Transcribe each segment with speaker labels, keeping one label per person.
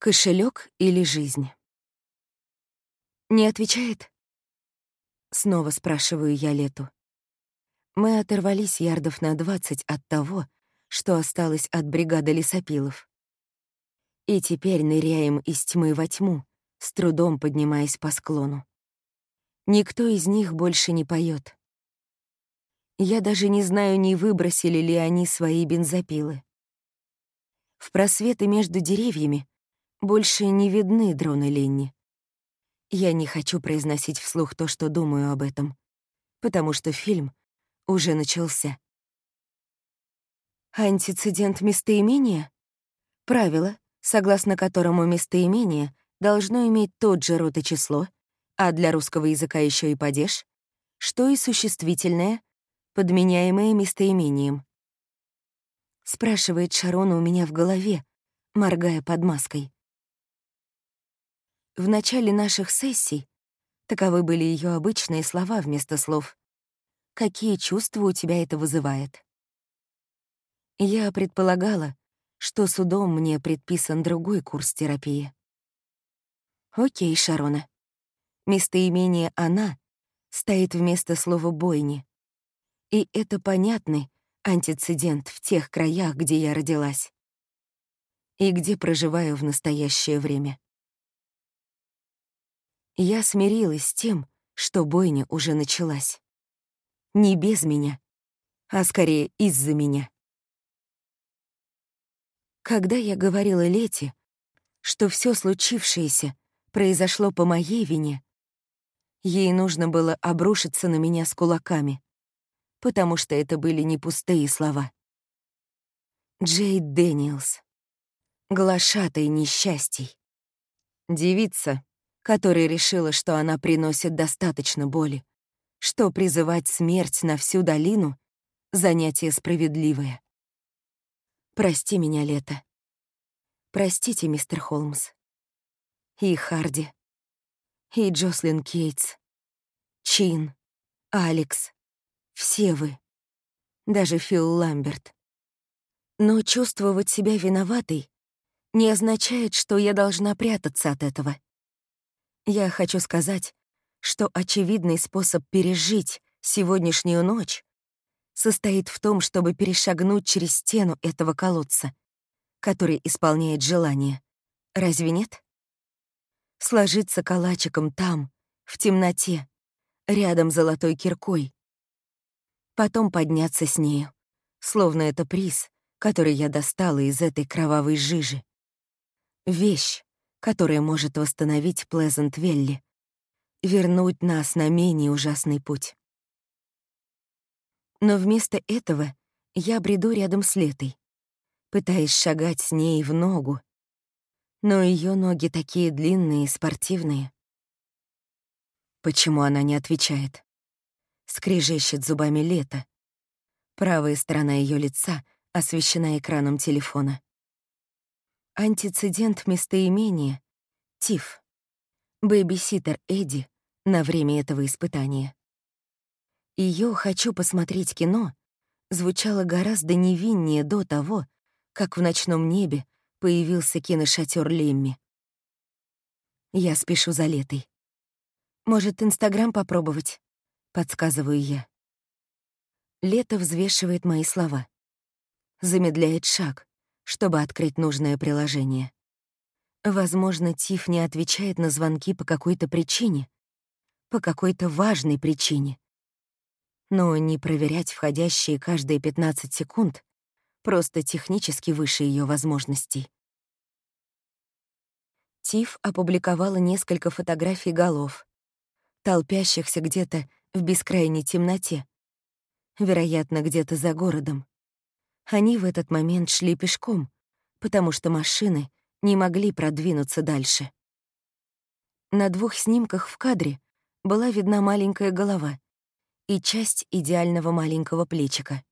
Speaker 1: Кошелек или жизнь? Не отвечает? Снова спрашиваю я Лету. Мы оторвались ярдов на двадцать от того, что осталось от бригады лесопилов. И теперь ныряем из тьмы во тьму, с трудом поднимаясь по склону. Никто из них больше не поет. Я даже не знаю, не выбросили ли они свои бензопилы. В просветы между деревьями больше не видны дроны Ленни. Я не хочу произносить вслух то, что думаю об этом, потому что фильм уже начался. Антицидент местоимения — правило, согласно которому местоимение должно иметь тот же род и число, а для русского языка еще и падеж, что и существительное, подменяемое местоимением. Спрашивает Шарона у меня в голове, моргая под маской. В начале наших сессий таковы были ее обычные слова вместо слов. Какие чувства у тебя это вызывает? Я предполагала, что судом мне предписан другой курс терапии. Окей, Шарона. Местоимение «она» стоит вместо слова «бойни». И это понятный антицидент в тех краях, где я родилась и где проживаю в настоящее время. Я смирилась с тем, что бойня уже началась. Не без меня, а скорее из-за меня. Когда я говорила Лете, что все случившееся произошло по моей вине, ей нужно было обрушиться на меня с кулаками, потому что это были не пустые слова. Джейд Дэниелс. Глашатай несчастий. Девица, которая решила, что она приносит достаточно боли, что призывать смерть на всю долину — занятие справедливое. Прости меня, Лето. Простите, мистер Холмс. И Харди. И Джослин Кейтс. Чин. Алекс. Все вы. Даже Фил Ламберт. Но чувствовать себя виноватой не означает, что я должна прятаться от этого. Я хочу сказать, что очевидный способ пережить сегодняшнюю ночь состоит в том, чтобы перешагнуть через стену этого колодца, который исполняет желание. Разве нет? Сложиться калачиком там, в темноте, рядом с золотой киркой. Потом подняться с нею, словно это приз, который я достала из этой кровавой жижи. Вещь, которое может восстановить Плезант-Велли, вернуть нас на менее ужасный путь. Но вместо этого я бреду рядом с Летой, пытаясь шагать с ней в ногу, но ее ноги такие длинные и спортивные. Почему она не отвечает? Скрежещет зубами Лето. Правая сторона ее лица освещена экраном телефона. Антицидент местоимения — Тиф. Бэби-ситер Эдди на время этого испытания. Ее «хочу посмотреть кино» звучало гораздо невиннее до того, как в ночном небе появился киношатер Лемми. Я спешу за летой. «Может, Инстаграм попробовать?» — подсказываю я. Лето взвешивает мои слова. Замедляет шаг чтобы открыть нужное приложение. Возможно, Тиф не отвечает на звонки по какой-то причине, по какой-то важной причине. Но не проверять входящие каждые 15 секунд просто технически выше ее возможностей. Тиф опубликовала несколько фотографий голов, толпящихся где-то в бескрайней темноте, вероятно, где-то за городом. Они в этот момент шли пешком, потому что машины не могли продвинуться дальше. На двух снимках в кадре была видна маленькая голова и часть идеального маленького плечика.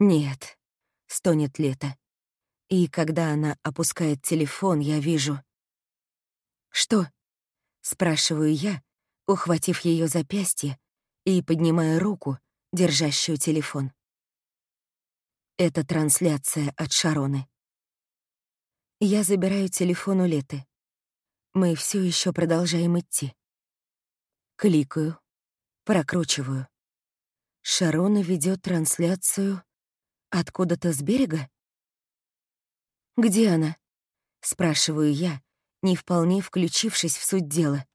Speaker 1: «Нет», — стонет Лето. И когда она опускает телефон, я вижу... «Что?» — спрашиваю я, ухватив ее запястье и поднимая руку, держащую телефон. Это трансляция от Шароны. Я забираю телефон у Леты. Мы все еще продолжаем идти. Кликаю, прокручиваю. Шарона ведет трансляцию откуда-то с берега? «Где она?» — спрашиваю я, не вполне включившись в суть дела.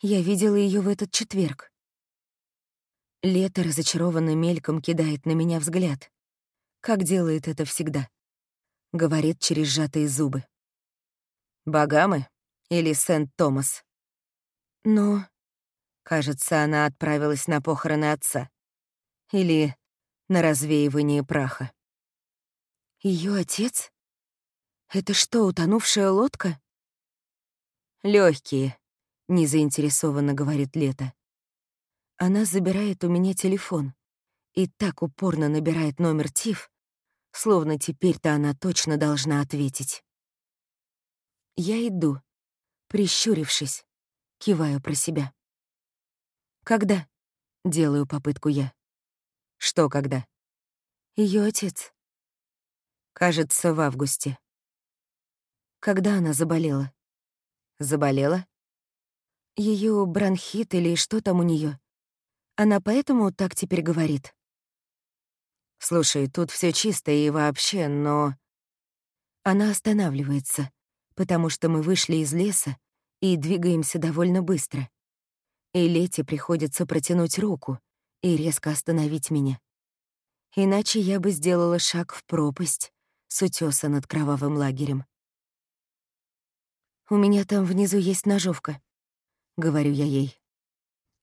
Speaker 1: Я видела ее в этот четверг. Лето разочарованно мельком кидает на меня взгляд. Как делает это всегда. Говорит через сжатые зубы. «Багамы или Сент-Томас?» «Но...» Кажется, она отправилась на похороны отца. Или на развеивание праха. Ее отец? Это что, утонувшая лодка? Легкие, незаинтересованно говорит Лето. Она забирает у меня телефон и так упорно набирает номер Тиф, словно теперь-то она точно должна ответить. Я иду, прищурившись, киваю про себя. «Когда?» — делаю попытку я. Что когда? Ее отец. Кажется, в августе. Когда она заболела? Заболела? Ее бронхит или что там у нее? Она поэтому так теперь говорит? Слушай, тут все чисто и вообще, но... Она останавливается, потому что мы вышли из леса и двигаемся довольно быстро. И Лете приходится протянуть руку, и резко остановить меня. Иначе я бы сделала шаг в пропасть с утёса над кровавым лагерем. «У меня там внизу есть ножовка», — говорю я ей.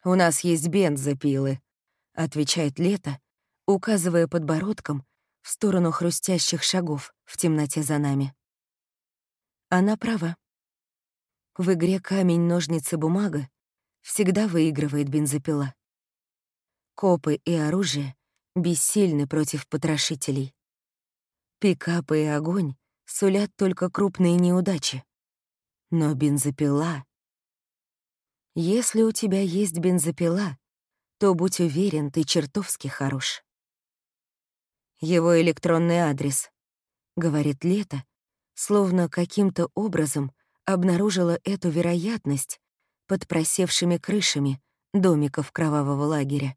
Speaker 1: «У нас есть бензопилы», — отвечает Лето, указывая подбородком в сторону хрустящих шагов в темноте за нами. Она права. В игре камень, ножницы, бумага всегда выигрывает бензопила. Копы и оружие бессильны против потрошителей. Пикапы и огонь сулят только крупные неудачи. Но бензопила... Если у тебя есть бензопила, то будь уверен, ты чертовски хорош. Его электронный адрес, — говорит Лето, словно каким-то образом обнаружила эту вероятность под просевшими крышами домиков кровавого лагеря.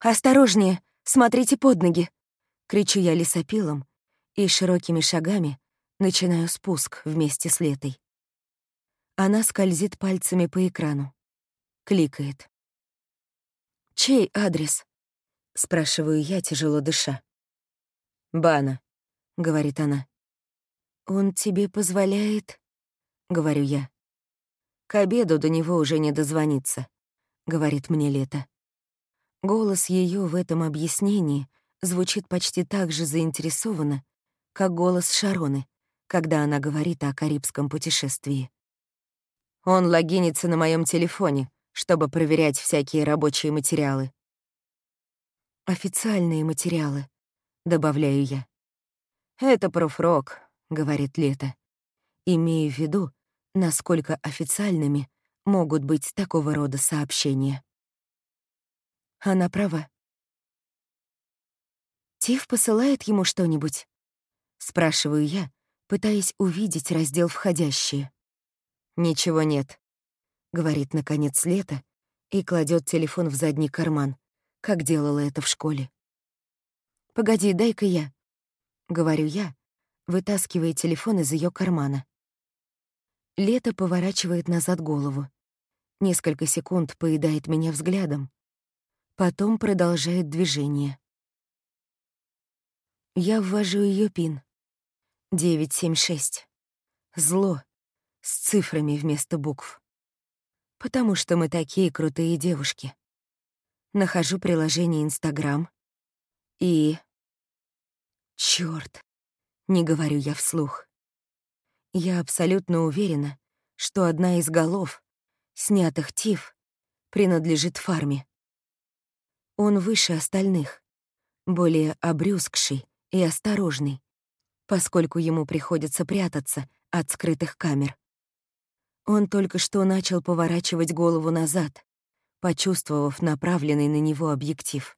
Speaker 1: «Осторожнее! Смотрите под ноги!» — кричу я лесопилом и широкими шагами начинаю спуск вместе с Летой. Она скользит пальцами по экрану. Кликает. «Чей адрес?» — спрашиваю я, тяжело дыша. «Бана», — говорит она. «Он тебе позволяет?» — говорю я. «К обеду до него уже не дозвониться», — говорит мне Лето. Голос ее в этом объяснении звучит почти так же заинтересованно, как голос Шароны, когда она говорит о карибском путешествии. Он логинится на моем телефоне, чтобы проверять всякие рабочие материалы. «Официальные материалы», — добавляю я. «Это профрок», — говорит Лето, имея в виду, насколько официальными могут быть такого рода сообщения. Она права. Тиф посылает ему что-нибудь? Спрашиваю я, пытаясь увидеть раздел «Входящие». «Ничего нет», — говорит, наконец, Лето и кладет телефон в задний карман, как делала это в школе. «Погоди, дай-ка я», — говорю я, вытаскивая телефон из ее кармана. Лето поворачивает назад голову. Несколько секунд поедает меня взглядом, Потом продолжает движение. Я ввожу ее пин. 976. Зло. С цифрами вместо букв. Потому что мы такие крутые девушки. Нахожу приложение Инстаграм. И... Чёрт. Не говорю я вслух. Я абсолютно уверена, что одна из голов, снятых ТИФ, принадлежит фарме. Он выше остальных, более обрюзгший и осторожный, поскольку ему приходится прятаться от скрытых камер. Он только что начал поворачивать голову назад, почувствовав направленный на него объектив.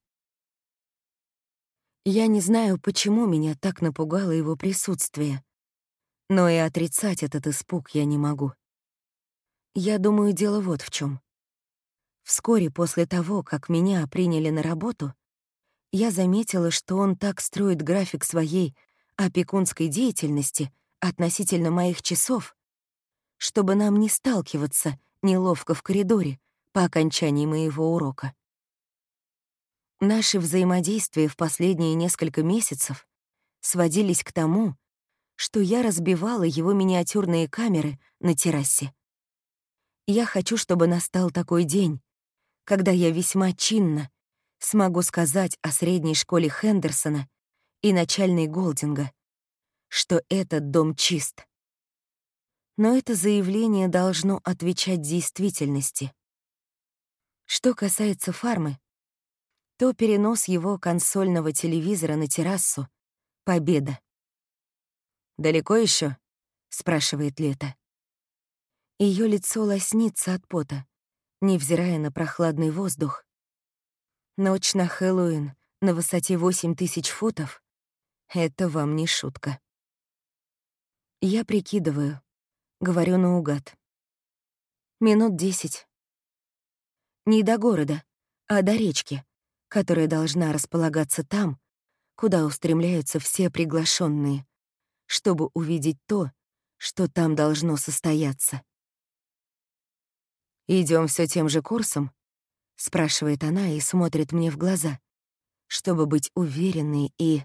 Speaker 1: Я не знаю, почему меня так напугало его присутствие, но и отрицать этот испуг я не могу. Я думаю, дело вот в чем. Вскоре после того, как меня приняли на работу, я заметила, что он так строит график своей опекунской деятельности относительно моих часов, чтобы нам не сталкиваться неловко в коридоре по окончании моего урока. Наши взаимодействия в последние несколько месяцев сводились к тому, что я разбивала его миниатюрные камеры на террасе. Я хочу, чтобы настал такой день, когда я весьма чинно смогу сказать о средней школе Хендерсона и начальной Голдинга, что этот дом чист. Но это заявление должно отвечать действительности. Что касается фармы, то перенос его консольного телевизора на террасу — победа. «Далеко еще? спрашивает Лето. Ее лицо лоснится от пота, невзирая на прохладный воздух. Ночь на Хэллоуин на высоте 8 тысяч футов — это вам не шутка. Я прикидываю, говорю наугад. Минут десять. Не до города, а до речки, которая должна располагаться там, куда устремляются все приглашенные, чтобы увидеть то, что там должно состояться. Идем все тем же курсом?» — спрашивает она и смотрит мне в глаза, чтобы быть уверенной и...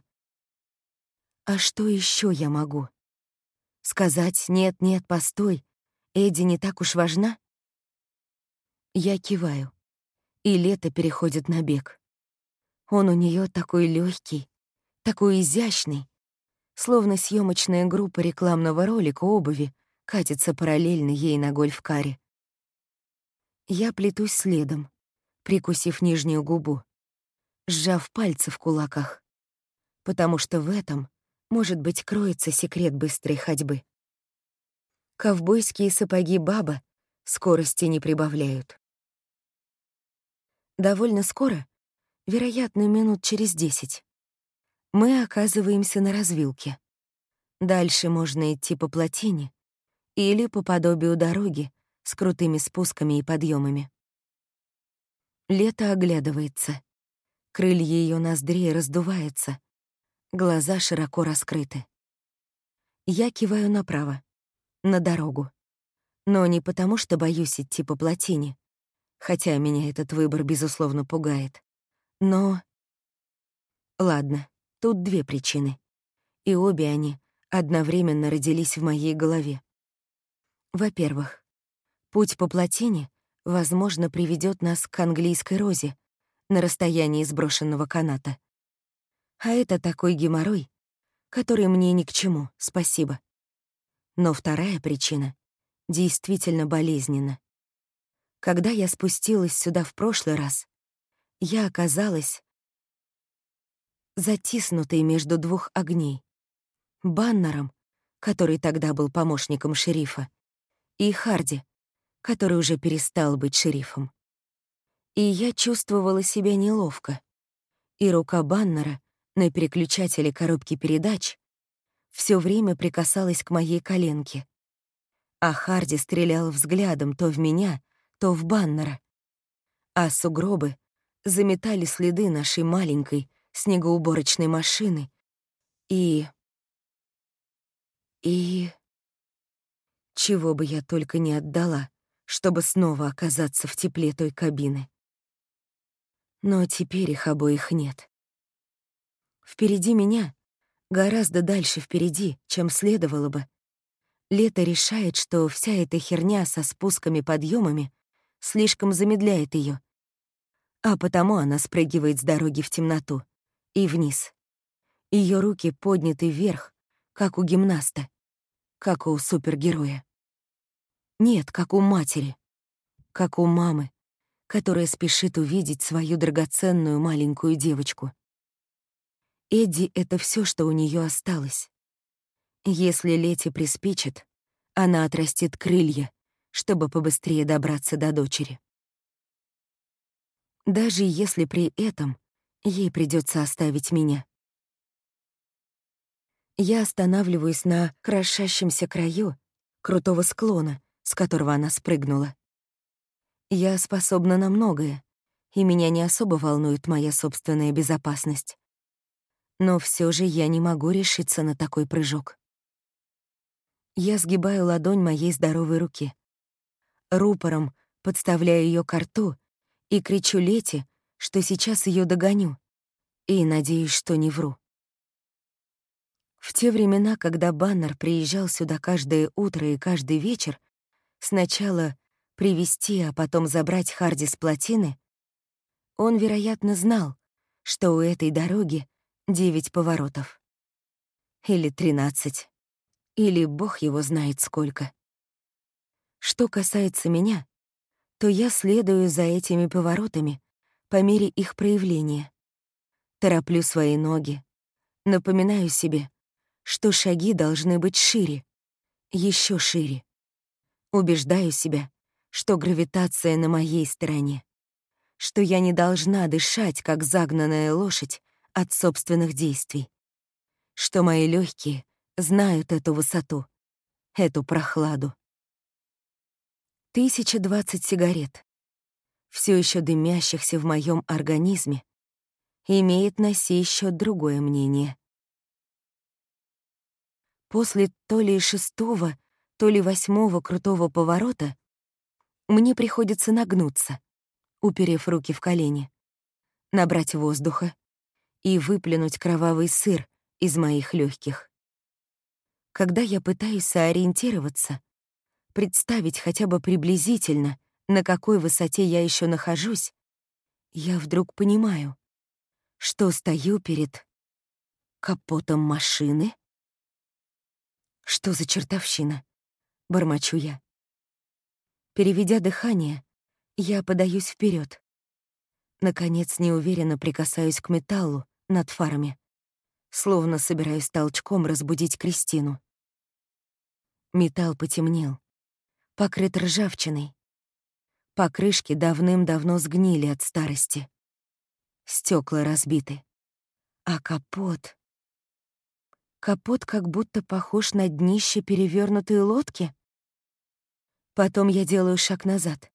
Speaker 1: А что еще я могу? Сказать «нет, нет, постой», Эдди не так уж важна? Я киваю, и лето переходит на бег. Он у нее такой легкий, такой изящный, словно съемочная группа рекламного ролика обуви катится параллельно ей на гольф-каре. Я плетусь следом, прикусив нижнюю губу, сжав пальцы в кулаках, потому что в этом, может быть, кроется секрет быстрой ходьбы. Ковбойские сапоги баба скорости не прибавляют. Довольно скоро, вероятно, минут через десять, мы оказываемся на развилке. Дальше можно идти по плотине или по подобию дороги, с крутыми спусками и подъемами. Лето оглядывается. Крылья ее ноздрей раздуваются. Глаза широко раскрыты. Я киваю направо, на дорогу. Но не потому, что боюсь идти по плотине, хотя меня этот выбор, безусловно, пугает. Но... Ладно, тут две причины. И обе они одновременно родились в моей голове. Во-первых, Путь по плотине, возможно, приведет нас к английской розе на расстоянии сброшенного каната. А это такой геморрой, который мне ни к чему, спасибо. Но вторая причина действительно болезненна. Когда я спустилась сюда в прошлый раз, я оказалась затиснутой между двух огней. Баннером, который тогда был помощником шерифа, и Харди, который уже перестал быть шерифом. И я чувствовала себя неловко. И рука Баннера на переключателе коробки передач все время прикасалась к моей коленке. А Харди стрелял взглядом то в меня, в Баннера. А сугробы заметали следы нашей маленькой снегоуборочной машины. И... И... Чего бы я только не отдала, чтобы снова оказаться в тепле той кабины. Но теперь их обоих нет. Впереди меня, гораздо дальше впереди, чем следовало бы, Лето решает, что вся эта херня со спусками-подъемами слишком замедляет ее, а потому она спрыгивает с дороги в темноту и вниз. Ее руки подняты вверх, как у гимнаста, как у супергероя. Нет, как у матери, как у мамы, которая спешит увидеть свою драгоценную маленькую девочку. Эдди — это все, что у нее осталось. Если Лети приспичит, она отрастит крылья, чтобы побыстрее добраться до дочери. Даже если при этом ей придется оставить меня. Я останавливаюсь на крошащемся краю крутого склона, с которого она спрыгнула. Я способна на многое, и меня не особо волнует моя собственная безопасность. Но все же я не могу решиться на такой прыжок. Я сгибаю ладонь моей здоровой руки. Рупором подставляю ее к рту и кричу Лете, что сейчас ее догоню, и надеюсь, что не вру. В те времена, когда Баннер приезжал сюда каждое утро и каждый вечер, сначала привести, а потом забрать Харди с плотины, он, вероятно, знал, что у этой дороги девять поворотов. Или тринадцать. Или бог его знает сколько. Что касается меня, то я следую за этими поворотами по мере их проявления. Тороплю свои ноги, напоминаю себе, что шаги должны быть шире, еще шире. Убеждаю себя, что гравитация на моей стороне, что я не должна дышать, как загнанная лошадь, от собственных действий, что мои легкие знают эту высоту, эту прохладу. 1020 сигарет, все еще дымящихся в моем организме, имеет на сей счет другое мнение. После то ли шестого, то ли восьмого крутого поворота мне приходится нагнуться, уперев руки в колени, набрать воздуха и выплюнуть кровавый сыр из моих легких. Когда я пытаюсь сориентироваться, представить хотя бы приблизительно, на какой высоте я еще нахожусь, я вдруг понимаю, что стою перед капотом машины. Что за чертовщина? Бормочу я. Переведя дыхание, я подаюсь вперед. Наконец, неуверенно прикасаюсь к металлу над фарами, словно собираюсь толчком разбудить Кристину. Металл потемнел, покрыт ржавчиной. Покрышки давным-давно сгнили от старости. Стекла разбиты. А капот... Капот как будто похож на днище перевернутой лодки. Потом я делаю шаг назад,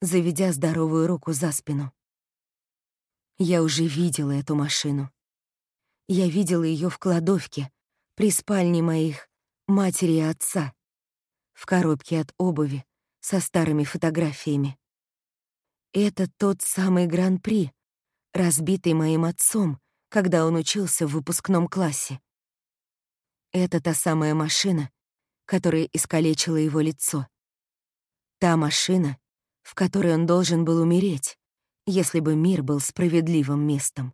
Speaker 1: заведя здоровую руку за спину. Я уже видела эту машину. Я видела ее в кладовке, при спальне моих матери и отца, в коробке от обуви со старыми фотографиями. Это тот самый Гран-при, разбитый моим отцом, когда он учился в выпускном классе. Это та самая машина, которая искалечила его лицо. Та машина, в которой он должен был умереть, если бы мир был справедливым местом.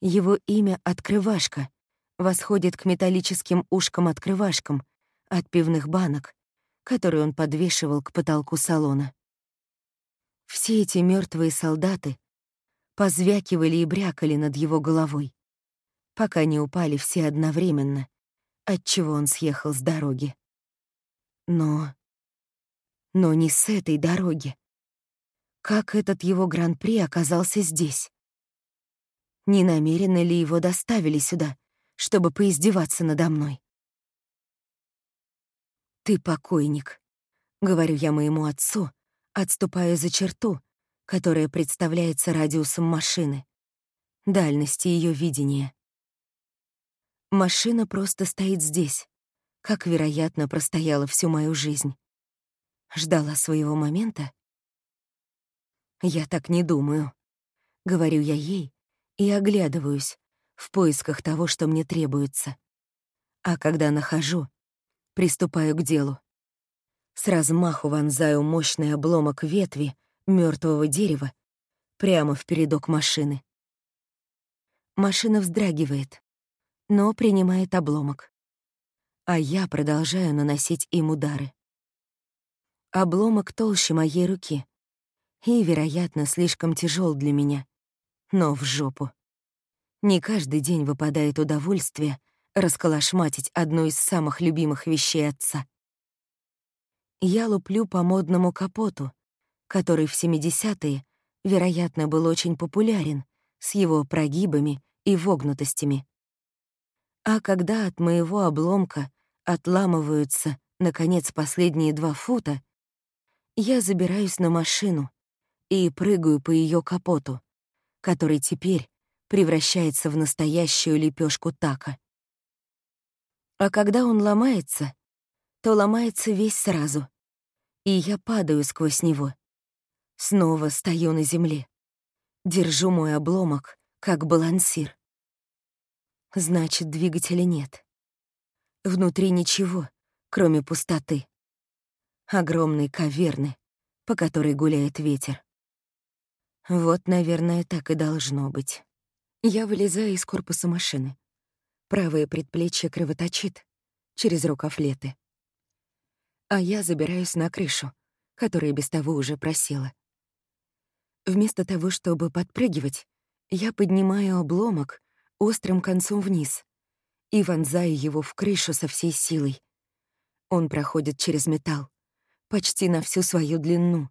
Speaker 1: Его имя — Открывашка — восходит к металлическим ушкам-открывашкам от пивных банок, которые он подвешивал к потолку салона. Все эти мертвые солдаты позвякивали и брякали над его головой, пока не упали все одновременно, отчего он съехал с дороги. Но... Но не с этой дороги. Как этот его гран-при оказался здесь? Не намеренно ли его доставили сюда, чтобы поиздеваться надо мной. «Ты покойник», — говорю я моему отцу, отступая за черту, которая представляется радиусом машины, дальности ее видения. Машина просто стоит здесь, как, вероятно, простояла всю мою жизнь. Ждала своего момента? Я так не думаю. Говорю я ей и оглядываюсь, в поисках того, что мне требуется. А когда нахожу, приступаю к делу. С размаху вонзаю мощный обломок ветви мертвого дерева прямо в передок машины. Машина вздрагивает, но принимает обломок. А я продолжаю наносить им удары. Обломок толще моей руки и, вероятно, слишком тяжел для меня, но в жопу. Не каждый день выпадает удовольствие расколошматить одну из самых любимых вещей отца. Я луплю по модному капоту, который в 70-е, вероятно, был очень популярен, с его прогибами и вогнутостями. А когда от моего обломка отламываются, наконец, последние два фута, я забираюсь на машину и прыгаю по ее капоту, который теперь превращается в настоящую лепешку така. А когда он ломается, то ломается весь сразу, и я падаю сквозь него. Снова стою на земле. Держу мой обломок, как балансир. Значит, двигателя нет. Внутри ничего, кроме пустоты. Огромной каверны, по которой гуляет ветер. Вот, наверное, так и должно быть. Я вылезаю из корпуса машины. Правое предплечье кровоточит через рукав леты. А я забираюсь на крышу, которая без того уже просела. Вместо того, чтобы подпрыгивать, я поднимаю обломок острым концом вниз и вонзаю его в крышу со всей силой. Он проходит через металл, почти на всю свою длину.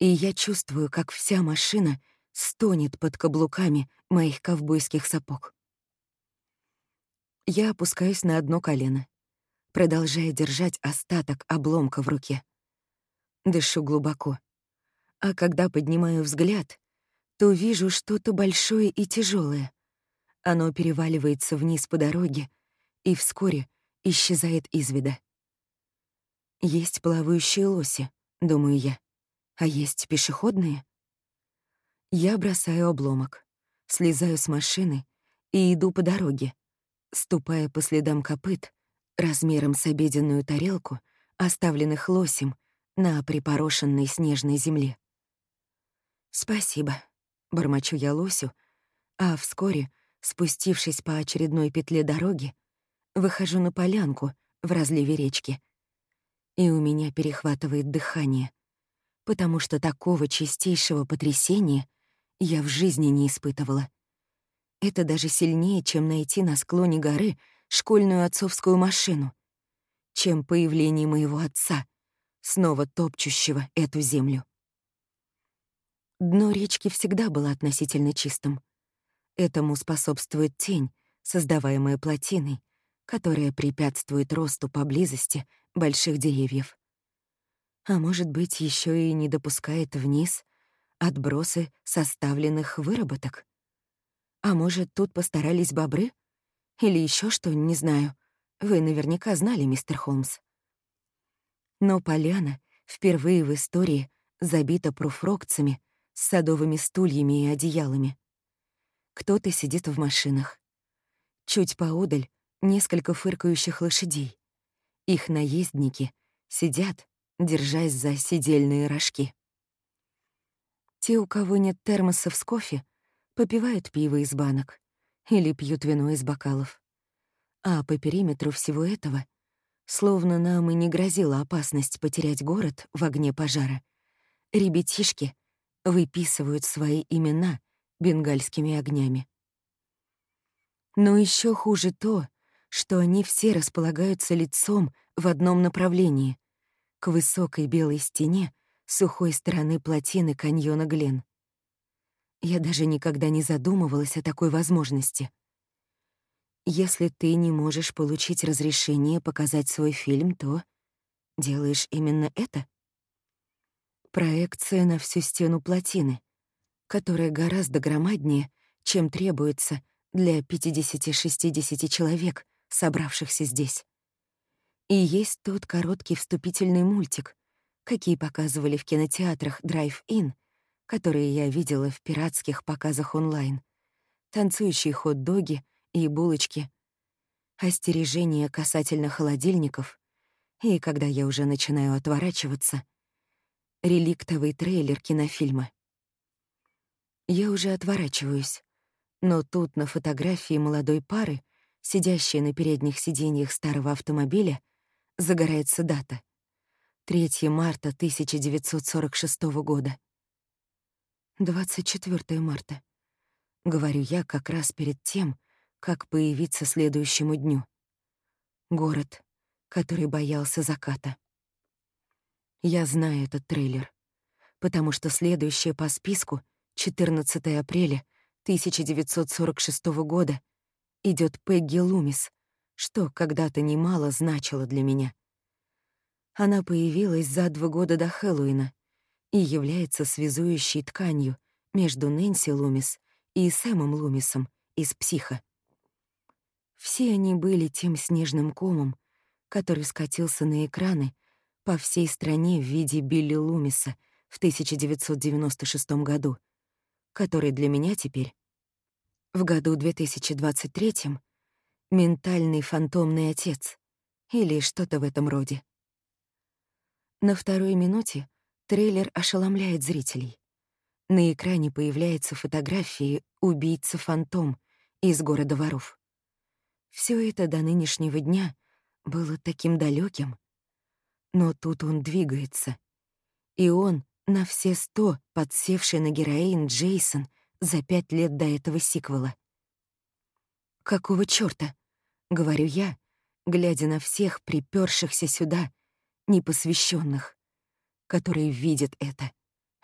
Speaker 1: И я чувствую, как вся машина стонет под каблуками моих ковбойских сапог. Я опускаюсь на одно колено, продолжая держать остаток обломка в руке. Дышу глубоко. А когда поднимаю взгляд, то вижу что-то большое и тяжелое. Оно переваливается вниз по дороге и вскоре исчезает из вида. Есть плавающие лоси, думаю я, а есть пешеходные. Я бросаю обломок, слезаю с машины и иду по дороге, ступая по следам копыт размером с обеденную тарелку, оставленных лосем на припорошенной снежной земле. «Спасибо», — бормочу я лосю, а вскоре, спустившись по очередной петле дороги, выхожу на полянку в разливе речки. И у меня перехватывает дыхание, потому что такого чистейшего потрясения я в жизни не испытывала. Это даже сильнее, чем найти на склоне горы школьную отцовскую машину, чем появление моего отца, снова топчущего эту землю. Дно речки всегда было относительно чистым. Этому способствует тень, создаваемая плотиной, которая препятствует росту поблизости больших деревьев. А может быть, еще и не допускает вниз отбросы составленных выработок? А может, тут постарались бобры? Или еще что, не знаю. Вы наверняка знали, мистер Холмс. Но поляна впервые в истории забита пруфрокцами с садовыми стульями и одеялами. Кто-то сидит в машинах. Чуть поодаль несколько фыркающих лошадей. Их наездники сидят, держась за сидельные рожки. Те, у кого нет термосов с кофе, попивают пиво из банок или пьют вино из бокалов. А по периметру всего этого, словно нам и не грозила опасность потерять город в огне пожара, ребятишки выписывают свои имена бенгальскими огнями. Но еще хуже то, что они все располагаются лицом в одном направлении, к высокой белой стене сухой стороны плотины каньона Глен. Я даже никогда не задумывалась о такой возможности. Если ты не можешь получить разрешение показать свой фильм, то делаешь именно это? Проекция на всю стену плотины, которая гораздо громаднее, чем требуется для 50-60 человек, собравшихся здесь. И есть тот короткий вступительный мультик, какие показывали в кинотеатрах Drive-In — которые я видела в пиратских показах онлайн. Танцующие хот-доги и булочки. Остережения касательно холодильников. И когда я уже начинаю отворачиваться, реликтовый трейлер кинофильма. Я уже отворачиваюсь, но тут на фотографии молодой пары, сидящей на передних сиденьях старого автомобиля, загорается дата — 3 марта 1946 года. 24 марта. Говорю я как раз перед тем, как появиться следующему дню. Город, который боялся заката. Я знаю этот трейлер, потому что следующее по списку 14 апреля 1946 года идет Пегги Лумис, что когда-то немало значило для меня. Она появилась за два года до Хэллоуина и является связующей тканью между Нэнси Лумис и Сэмом Лумисом из «Психа». Все они были тем снежным комом, который скатился на экраны по всей стране в виде Билли Лумиса в 1996 году, который для меня теперь, в году 2023, ментальный фантомный отец или что-то в этом роде. На второй минуте трейлер ошеломляет зрителей. На экране появляется фотографии убийца-фантом из города воров. Все это до нынешнего дня было таким далеким, но тут он двигается. И он на все сто подсевший на героин Джейсон за пять лет до этого сиквела. «Какого чёрта?» — говорю я, глядя на всех припёршихся сюда непосвященных, которые видят это,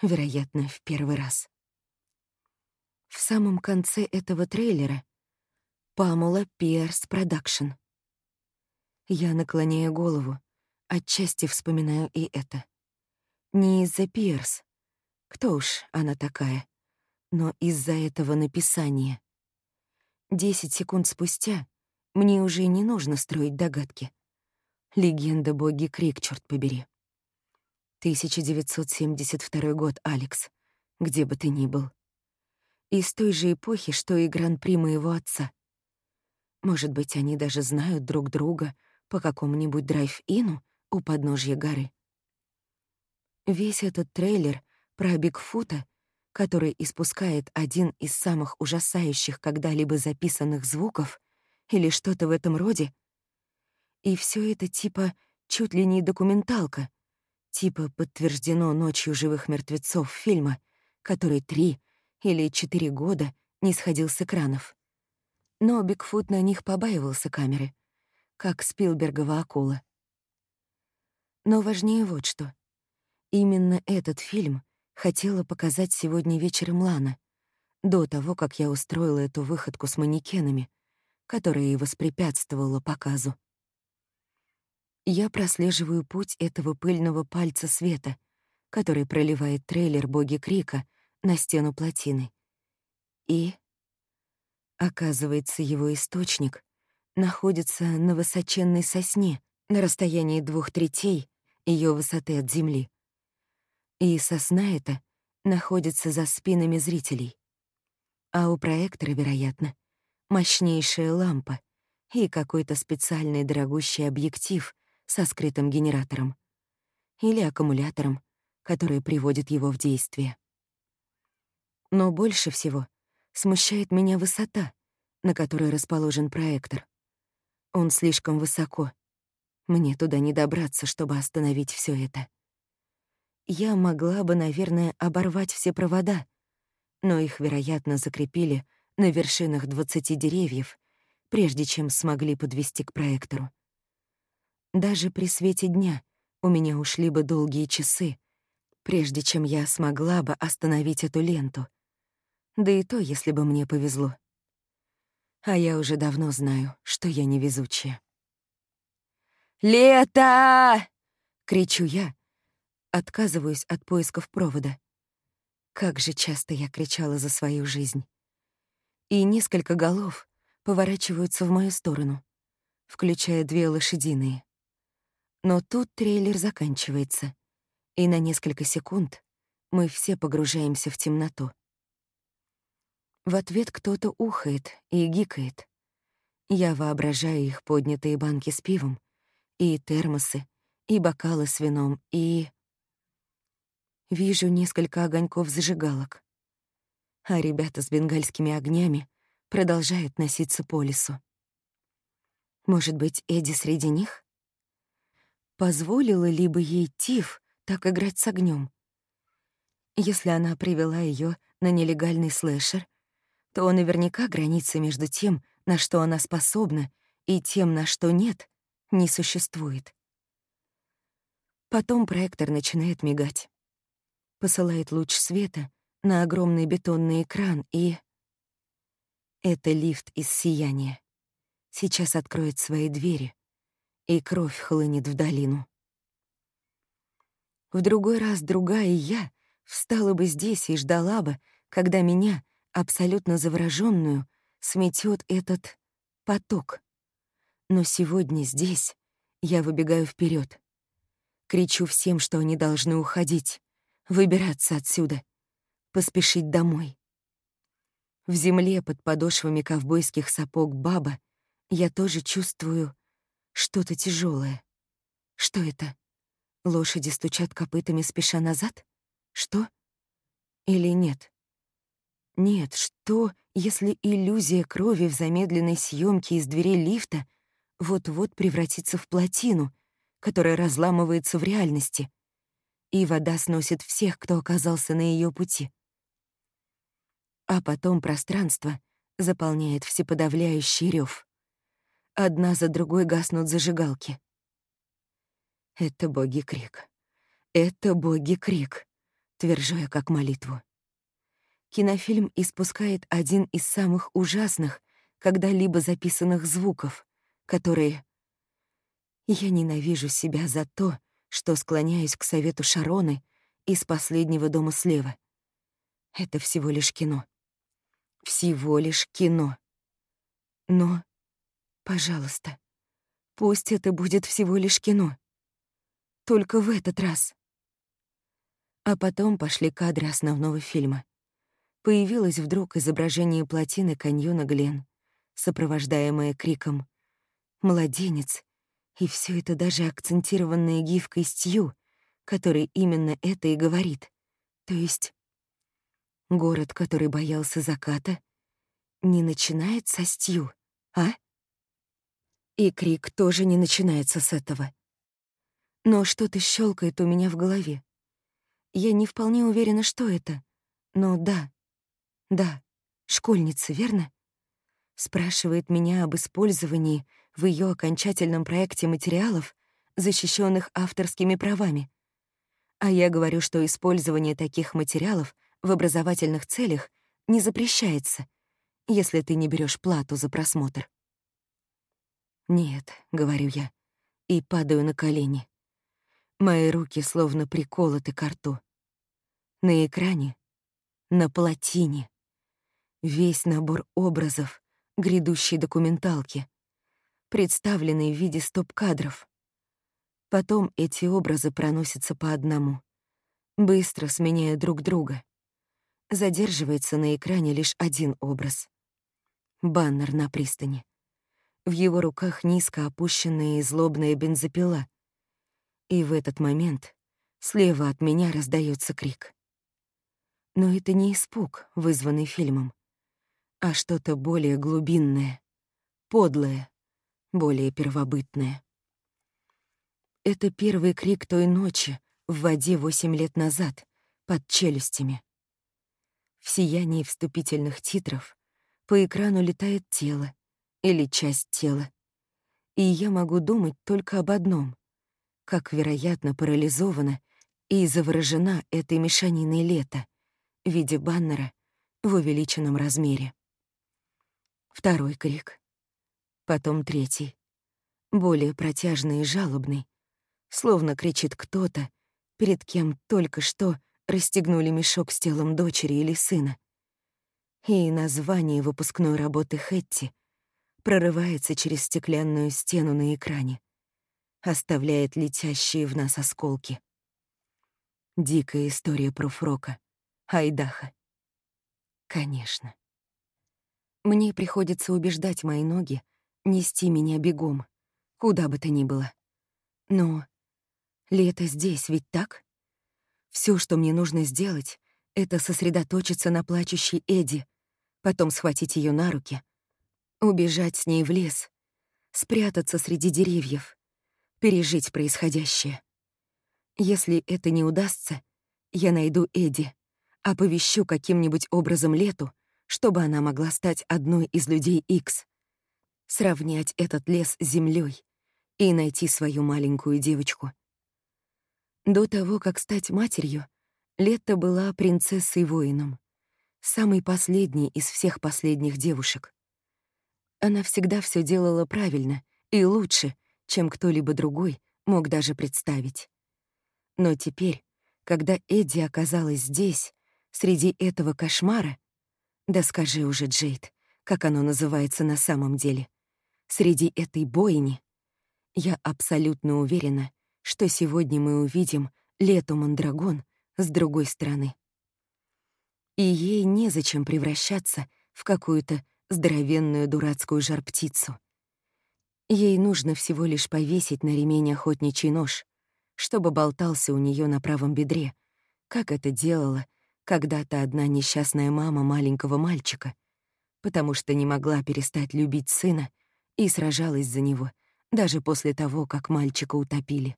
Speaker 1: вероятно, в первый раз. В самом конце этого трейлера Памула Пиерс Продакшн. Я наклоняю голову, отчасти вспоминаю и это. Не из-за Пиерс, кто уж она такая, но из-за этого написания. Десять секунд спустя мне уже не нужно строить догадки. Легенда боги Крик, черт побери. 1972 год, Алекс, где бы ты ни был. Из той же эпохи, что и Гран-при моего отца. Может быть, они даже знают друг друга по какому-нибудь драйв-ину у подножья горы. Весь этот трейлер про Бигфута, который испускает один из самых ужасающих когда-либо записанных звуков или что-то в этом роде — и все это типа чуть ли не документалка, типа подтверждено ночью живых мертвецов фильма, который три или четыре года не сходил с экранов. Но Бигфут на них побаивался камеры, как Спилбергова акула. Но важнее вот что. Именно этот фильм хотела показать сегодня вечером Лана, до того, как я устроила эту выходку с манекенами, которая и воспрепятствовала показу. Я прослеживаю путь этого пыльного пальца света, который проливает трейлер боги Крика на стену плотины. И, оказывается, его источник находится на высоченной сосне на расстоянии двух третей ее высоты от земли. И сосна эта находится за спинами зрителей. А у проектора, вероятно, мощнейшая лампа и какой-то специальный дорогущий объектив — со скрытым генератором или аккумулятором, который приводит его в действие. Но больше всего смущает меня высота, на которой расположен проектор. Он слишком высоко. Мне туда не добраться, чтобы остановить все это. Я могла бы, наверное, оборвать все провода, но их, вероятно, закрепили на вершинах двадцати деревьев, прежде чем смогли подвести к проектору. Даже при свете дня у меня ушли бы долгие часы, прежде чем я смогла бы остановить эту ленту. Да и то, если бы мне повезло. А я уже давно знаю, что я невезучая. «Лето!» — кричу я, отказываюсь от поисков провода. Как же часто я кричала за свою жизнь. И несколько голов поворачиваются в мою сторону, включая две лошадиные. Но тут трейлер заканчивается, и на несколько секунд мы все погружаемся в темноту. В ответ кто-то ухает и гикает. Я воображаю их поднятые банки с пивом, и термосы, и бокалы с вином, и... Вижу несколько огоньков зажигалок. А ребята с бенгальскими огнями продолжают носиться по лесу. Может быть, Эдди среди них? Позволила ли бы ей Тиф так играть с огнем. Если она привела ее на нелегальный слэшер, то наверняка границы между тем, на что она способна, и тем, на что нет, не существует. Потом проектор начинает мигать. Посылает луч света на огромный бетонный экран и... Это лифт из сияния. сейчас откроет свои двери, и кровь хлынет в долину. В другой раз другая я встала бы здесь и ждала бы, когда меня, абсолютно завороженную, сметет этот поток. Но сегодня здесь я выбегаю вперед, Кричу всем, что они должны уходить, выбираться отсюда, поспешить домой. В земле под подошвами ковбойских сапог баба я тоже чувствую что-то тяжелое. Что это? Лошади стучат копытами, спеша назад? Что? Или нет? Нет, что, если иллюзия крови в замедленной съемке из дверей лифта вот-вот превратится в плотину, которая разламывается в реальности, и вода сносит всех, кто оказался на ее пути. А потом пространство заполняет всеподавляющий рев. Одна за другой гаснут зажигалки. Это боги крик. Это боги крик, твержу я как молитву. Кинофильм испускает один из самых ужасных, когда-либо записанных звуков, которые я ненавижу себя за то, что склоняюсь к совету Шароны из последнего дома слева. Это всего лишь кино. Всего лишь кино. Но, пожалуйста, пусть это будет всего лишь кино. Только в этот раз. А потом пошли кадры основного фильма. Появилось вдруг изображение плотины каньона Глен, сопровождаемое криком «Младенец!» И все это даже акцентированная гифкой Стью, который именно это и говорит. То есть город, который боялся заката, не начинает со Стью, а? И крик тоже не начинается с этого. Но что-то щелкает у меня в голове. Я не вполне уверена, что это. Но да, да, школьница, верно? Спрашивает меня об использовании в ее окончательном проекте материалов, защищенных авторскими правами. А я говорю, что использование таких материалов в образовательных целях не запрещается, если ты не берешь плату за просмотр. «Нет», — говорю я, и падаю на колени. Мои руки словно приколоты к рту. На экране, на плотине, весь набор образов грядущей документалки, представленные в виде стоп-кадров. Потом эти образы проносятся по одному, быстро сменяя друг друга. Задерживается на экране лишь один образ. Баннер на пристани. В его руках низко опущенная и злобная бензопила. И в этот момент слева от меня раздается крик. Но это не испуг, вызванный фильмом, а что-то более глубинное, подлое, более первобытное. Это первый крик той ночи в воде восемь лет назад, под челюстями. В сиянии вступительных титров по экрану летает тело или часть тела. И я могу думать только об одном — как, вероятно, парализована и заворожена этой мешаниной лета в виде баннера в увеличенном размере. Второй крик потом третий, более протяжный и жалобный, словно кричит кто-то, перед кем только что расстегнули мешок с телом дочери или сына. И название выпускной работы Хэтти прорывается через стеклянную стену на экране, оставляет летящие в нас осколки. Дикая история про Фрока, Айдаха. Конечно. Мне приходится убеждать мои ноги, нести меня бегом, куда бы то ни было. Но лето здесь, ведь так? Все, что мне нужно сделать, это сосредоточиться на плачущей Эди, потом схватить ее на руки, убежать с ней в лес, спрятаться среди деревьев, пережить происходящее. Если это не удастся, я найду Эди, оповещу каким-нибудь образом Лету, чтобы она могла стать одной из людей Икс, сравнять этот лес с землей и найти свою маленькую девочку. До того, как стать матерью, Летта была принцессой-воином, самой последней из всех последних девушек. Она всегда все делала правильно и лучше, чем кто-либо другой мог даже представить. Но теперь, когда Эдди оказалась здесь, среди этого кошмара, да скажи уже, Джейд, как оно называется на самом деле, среди этой бойни, я абсолютно уверена, что сегодня мы увидим Лету Мандрагон с другой стороны. И ей незачем превращаться в какую-то здоровенную дурацкую жар-птицу. Ей нужно всего лишь повесить на ремень охотничий нож, чтобы болтался у нее на правом бедре, как это делала когда-то одна несчастная мама маленького мальчика, потому что не могла перестать любить сына и сражалась за него, даже после того, как мальчика утопили.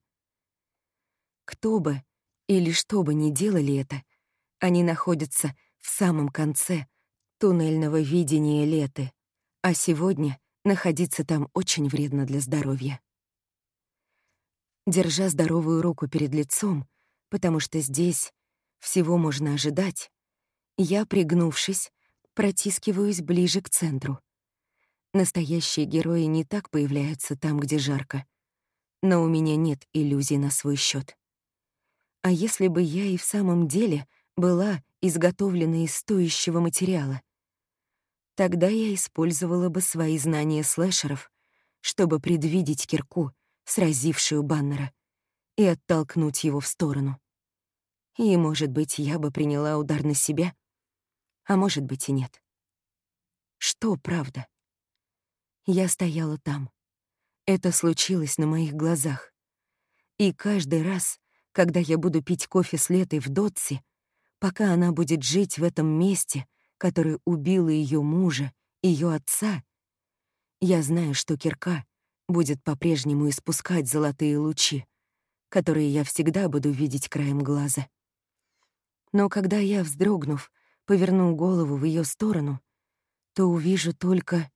Speaker 1: Кто бы или что бы ни делали это, они находятся в самом конце туннельного видения леты, а сегодня находиться там очень вредно для здоровья. Держа здоровую руку перед лицом, потому что здесь всего можно ожидать, я, пригнувшись, протискиваюсь ближе к центру. Настоящие герои не так появляются там, где жарко. Но у меня нет иллюзий на свой счет. А если бы я и в самом деле была изготовлена из стоящего материала, тогда я использовала бы свои знания слэшеров, чтобы предвидеть кирку, сразившую Баннера, и оттолкнуть его в сторону. И, может быть, я бы приняла удар на себя, а может быть и нет. Что правда? Я стояла там. Это случилось на моих глазах. И каждый раз, когда я буду пить кофе с Летой в Дотси, пока она будет жить в этом месте, которое убило ее мужа, ее отца, я знаю, что кирка будет по-прежнему испускать золотые лучи, которые я всегда буду видеть краем глаза. Но когда я, вздрогнув, поверну голову в ее сторону, то увижу только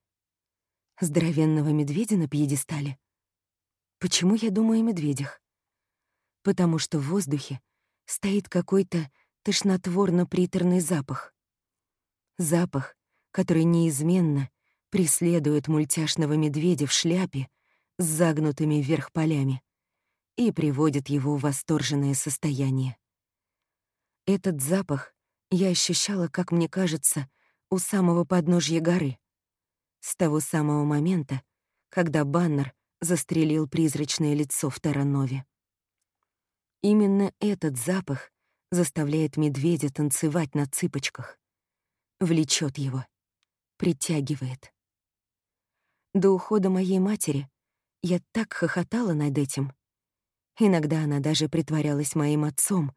Speaker 1: здоровенного медведя на пьедестале. Почему я думаю о медведях? Потому что в воздухе стоит какой-то тошнотворно-приторный запах. Запах, который неизменно преследует мультяшного медведя в шляпе с загнутыми вверх полями и приводит его в восторженное состояние. Этот запах я ощущала, как мне кажется, у самого подножья горы. С того самого момента, когда Баннер застрелил призрачное лицо в Таранове. Именно этот запах заставляет медведя танцевать на цыпочках, влечет его, притягивает. До ухода моей матери я так хохотала над этим. Иногда она даже притворялась моим отцом,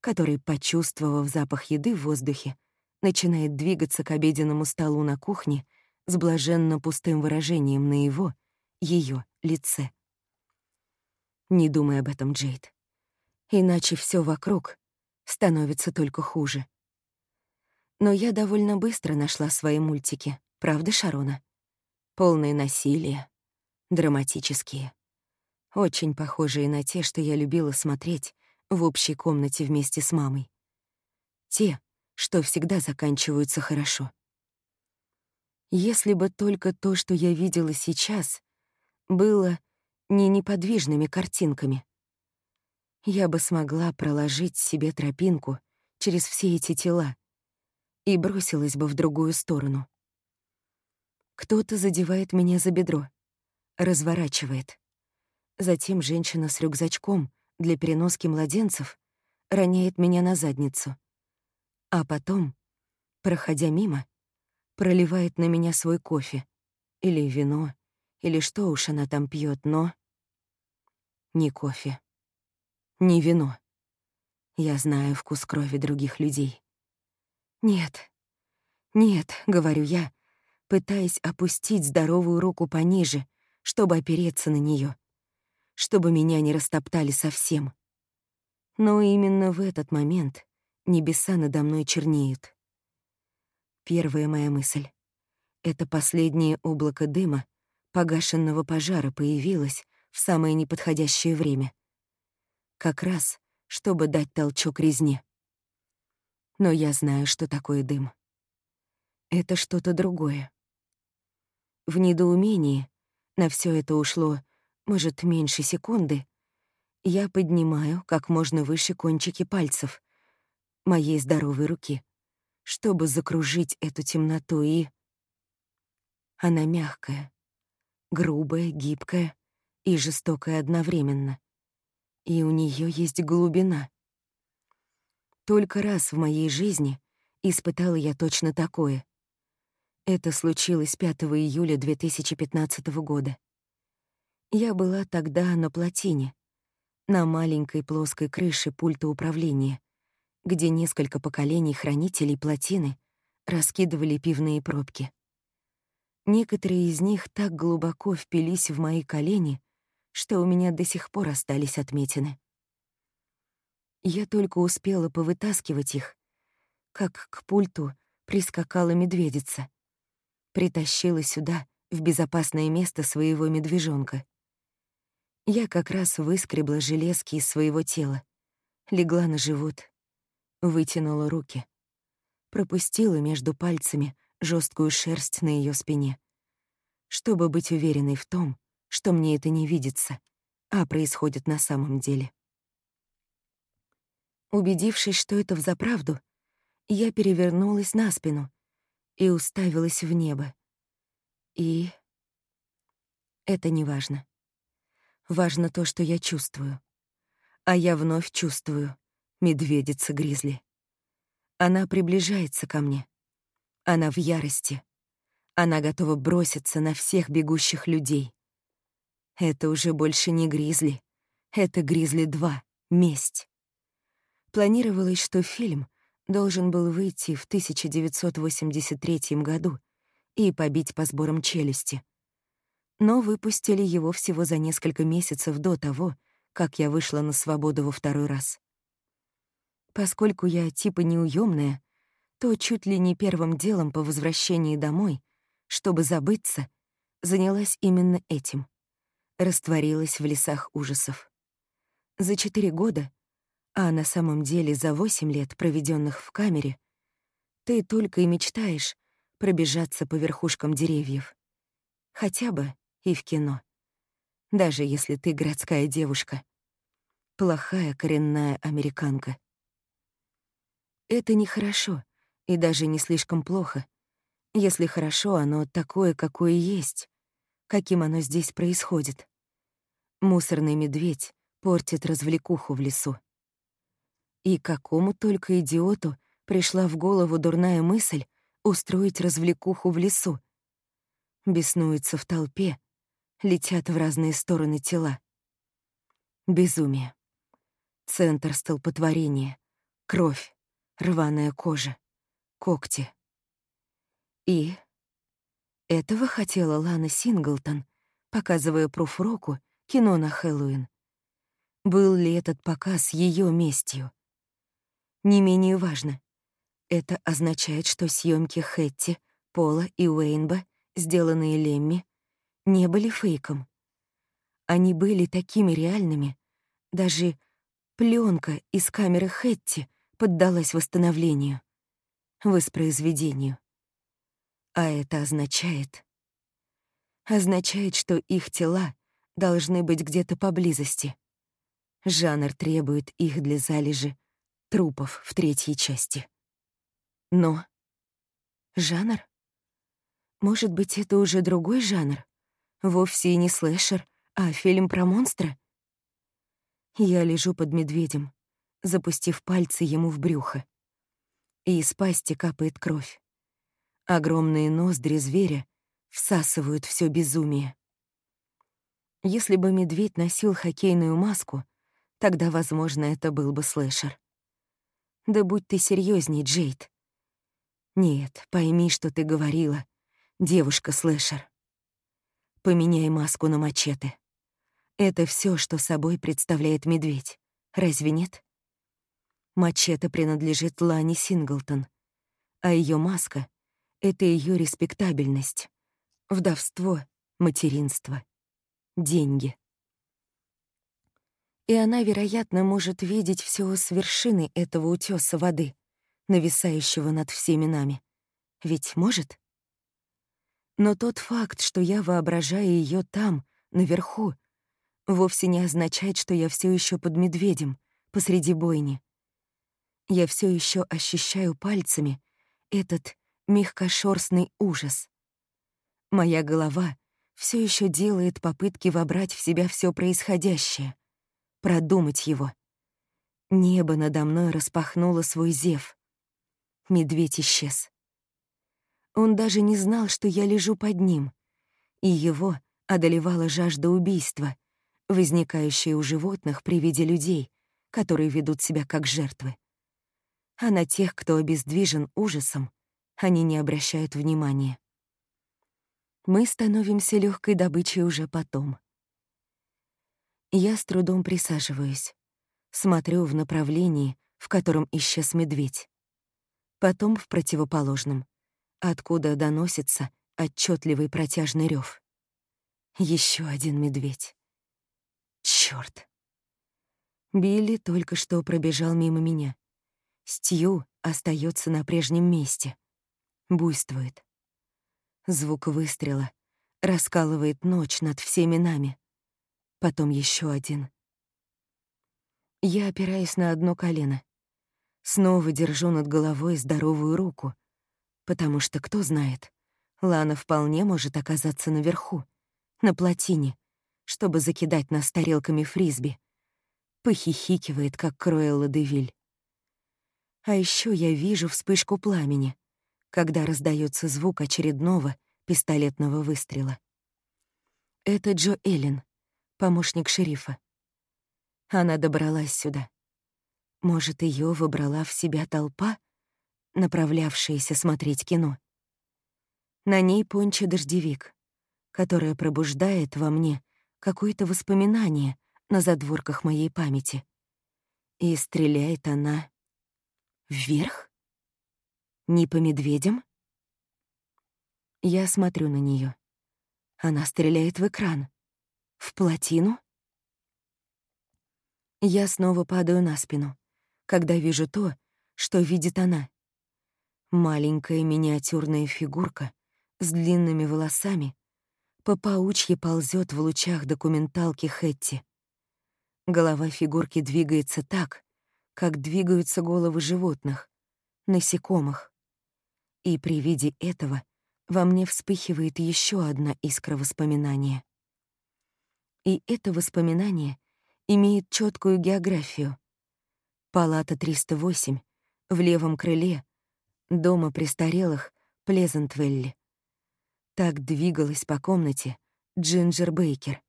Speaker 1: который, почувствовав запах еды в воздухе, начинает двигаться к обеденному столу на кухне с блаженно пустым выражением на его, ее лице. Не думай об этом, Джейд. Иначе все вокруг становится только хуже. Но я довольно быстро нашла свои мультики, правда, Шарона? Полные насилия, драматические. Очень похожие на те, что я любила смотреть в общей комнате вместе с мамой. Те, что всегда заканчиваются хорошо. Если бы только то, что я видела сейчас, было не неподвижными картинками, я бы смогла проложить себе тропинку через все эти тела и бросилась бы в другую сторону. Кто-то задевает меня за бедро, разворачивает. Затем женщина с рюкзачком для переноски младенцев роняет меня на задницу. А потом, проходя мимо, проливает на меня свой кофе или вино, или что уж она там пьет, но... Не кофе, не вино. Я знаю вкус крови других людей. «Нет, нет», — говорю я, пытаясь опустить здоровую руку пониже, чтобы опереться на нее, чтобы меня не растоптали совсем. Но именно в этот момент небеса надо мной чернеют. Первая моя мысль — это последнее облако дыма, погашенного пожара, появилось в самое неподходящее время. Как раз, чтобы дать толчок резне. Но я знаю, что такое дым. Это что-то другое. В недоумении, на все это ушло, может, меньше секунды, я поднимаю как можно выше кончики пальцев моей здоровой руки, чтобы закружить эту темноту и... Она мягкая, грубая, гибкая и жестокая одновременно. И у нее есть глубина. Только раз в моей жизни испытала я точно такое. Это случилось 5 июля 2015 года. Я была тогда на плотине, на маленькой плоской крыше пульта управления, где несколько поколений хранителей плотины раскидывали пивные пробки. Некоторые из них так глубоко впились в мои колени, что у меня до сих пор остались отметины. Я только успела повытаскивать их, как к пульту прискакала медведица. Притащила сюда, в безопасное место своего медвежонка. Я как раз выскребла железки из своего тела, легла на живот, вытянула руки, пропустила между пальцами жесткую шерсть на ее спине, чтобы быть уверенной в том, что мне это не видится, а происходит на самом деле. Убедившись, что это взаправду, я перевернулась на спину и уставилась в небо. И... Это не важно. Важно то, что я чувствую. А я вновь чувствую медведица-гризли. Она приближается ко мне. Она в ярости. Она готова броситься на всех бегущих людей. Это уже больше не гризли. Это «Гризли-2. Месть». Планировалось, что фильм должен был выйти в 1983 году и побить по сборам челюсти — но выпустили его всего за несколько месяцев до того, как я вышла на свободу во второй раз. Поскольку я типа неуемная, то чуть ли не первым делом по возвращении домой, чтобы забыться, занялась именно этим. Растворилась в лесах ужасов. За четыре года, а на самом деле за восемь лет, проведенных в камере, ты только и мечтаешь пробежаться по верхушкам деревьев. Хотя бы и в кино. Даже если ты городская девушка. Плохая коренная американка. Это нехорошо и даже не слишком плохо. Если хорошо, оно такое, какое есть, каким оно здесь происходит. Мусорный медведь портит развлекуху в лесу. И какому только идиоту пришла в голову дурная мысль устроить развлекуху в лесу. Беснуется в толпе, летят в разные стороны тела. Безумие. Центр столпотворения. Кровь, рваная кожа, когти. И этого хотела Лана Синглтон, показывая пруфроку кино на Хэллоуин. Был ли этот показ ее местью? Не менее важно. Это означает, что съемки Хэтти, Пола и Уэйнба, сделанные Лемми, не были фейком. Они были такими реальными. Даже пленка из камеры Хэтти поддалась восстановлению, воспроизведению. А это означает... Означает, что их тела должны быть где-то поблизости. Жанр требует их для залежи трупов в третьей части. Но... Жанр? Может быть, это уже другой жанр? Вовсе и не слэшер, а фильм про монстра. Я лежу под медведем, запустив пальцы ему в брюхо. И из пасти капает кровь. Огромные ноздри зверя всасывают все безумие. Если бы медведь носил хоккейную маску, тогда, возможно, это был бы слэшер. Да будь ты серьезней, Джейд. Нет, пойми, что ты говорила, девушка-слэшер. Поменяй маску на мачете. Это все, что собой представляет медведь. Разве нет? Мачете принадлежит Лане Синглтон, а ее маска — это ее респектабельность, вдовство, материнство, деньги. И она, вероятно, может видеть все с вершины этого утеса воды, нависающего над всеми нами. Ведь может? Но тот факт, что я воображаю ее там, наверху, вовсе не означает, что я все еще под медведем, посреди бойни. Я все еще ощущаю пальцами этот мягкошерстный ужас. Моя голова все еще делает попытки вобрать в себя все происходящее, продумать его. Небо надо мной распахнуло свой зев. Медведь исчез. Он даже не знал, что я лежу под ним, и его одолевала жажда убийства, возникающая у животных при виде людей, которые ведут себя как жертвы. А на тех, кто обездвижен ужасом, они не обращают внимания. Мы становимся легкой добычей уже потом. Я с трудом присаживаюсь. Смотрю в направлении, в котором исчез медведь. Потом в противоположном, откуда доносится отчетливый протяжный рев. Еще один медведь. Черт! Билли только что пробежал мимо меня. Стью остается на прежнем месте. Буйствует. Звук выстрела раскалывает ночь над всеми нами. Потом еще один — я опираюсь на одно колено. Снова держу над головой здоровую руку, потому что, кто знает, Лана вполне может оказаться наверху, на плотине, чтобы закидать нас тарелками фрисби. Похихикивает, как Кроэлла Девиль. А еще я вижу вспышку пламени, когда раздается звук очередного пистолетного выстрела. Это Джо Эллен, помощник шерифа. Она добралась сюда. Может, ее выбрала в себя толпа, направлявшаяся смотреть кино. На ней пончо-дождевик, которая пробуждает во мне какое-то воспоминание на задворках моей памяти. И стреляет она вверх? Не по медведям? Я смотрю на нее. Она стреляет в экран. В плотину? Я снова падаю на спину, когда вижу то, что видит она. Маленькая миниатюрная фигурка с длинными волосами по паучье ползет в лучах документалки Хэтти. Голова фигурки двигается так, как двигаются головы животных, насекомых. И при виде этого во мне вспыхивает еще одна искра воспоминания. И это воспоминание имеет четкую географию. Палата 308 в левом крыле дома престарелых Плезентвелли. Так двигалась по комнате Джинджер Бейкер,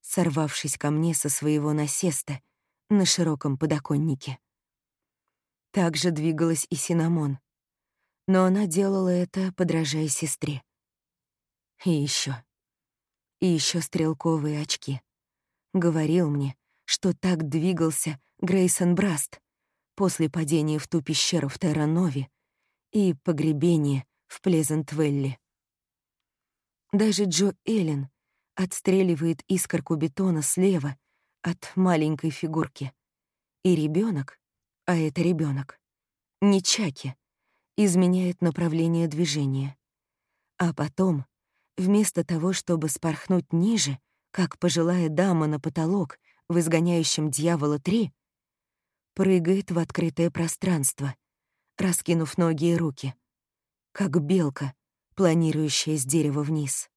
Speaker 1: сорвавшись ко мне со своего насеста на широком подоконнике. Так же двигалась и Синамон, но она делала это, подражая сестре. И еще, И еще стрелковые очки. Говорил мне, что так двигался Грейсон Браст после падения в ту пещеру в Терранове и погребения в Плезентвелле. Даже Джо Эллен отстреливает искорку бетона слева от маленькой фигурки. И ребенок, а это ребенок, не Чаки, изменяет направление движения. А потом, вместо того, чтобы спорхнуть ниже, как пожилая дама на потолок в изгоняющем дьявола три прыгает в открытое пространство, раскинув ноги и руки, как белка, планирующая с дерева вниз.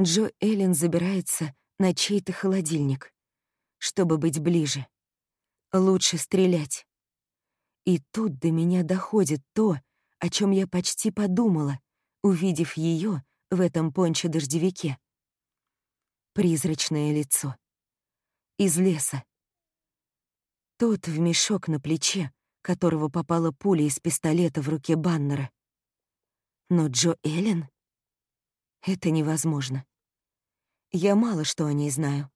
Speaker 1: Джо Эллен забирается на чей-то холодильник, чтобы быть ближе. Лучше стрелять. И тут до меня доходит то, о чем я почти подумала, увидев ее в этом понче-дождевике. Призрачное лицо из леса. Тот в мешок на плече, которого попала пуля из пистолета в руке Баннера. Но Джо Эллен? Это невозможно. Я мало что о ней знаю,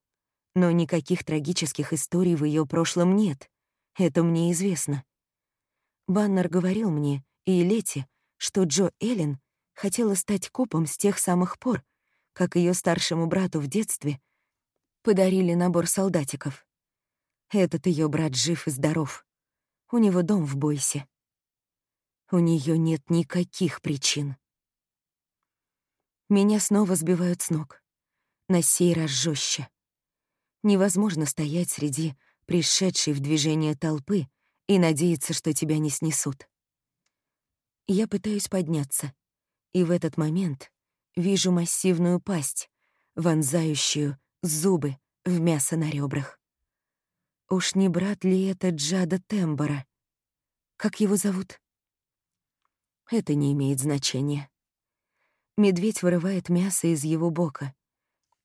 Speaker 1: но никаких трагических историй в ее прошлом нет. Это мне известно. Баннер говорил мне и Лети, что Джо Эллен хотела стать копом с тех самых пор, как ее старшему брату в детстве подарили набор солдатиков. Этот ее брат жив и здоров. У него дом в Бойсе. У нее нет никаких причин. Меня снова сбивают с ног. На сей раз жестче. Невозможно стоять среди пришедшей в движение толпы и надеяться, что тебя не снесут. Я пытаюсь подняться, и в этот момент вижу массивную пасть, вонзающую зубы в мясо на ребрах. Уж не брат ли это Джада Тембора? Как его зовут? Это не имеет значения. Медведь вырывает мясо из его бока,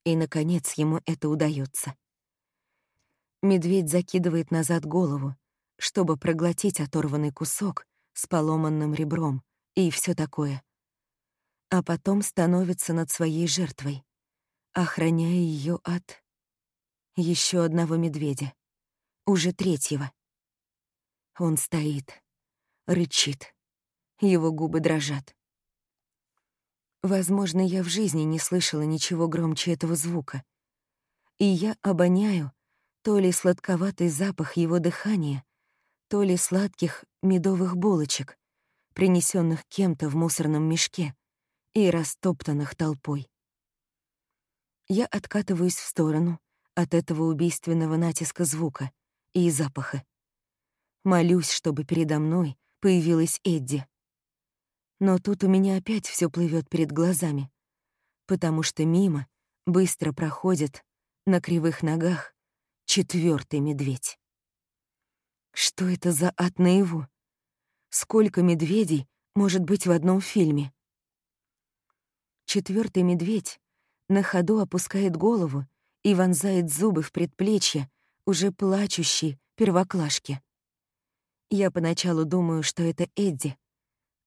Speaker 1: и, наконец, ему это удается. Медведь закидывает назад голову, чтобы проглотить оторванный кусок с поломанным ребром и все такое. А потом становится над своей жертвой, охраняя ее от еще одного медведя, уже третьего. Он стоит, рычит, его губы дрожат. Возможно, я в жизни не слышала ничего громче этого звука. И я обоняю то ли сладковатый запах его дыхания, то ли сладких медовых булочек, принесенных кем-то в мусорном мешке и растоптанных толпой. Я откатываюсь в сторону от этого убийственного натиска звука и запаха. Молюсь, чтобы передо мной появилась Эдди. Но тут у меня опять все плывет перед глазами, потому что мимо быстро проходит на кривых ногах четвертый медведь. Что это за ад наяву? Сколько медведей может быть в одном фильме? Четвертый медведь на ходу опускает голову и вонзает зубы в предплечье уже плачущей первоклашки. Я поначалу думаю, что это Эдди.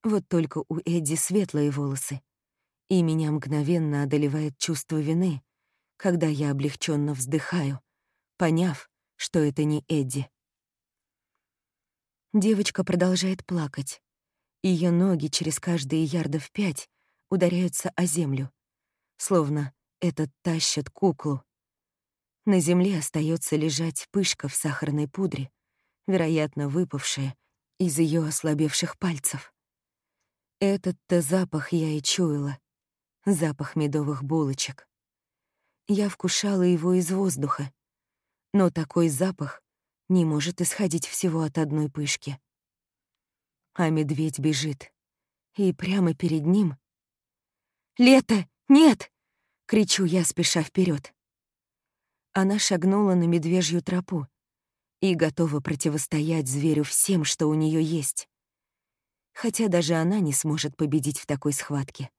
Speaker 1: Вот только у Эдди светлые волосы, и меня мгновенно одолевает чувство вины, когда я облегченно вздыхаю, поняв, что это не Эдди. Девочка продолжает плакать. Ее ноги через каждые ярдов пять ударяются о землю, словно этот тащит куклу. На земле остается лежать пышка в сахарной пудре, вероятно, выпавшая из ее ослабевших пальцев. Этот-то запах я и чуяла. Запах медовых булочек. Я вкушала его из воздуха. Но такой запах не может исходить всего от одной пышки. А медведь бежит, и прямо перед ним... «Лето! Нет!» — кричу я, спеша вперед. Она шагнула на медвежью тропу и готова противостоять зверю всем, что у нее есть. Хотя даже она не сможет победить в такой схватке.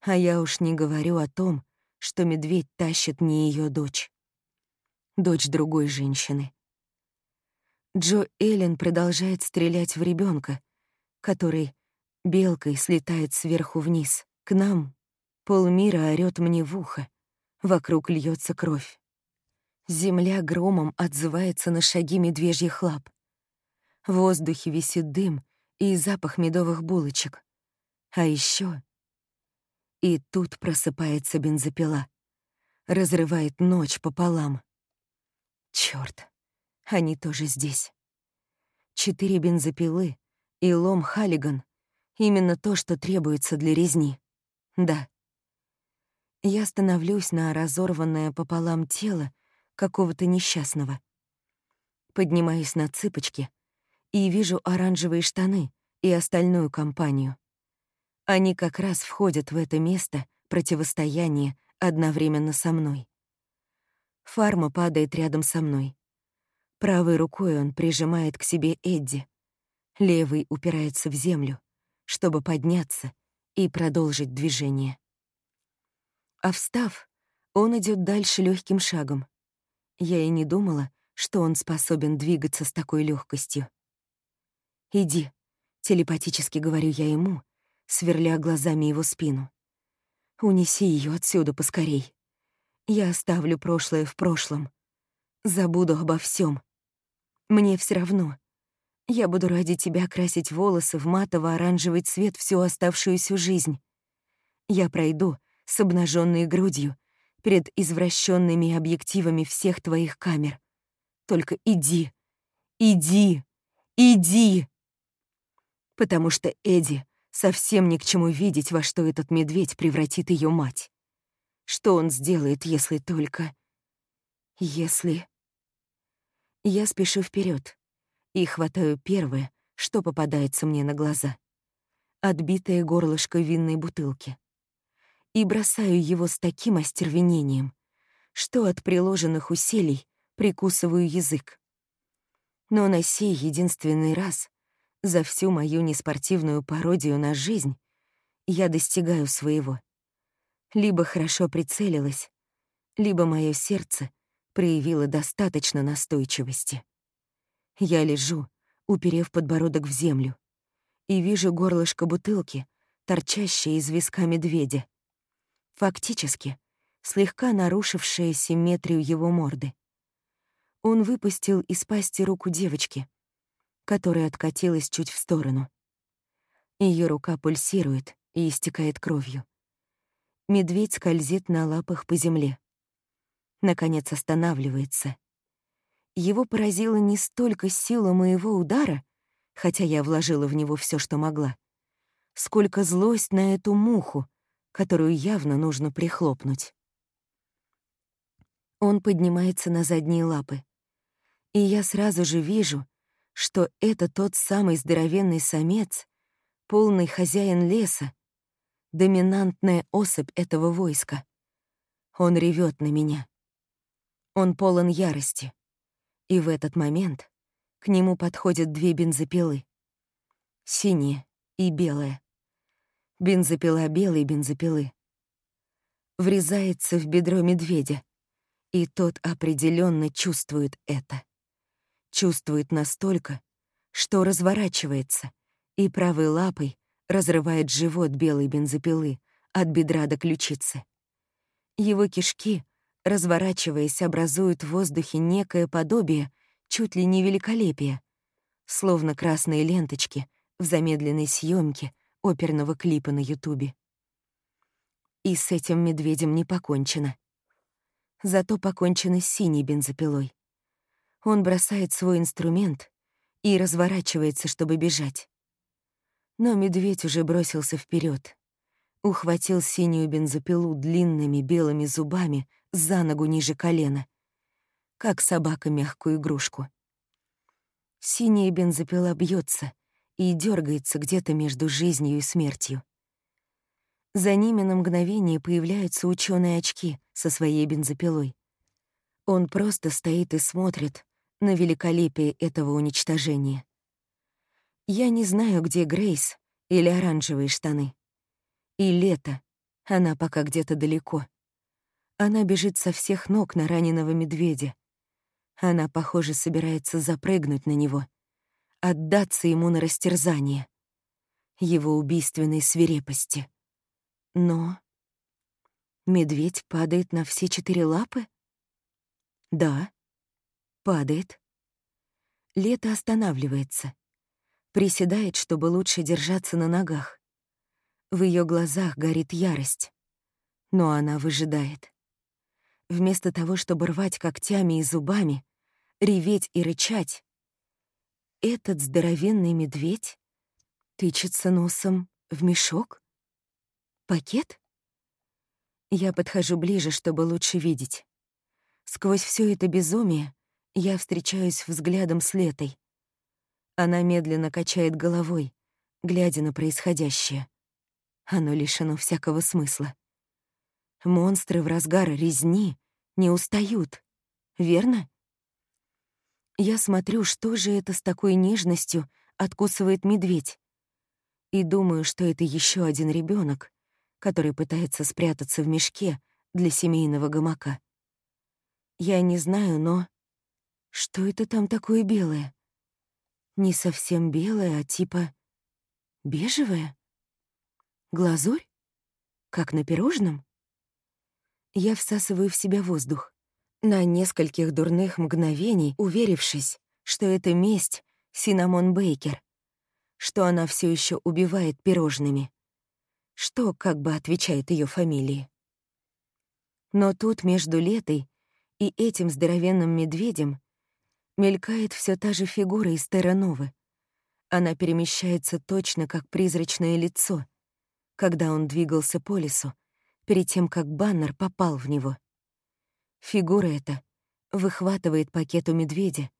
Speaker 1: А я уж не говорю о том, что медведь тащит не ее дочь. Дочь другой женщины. Джо Эллен продолжает стрелять в ребенка, который белкой слетает сверху вниз. К нам полмира орёт мне в ухо. Вокруг льется кровь. Земля громом отзывается на шаги медвежьих лап. В воздухе висит дым и запах медовых булочек. А еще И тут просыпается бензопила. Разрывает ночь пополам. Чёрт. Они тоже здесь. Четыре бензопилы и лом Халлиган — именно то, что требуется для резни. Да. Я становлюсь на разорванное пополам тело какого-то несчастного. Поднимаюсь на цыпочки и вижу оранжевые штаны и остальную компанию. Они как раз входят в это место противостояния одновременно со мной. Фарма падает рядом со мной. Правой рукой он прижимает к себе Эдди. Левый упирается в землю, чтобы подняться и продолжить движение. А встав, он идет дальше легким шагом. Я и не думала, что он способен двигаться с такой легкостью. «Иди», — телепатически говорю я ему, сверля глазами его спину. «Унеси ее отсюда поскорей. Я оставлю прошлое в прошлом. Забуду обо всем. Мне все равно. Я буду ради тебя красить волосы в матово-оранжевый цвет всю оставшуюся жизнь. Я пройду с обнаженной грудью перед извращенными объективами всех твоих камер. Только иди, иди, иди! Потому что Эдди Совсем ни к чему видеть, во что этот медведь превратит ее мать. Что он сделает, если только... Если... Я спешу вперед и хватаю первое, что попадается мне на глаза. Отбитое горлышко винной бутылки. И бросаю его с таким остервенением, что от приложенных усилий прикусываю язык. Но на сей единственный раз за всю мою неспортивную пародию на жизнь я достигаю своего. Либо хорошо прицелилась, либо мое сердце проявило достаточно настойчивости. Я лежу, уперев подбородок в землю, и вижу горлышко бутылки, торчащее из виска медведя. Фактически, слегка нарушившее симметрию его морды. Он выпустил из пасти руку девочки, которая откатилась чуть в сторону. Ее рука пульсирует и истекает кровью. Медведь скользит на лапах по земле. Наконец останавливается. Его поразила не столько сила моего удара, хотя я вложила в него все, что могла, сколько злость на эту муху, которую явно нужно прихлопнуть. Он поднимается на задние лапы, и я сразу же вижу, что это тот самый здоровенный самец, полный хозяин леса, доминантная особь этого войска. Он ревет на меня. Он полон ярости. И в этот момент к нему подходят две бензопилы. Синяя и белая. Бензопила белой бензопилы. Врезается в бедро медведя, и тот определенно чувствует это чувствует настолько, что разворачивается и правой лапой разрывает живот белой бензопилы от бедра до ключицы. Его кишки, разворачиваясь, образуют в воздухе некое подобие чуть ли не великолепия, словно красные ленточки в замедленной съемке оперного клипа на Ютубе. И с этим медведем не покончено. Зато покончено с синей бензопилой. Он бросает свой инструмент и разворачивается, чтобы бежать. Но медведь уже бросился вперед, ухватил синюю бензопилу длинными белыми зубами за ногу ниже колена, как собака мягкую игрушку. Синяя бензопила бьется и дергается где-то между жизнью и смертью. За ними на мгновение появляются ученые очки со своей бензопилой. Он просто стоит и смотрит, на великолепие этого уничтожения. Я не знаю, где Грейс или оранжевые штаны. И лето, она пока где-то далеко. Она бежит со всех ног на раненого медведя. Она, похоже, собирается запрыгнуть на него, отдаться ему на растерзание, его убийственной свирепости. Но... Медведь падает на все четыре лапы? Да, Падает. Лето останавливается. Приседает, чтобы лучше держаться на ногах. В ее глазах горит ярость. Но она выжидает. Вместо того, чтобы рвать когтями и зубами, реветь и рычать, этот здоровенный медведь тычется носом в мешок? Пакет? Я подхожу ближе, чтобы лучше видеть. Сквозь все это безумие я встречаюсь взглядом с Летой. Она медленно качает головой, глядя на происходящее. Оно лишено всякого смысла. Монстры в разгар резни не устают, верно? Я смотрю, что же это с такой нежностью откусывает медведь. И думаю, что это еще один ребенок, который пытается спрятаться в мешке для семейного гамака. Я не знаю, но что это там такое белое? Не совсем белое, а типа бежевое? Глазурь? Как на пирожном? Я всасываю в себя воздух, на нескольких дурных мгновений уверившись, что это месть Синамон Бейкер, что она все еще убивает пирожными, что как бы отвечает ее фамилии. Но тут между Летой и этим здоровенным медведем мелькает все та же фигура из Террановы. Она перемещается точно как призрачное лицо, когда он двигался по лесу, перед тем, как баннер попал в него. Фигура эта выхватывает пакет у медведя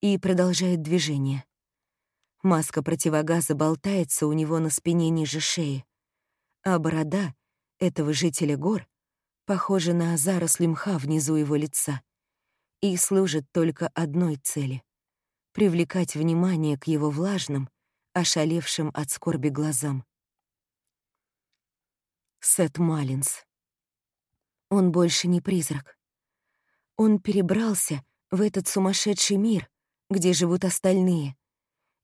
Speaker 1: и продолжает движение. Маска противогаза болтается у него на спине ниже шеи, а борода этого жителя гор похожа на заросли мха внизу его лица и служит только одной цели — привлекать внимание к его влажным, ошалевшим от скорби глазам. Сет Маллинс. Он больше не призрак. Он перебрался в этот сумасшедший мир, где живут остальные.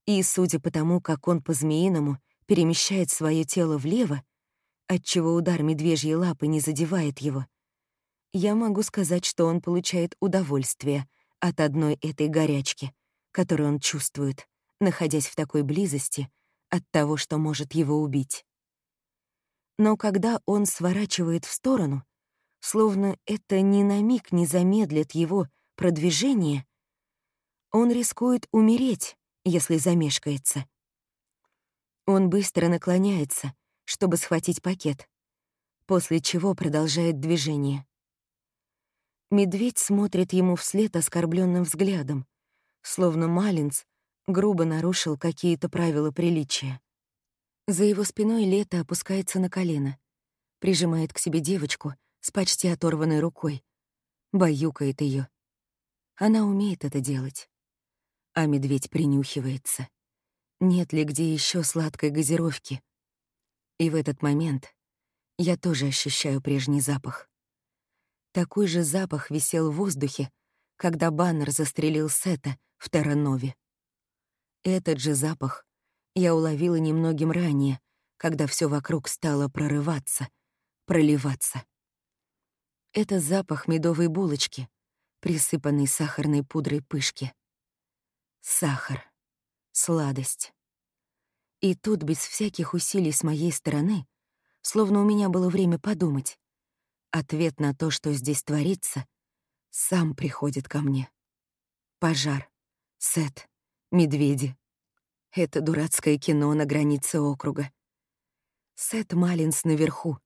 Speaker 1: И, судя по тому, как он по-змеиному перемещает свое тело влево, отчего удар медвежьей лапы не задевает его, я могу сказать, что он получает удовольствие от одной этой горячки, которую он чувствует, находясь в такой близости от того, что может его убить. Но когда он сворачивает в сторону, словно это ни на миг не замедлит его продвижение, он рискует умереть, если замешкается. Он быстро наклоняется, чтобы схватить пакет, после чего продолжает движение. Медведь смотрит ему вслед оскорбленным взглядом, словно Малинц грубо нарушил какие-то правила приличия. За его спиной Лето опускается на колено, прижимает к себе девочку с почти оторванной рукой, баюкает ее. Она умеет это делать а медведь принюхивается. Нет ли где еще сладкой газировки? И в этот момент я тоже ощущаю прежний запах. Такой же запах висел в воздухе, когда баннер застрелил Сета в Таранове. Этот же запах я уловила немногим ранее, когда все вокруг стало прорываться, проливаться. Это запах медовой булочки, присыпанной сахарной пудрой пышки. Сахар. Сладость. И тут, без всяких усилий с моей стороны, словно у меня было время подумать, ответ на то, что здесь творится, сам приходит ко мне. Пожар. Сет. Медведи. Это дурацкое кино на границе округа. Сет Малинс наверху,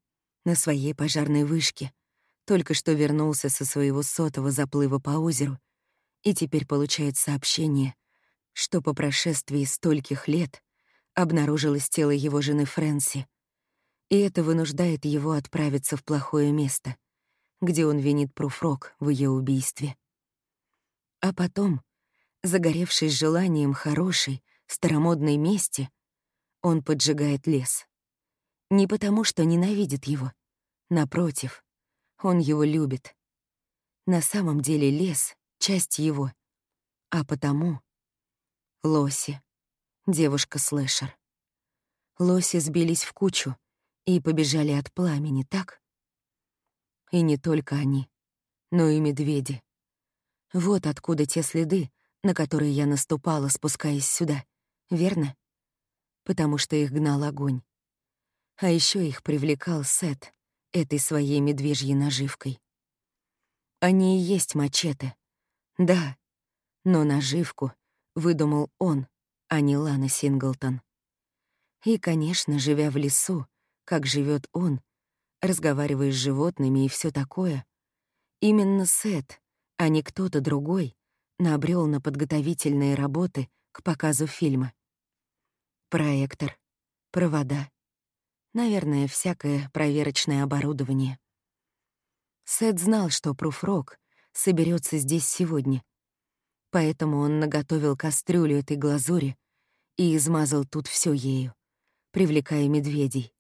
Speaker 1: на своей пожарной вышке, только что вернулся со своего сотого заплыва по озеру и теперь получает сообщение, что по прошествии стольких лет обнаружилось тело его жены Фрэнси, и это вынуждает его отправиться в плохое место, где он винит Пруфрок в ее убийстве. А потом, загоревшись желанием хорошей, старомодной мести, он поджигает лес. Не потому, что ненавидит его. Напротив, он его любит. На самом деле лес — часть его. А потому, Лоси. Девушка-слэшер. Лоси сбились в кучу и побежали от пламени, так? И не только они, но и медведи. Вот откуда те следы, на которые я наступала, спускаясь сюда, верно? Потому что их гнал огонь. А еще их привлекал Сет этой своей медвежьей наживкой. Они и есть мачете. Да, но наживку — выдумал он, а не Лана Синглтон. И, конечно, живя в лесу, как живет он, разговаривая с животными и все такое, именно Сет, а не кто-то другой, набрел на подготовительные работы к показу фильма. Проектор, провода, наверное, всякое проверочное оборудование. Сет знал, что Пруфрок соберется здесь сегодня — Поэтому он наготовил кастрюлю этой глазури и измазал тут все ею, привлекая медведей,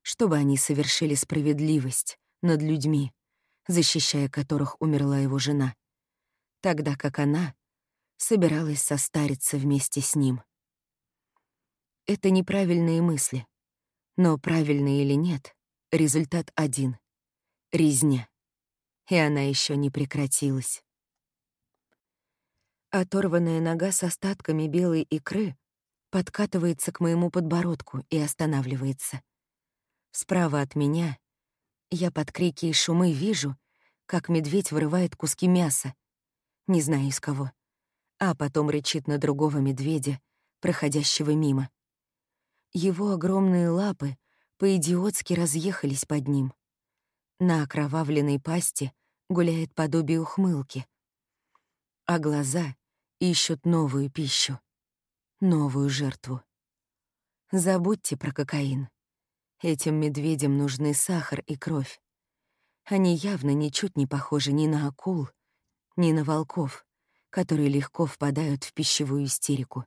Speaker 1: чтобы они совершили справедливость над людьми, защищая которых умерла его жена, тогда как она собиралась состариться вместе с ним. Это неправильные мысли, но правильные или нет, результат один — резня. И она еще не прекратилась. Оторванная нога с остатками белой икры подкатывается к моему подбородку и останавливается. Справа от меня я под крики и шумы вижу, как медведь вырывает куски мяса, не знаю из кого, а потом рычит на другого медведя, проходящего мимо. Его огромные лапы по-идиотски разъехались под ним. На окровавленной пасти гуляет подобие ухмылки. А глаза ищут новую пищу, новую жертву. Забудьте про кокаин. Этим медведям нужны сахар и кровь. Они явно ничуть не похожи ни на акул, ни на волков, которые легко впадают в пищевую истерику.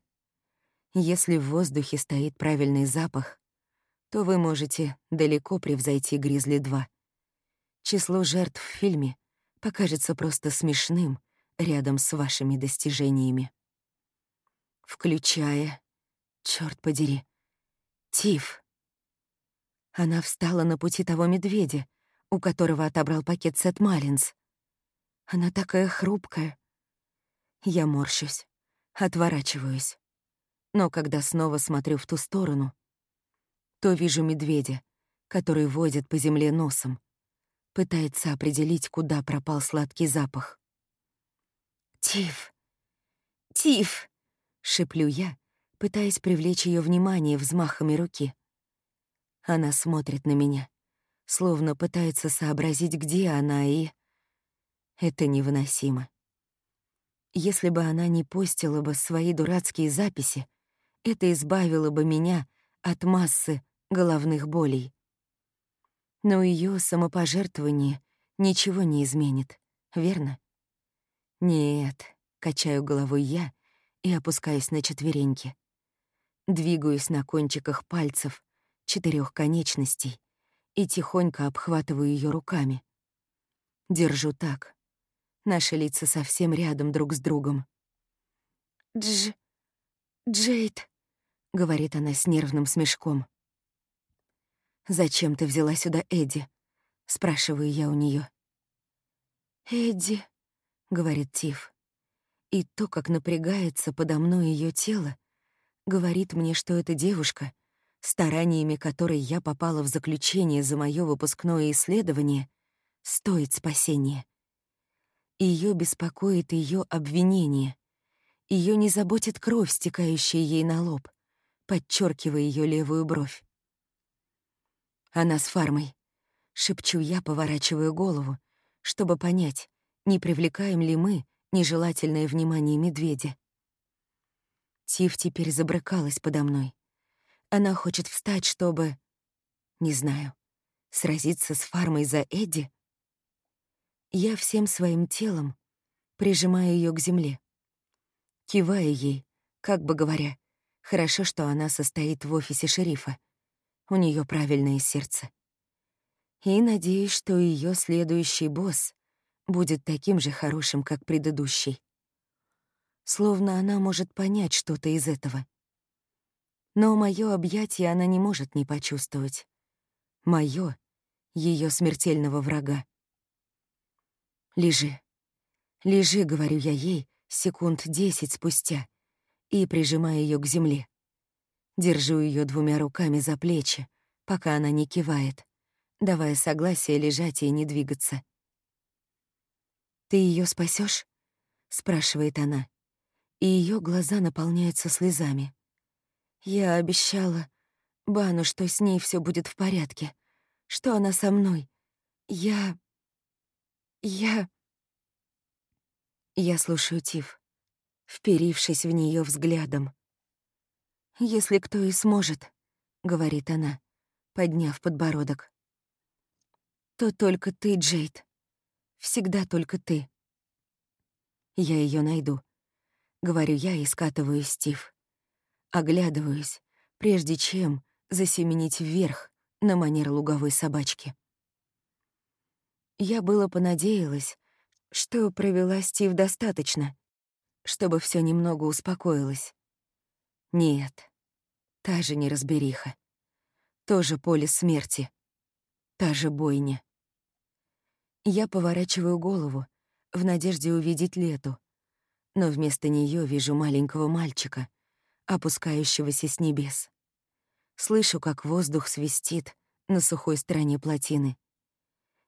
Speaker 1: Если в воздухе стоит правильный запах, то вы можете далеко превзойти «Гризли-2». Число жертв в фильме покажется просто смешным рядом с вашими достижениями. Включая, черт подери, Тиф. Она встала на пути того медведя, у которого отобрал пакет Сет Маллинс. Она такая хрупкая. Я морщусь, отворачиваюсь. Но когда снова смотрю в ту сторону, то вижу медведя, который водит по земле носом, пытается определить, куда пропал сладкий запах. «Тиф! Тиф!» — шеплю я, пытаясь привлечь ее внимание взмахами руки. Она смотрит на меня, словно пытается сообразить, где она, и... Это невыносимо. Если бы она не постила бы свои дурацкие записи, это избавило бы меня от массы головных болей. Но ее самопожертвование ничего не изменит, верно? Нет, качаю головой я и опускаюсь на четвереньки. Двигаюсь на кончиках пальцев, четырех конечностей, и тихонько обхватываю ее руками. Держу так. Наши лица совсем рядом друг с другом. «Дж... Джейд», — говорит она с нервным смешком. «Зачем ты взяла сюда Эдди?» — спрашиваю я у нее. «Эдди», — говорит Тиф. И то, как напрягается подо мной ее тело, говорит мне, что эта девушка, стараниями которой я попала в заключение за мое выпускное исследование, стоит спасения. Ее беспокоит ее обвинение. Ее не заботит кровь, стекающая ей на лоб, подчеркивая ее левую бровь. Она с фармой. Шепчу я, поворачивая голову, чтобы понять, не привлекаем ли мы нежелательное внимание медведя. Тиф теперь забрыкалась подо мной. Она хочет встать, чтобы... Не знаю, сразиться с фармой за Эдди? Я всем своим телом прижимаю ее к земле. Кивая ей, как бы говоря, хорошо, что она состоит в офисе шерифа. У нее правильное сердце. И надеюсь, что ее следующий босс будет таким же хорошим, как предыдущий. Словно она может понять что-то из этого. Но мое объятие она не может не почувствовать. Мое, ее смертельного врага. «Лежи. Лежи», — говорю я ей, секунд десять спустя, и прижимаю ее к земле. Держу ее двумя руками за плечи, пока она не кивает, давая согласие лежать и не двигаться. «Ты ее спасешь? спрашивает она, и ее глаза наполняются слезами. «Я обещала Бану, что с ней все будет в порядке, что она со мной. Я... я...» Я слушаю Тиф, вперившись в нее взглядом. «Если кто и сможет», — говорит она, подняв подбородок, «то только ты, Джейд. Всегда только ты». «Я ее найду», — говорю я и скатываю Стив. Оглядываюсь, прежде чем засеменить вверх на манер луговой собачки. Я было понадеялась, что провела Стив достаточно, чтобы все немного успокоилось. Нет, та же неразбериха. Тоже поле смерти. Та же бойня. Я поворачиваю голову в надежде увидеть Лету, но вместо нее вижу маленького мальчика, опускающегося с небес. Слышу, как воздух свистит на сухой стороне плотины.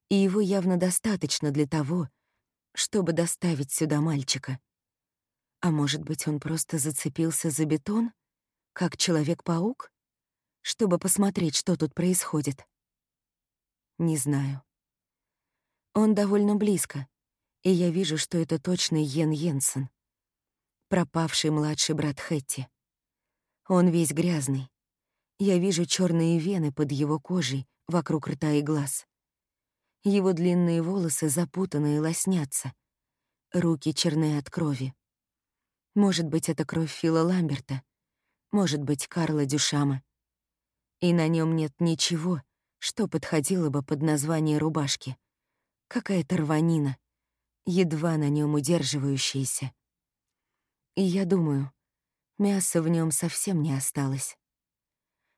Speaker 1: И его явно достаточно для того, чтобы доставить сюда мальчика. А может быть, он просто зацепился за бетон как Человек-паук? Чтобы посмотреть, что тут происходит? Не знаю. Он довольно близко, и я вижу, что это точно Йен Йенсен, пропавший младший брат Хэтти. Он весь грязный. Я вижу черные вены под его кожей вокруг рта и глаз. Его длинные волосы запутаны и лоснятся. Руки черные от крови. Может быть, это кровь Фила Ламберта, может быть, Карла Дюшама. И на нем нет ничего, что подходило бы под название рубашки. Какая-то рванина, едва на нем удерживающаяся. И я думаю, мяса в нем совсем не осталось.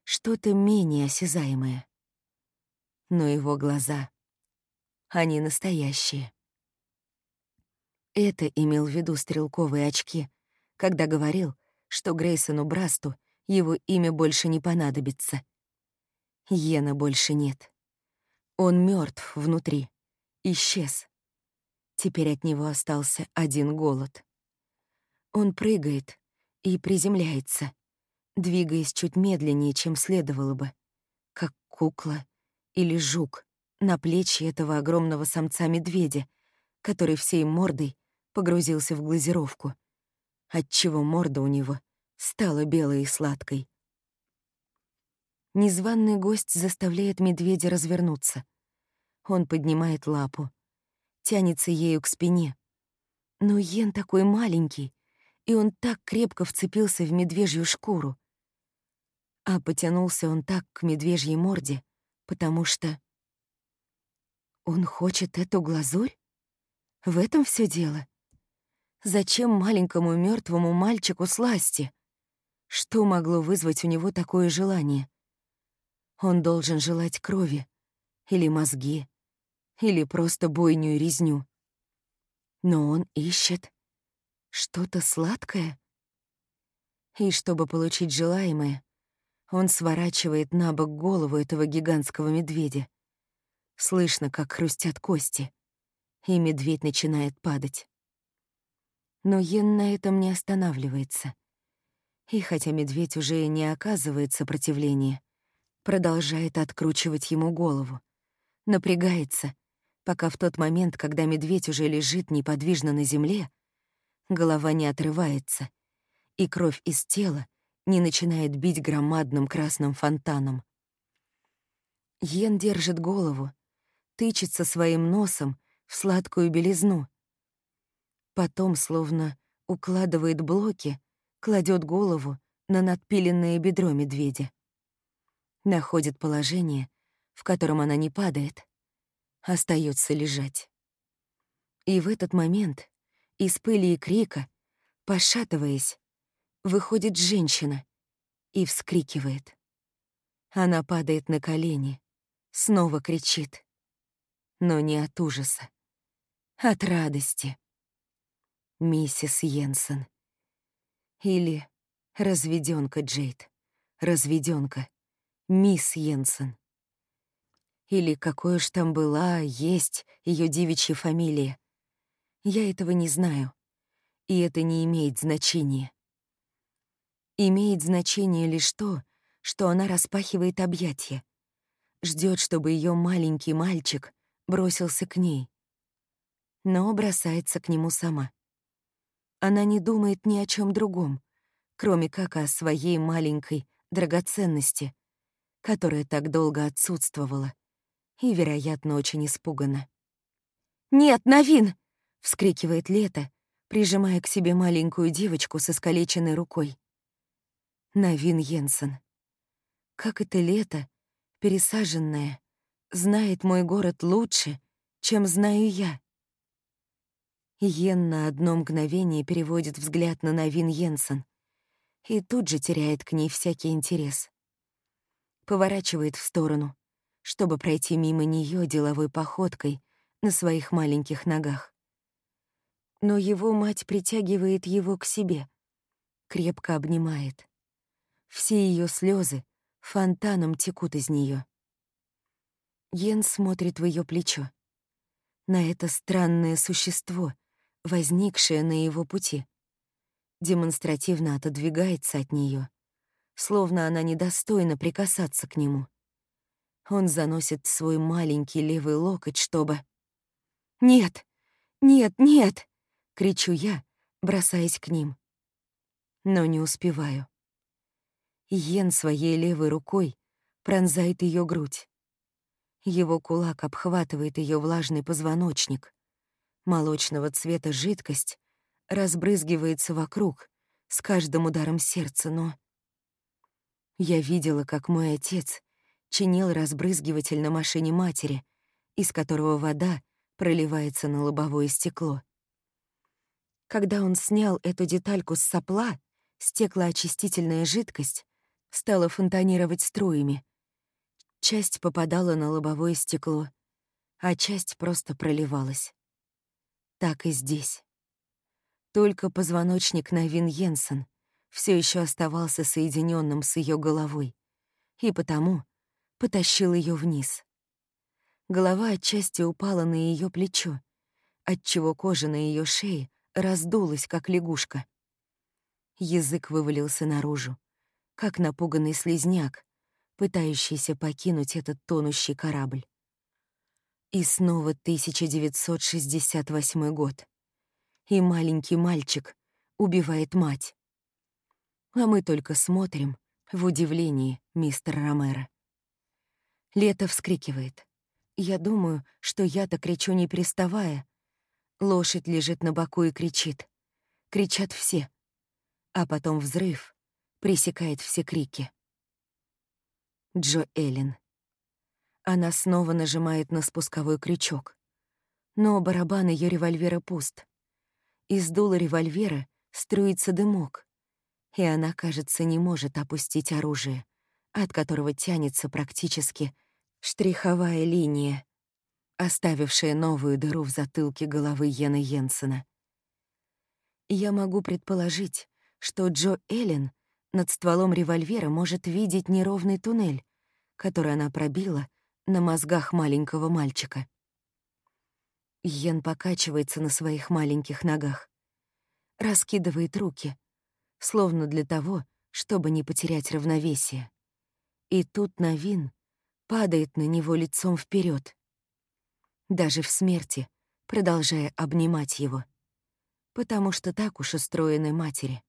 Speaker 1: Что-то менее осязаемое. Но его глаза, они настоящие. Это имел в виду стрелковые очки, когда говорил, что Грейсону Брасту его имя больше не понадобится. Йена больше нет. Он мертв внутри, исчез. Теперь от него остался один голод. Он прыгает и приземляется, двигаясь чуть медленнее, чем следовало бы, как кукла или жук на плечи этого огромного самца-медведя, который всей мордой погрузился в глазировку — отчего морда у него стала белой и сладкой. Незваный гость заставляет медведя развернуться. Он поднимает лапу, тянется ею к спине. Но Йен такой маленький, и он так крепко вцепился в медвежью шкуру. А потянулся он так к медвежьей морде, потому что... Он хочет эту глазурь? В этом все дело. Зачем маленькому мертвому мальчику сласти? Что могло вызвать у него такое желание? Он должен желать крови, или мозги, или просто бойню и резню. Но он ищет что-то сладкое. И чтобы получить желаемое, он сворачивает на бок голову этого гигантского медведя. Слышно, как хрустят кости, и медведь начинает падать. Но Йен на этом не останавливается. И хотя медведь уже не оказывает сопротивления, продолжает откручивать ему голову, напрягается, пока в тот момент, когда медведь уже лежит неподвижно на земле, голова не отрывается, и кровь из тела не начинает бить громадным красным фонтаном. Йен держит голову, тычется своим носом в сладкую белизну, Потом, словно укладывает блоки, кладет голову на надпиленное бедро медведя. Находит положение, в котором она не падает, остается лежать. И в этот момент из пыли и крика, пошатываясь, выходит женщина и вскрикивает. Она падает на колени, снова кричит. Но не от ужаса, от радости миссис Йенсен. Или разведёнка Джейд, разведёнка, мисс Йенсен. Или какой уж там была, есть её девичья фамилия. Я этого не знаю, и это не имеет значения. Имеет значение лишь то, что она распахивает объятия, ждёт, чтобы её маленький мальчик бросился к ней, но бросается к нему сама. Она не думает ни о чем другом, кроме как о своей маленькой драгоценности, которая так долго отсутствовала и, вероятно, очень испугана. «Нет, Новин!» — вскрикивает Лето, прижимая к себе маленькую девочку со искалеченной рукой. Новин Йенсен. Как это лето, пересаженное, знает мой город лучше, чем знаю я. Йен на одно мгновение переводит взгляд на Навин Йенсен и тут же теряет к ней всякий интерес. Поворачивает в сторону, чтобы пройти мимо нее деловой походкой на своих маленьких ногах. Но его мать притягивает его к себе, крепко обнимает. Все ее слезы фонтаном текут из нее. Йен смотрит в ее плечо. На это странное существо — возникшая на его пути. Демонстративно отодвигается от нее, словно она недостойна прикасаться к нему. Он заносит свой маленький левый локоть, чтобы... «Нет! Нет! Нет!» — кричу я, бросаясь к ним. Но не успеваю. Йен своей левой рукой пронзает ее грудь. Его кулак обхватывает ее влажный позвоночник. Молочного цвета жидкость разбрызгивается вокруг с каждым ударом сердца, но... Я видела, как мой отец чинил разбрызгиватель на машине матери, из которого вода проливается на лобовое стекло. Когда он снял эту детальку с сопла, стеклоочистительная жидкость стала фонтанировать струями. Часть попадала на лобовое стекло, а часть просто проливалась. Так и здесь. Только позвоночник Навин Йенсен все еще оставался соединенным с ее головой, и потому потащил ее вниз. Голова отчасти упала на ее плечо, отчего кожа на ее шее раздулась, как лягушка. Язык вывалился наружу, как напуганный слезняк, пытающийся покинуть этот тонущий корабль. И снова 1968 год. И маленький мальчик убивает мать. А мы только смотрим в удивлении, мистер Ромеро. Лето вскрикивает. Я думаю, что я-то кричу не переставая. Лошадь лежит на боку и кричит. Кричат все. А потом взрыв пресекает все крики. Джо Эллен. Она снова нажимает на спусковой крючок. Но барабан ее револьвера пуст. Из дула револьвера струится дымок, и она, кажется, не может опустить оружие, от которого тянется практически штриховая линия, оставившая новую дыру в затылке головы Йена Йенсена. Я могу предположить, что Джо Эллен над стволом револьвера может видеть неровный туннель, который она пробила на мозгах маленького мальчика. Йен покачивается на своих маленьких ногах, раскидывает руки, словно для того, чтобы не потерять равновесие. И тут Навин падает на него лицом вперед, даже в смерти, продолжая обнимать его. Потому что так уж устроены матери.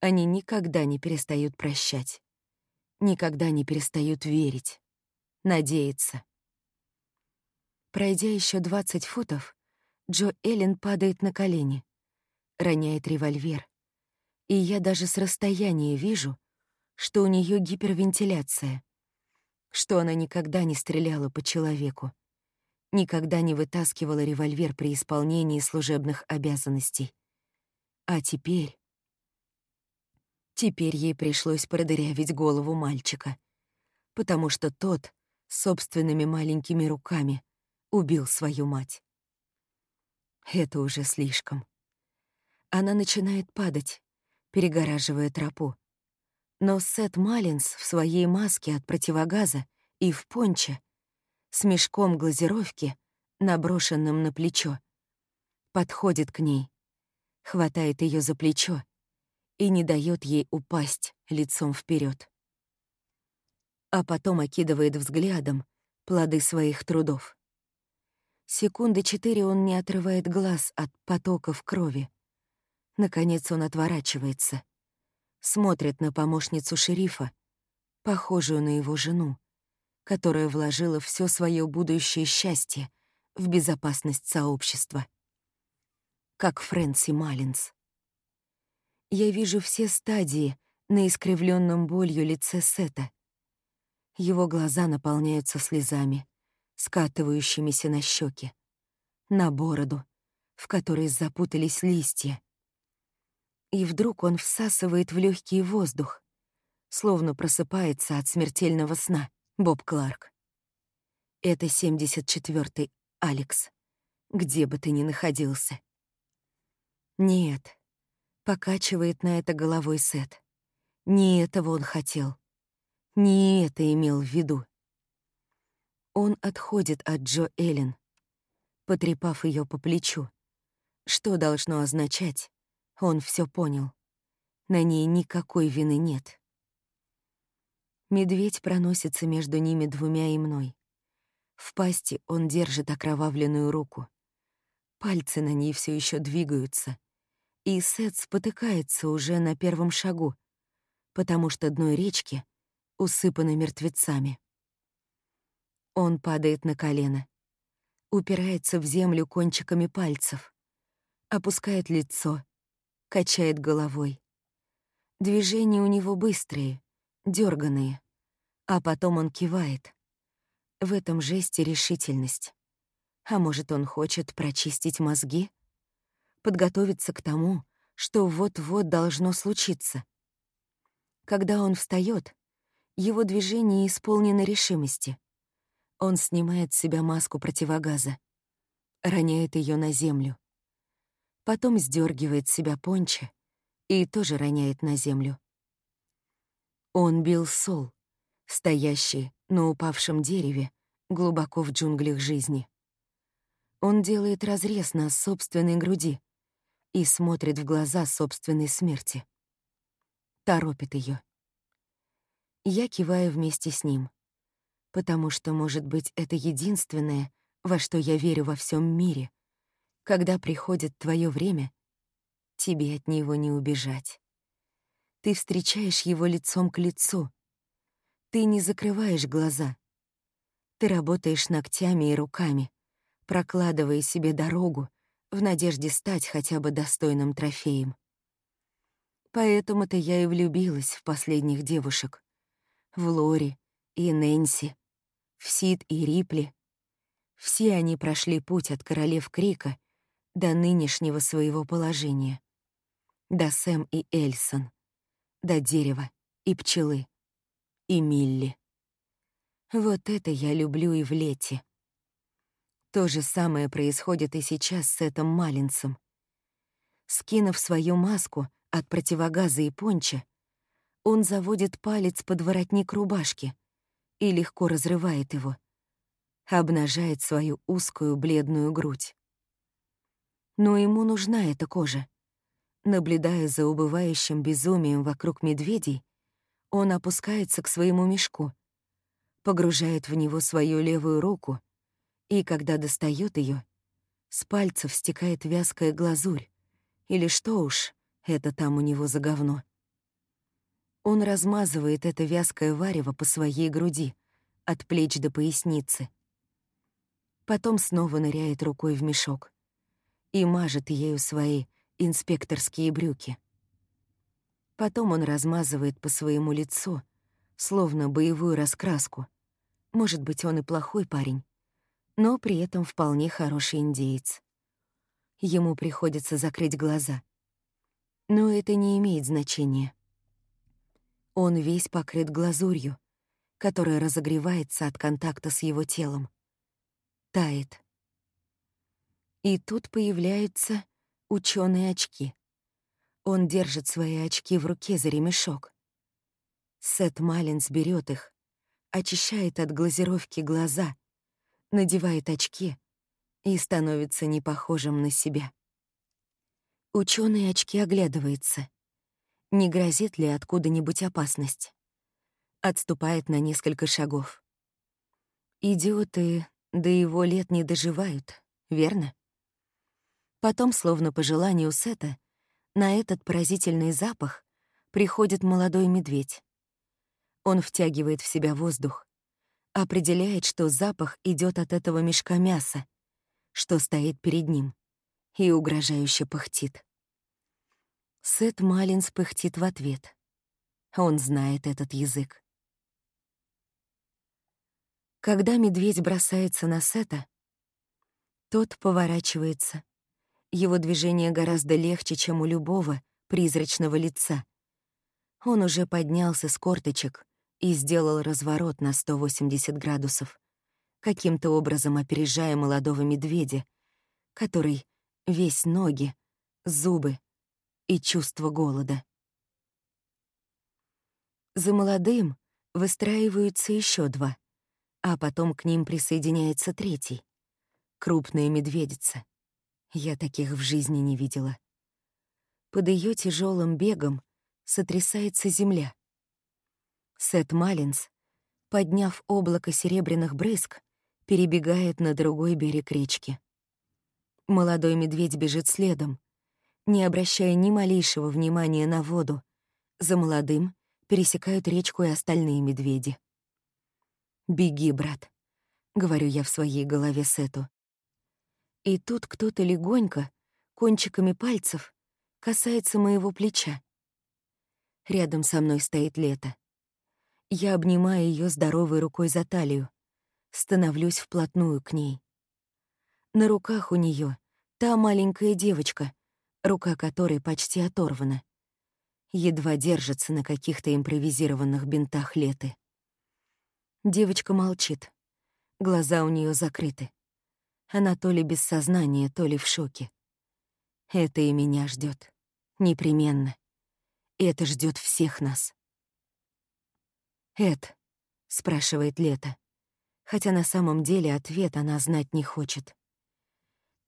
Speaker 1: Они никогда не перестают прощать, никогда не перестают верить, надеяться. Пройдя еще 20 футов, Джо Эллен падает на колени, роняет револьвер, и я даже с расстояния вижу, что у нее гипервентиляция, что она никогда не стреляла по человеку, никогда не вытаскивала револьвер при исполнении служебных обязанностей. А теперь... Теперь ей пришлось продырявить голову мальчика, потому что тот собственными маленькими руками убил свою мать. Это уже слишком. Она начинает падать, перегораживая тропу. Но Сет Маллинс в своей маске от противогаза и в понче, с мешком глазировки, наброшенным на плечо, подходит к ней, хватает ее за плечо и не дает ей упасть лицом вперед, а потом окидывает взглядом плоды своих трудов. Секунды четыре он не отрывает глаз от потоков крови. Наконец он отворачивается, смотрит на помощницу шерифа, похожую на его жену, которая вложила все свое будущее счастье в безопасность сообщества. Как Фрэнси Маллинс. Я вижу все стадии на искривленном болью лице Сета. Его глаза наполняются слезами, скатывающимися на щеки, на бороду, в которой запутались листья. И вдруг он всасывает в легкий воздух, словно просыпается от смертельного сна Боб Кларк. Это 74-й Алекс, где бы ты ни находился. Нет, Покачивает на это головой Сет. Не этого он хотел. Не это имел в виду. Он отходит от Джо Эллен, потрепав ее по плечу. Что должно означать? Он все понял. На ней никакой вины нет. Медведь проносится между ними двумя и мной. В пасти он держит окровавленную руку. Пальцы на ней все еще двигаются. И Сет спотыкается уже на первом шагу, потому что дно речки усыпано мертвецами. Он падает на колено, упирается в землю кончиками пальцев, опускает лицо, качает головой. Движения у него быстрые, дерганые, а потом он кивает. В этом жесте решительность. А может, он хочет прочистить мозги? Подготовиться к тому, что вот-вот должно случиться. Когда он встает, его движение исполнено решимости. Он снимает с себя маску противогаза, роняет ее на землю. Потом сдергивает с себя понча и тоже роняет на землю. Он бил сол, стоящий на упавшем дереве глубоко в джунглях жизни. Он делает разрез на собственной груди и смотрит в глаза собственной смерти. Торопит ее. Я киваю вместе с ним, потому что, может быть, это единственное, во что я верю во всем мире. Когда приходит твое время, тебе от него не убежать. Ты встречаешь его лицом к лицу. Ты не закрываешь глаза. Ты работаешь ногтями и руками, прокладывая себе дорогу в надежде стать хотя бы достойным трофеем. Поэтому-то я и влюбилась в последних девушек. В Лори и Нэнси, в Сид и Рипли. Все они прошли путь от королев Крика до нынешнего своего положения. До Сэм и Эльсон до дерева и пчелы, и Милли. Вот это я люблю и в лете. То же самое происходит и сейчас с этим малинцем. Скинув свою маску от противогаза и понча, он заводит палец под воротник рубашки и легко разрывает его, обнажает свою узкую бледную грудь. Но ему нужна эта кожа. Наблюдая за убывающим безумием вокруг медведей, он опускается к своему мешку, погружает в него свою левую руку, и, когда достает ее, с пальцев стекает вязкая глазурь, или что уж это там у него за говно. Он размазывает это вязкое варево по своей груди, от плеч до поясницы. Потом снова ныряет рукой в мешок и мажет ею свои инспекторские брюки. Потом он размазывает по своему лицу, словно боевую раскраску. Может быть, он и плохой парень, но при этом вполне хороший индеец. Ему приходится закрыть глаза. Но это не имеет значения. Он весь покрыт глазурью, которая разогревается от контакта с его телом. Тает. И тут появляются ученые очки. Он держит свои очки в руке за ремешок. Сет Маллинс берет их, очищает от глазировки глаза, надевает очки и становится непохожим на себя. Ученый очки оглядывается. Не грозит ли откуда-нибудь опасность? Отступает на несколько шагов. Идиоты до его лет не доживают, верно? Потом, словно по желанию Сета, на этот поразительный запах приходит молодой медведь. Он втягивает в себя воздух, определяет, что запах идет от этого мешка мяса, что стоит перед ним, и угрожающе пыхтит. Сет Малинс пыхтит в ответ. Он знает этот язык. Когда медведь бросается на Сета, тот поворачивается, его движение гораздо легче, чем у любого призрачного лица. Он уже поднялся с корточек и сделал разворот на 180 градусов, каким-то образом опережая молодого медведя, который весь ноги, зубы и чувство голода. За молодым выстраиваются еще два, а потом к ним присоединяется третий — крупная медведица. Я таких в жизни не видела. Под ее тяжелым бегом сотрясается земля. Сет Маллинс, подняв облако серебряных брызг, перебегает на другой берег речки. Молодой медведь бежит следом, не обращая ни малейшего внимания на воду. За молодым пересекают речку и остальные медведи. «Беги, брат», — говорю я в своей голове Сету. И тут кто-то легонько, кончиками пальцев, касается моего плеча. Рядом со мной стоит Лето. Я обнимаю ее здоровой рукой за талию, становлюсь вплотную к ней. На руках у нее та маленькая девочка, рука которой почти оторвана. Едва держится на каких-то импровизированных бинтах Леты. Девочка молчит. Глаза у нее закрыты. Она то ли без сознания, то ли в шоке. Это и меня ждет. Непременно. Это ждет всех нас. «Эд», — спрашивает Лето, хотя на самом деле ответ она знать не хочет.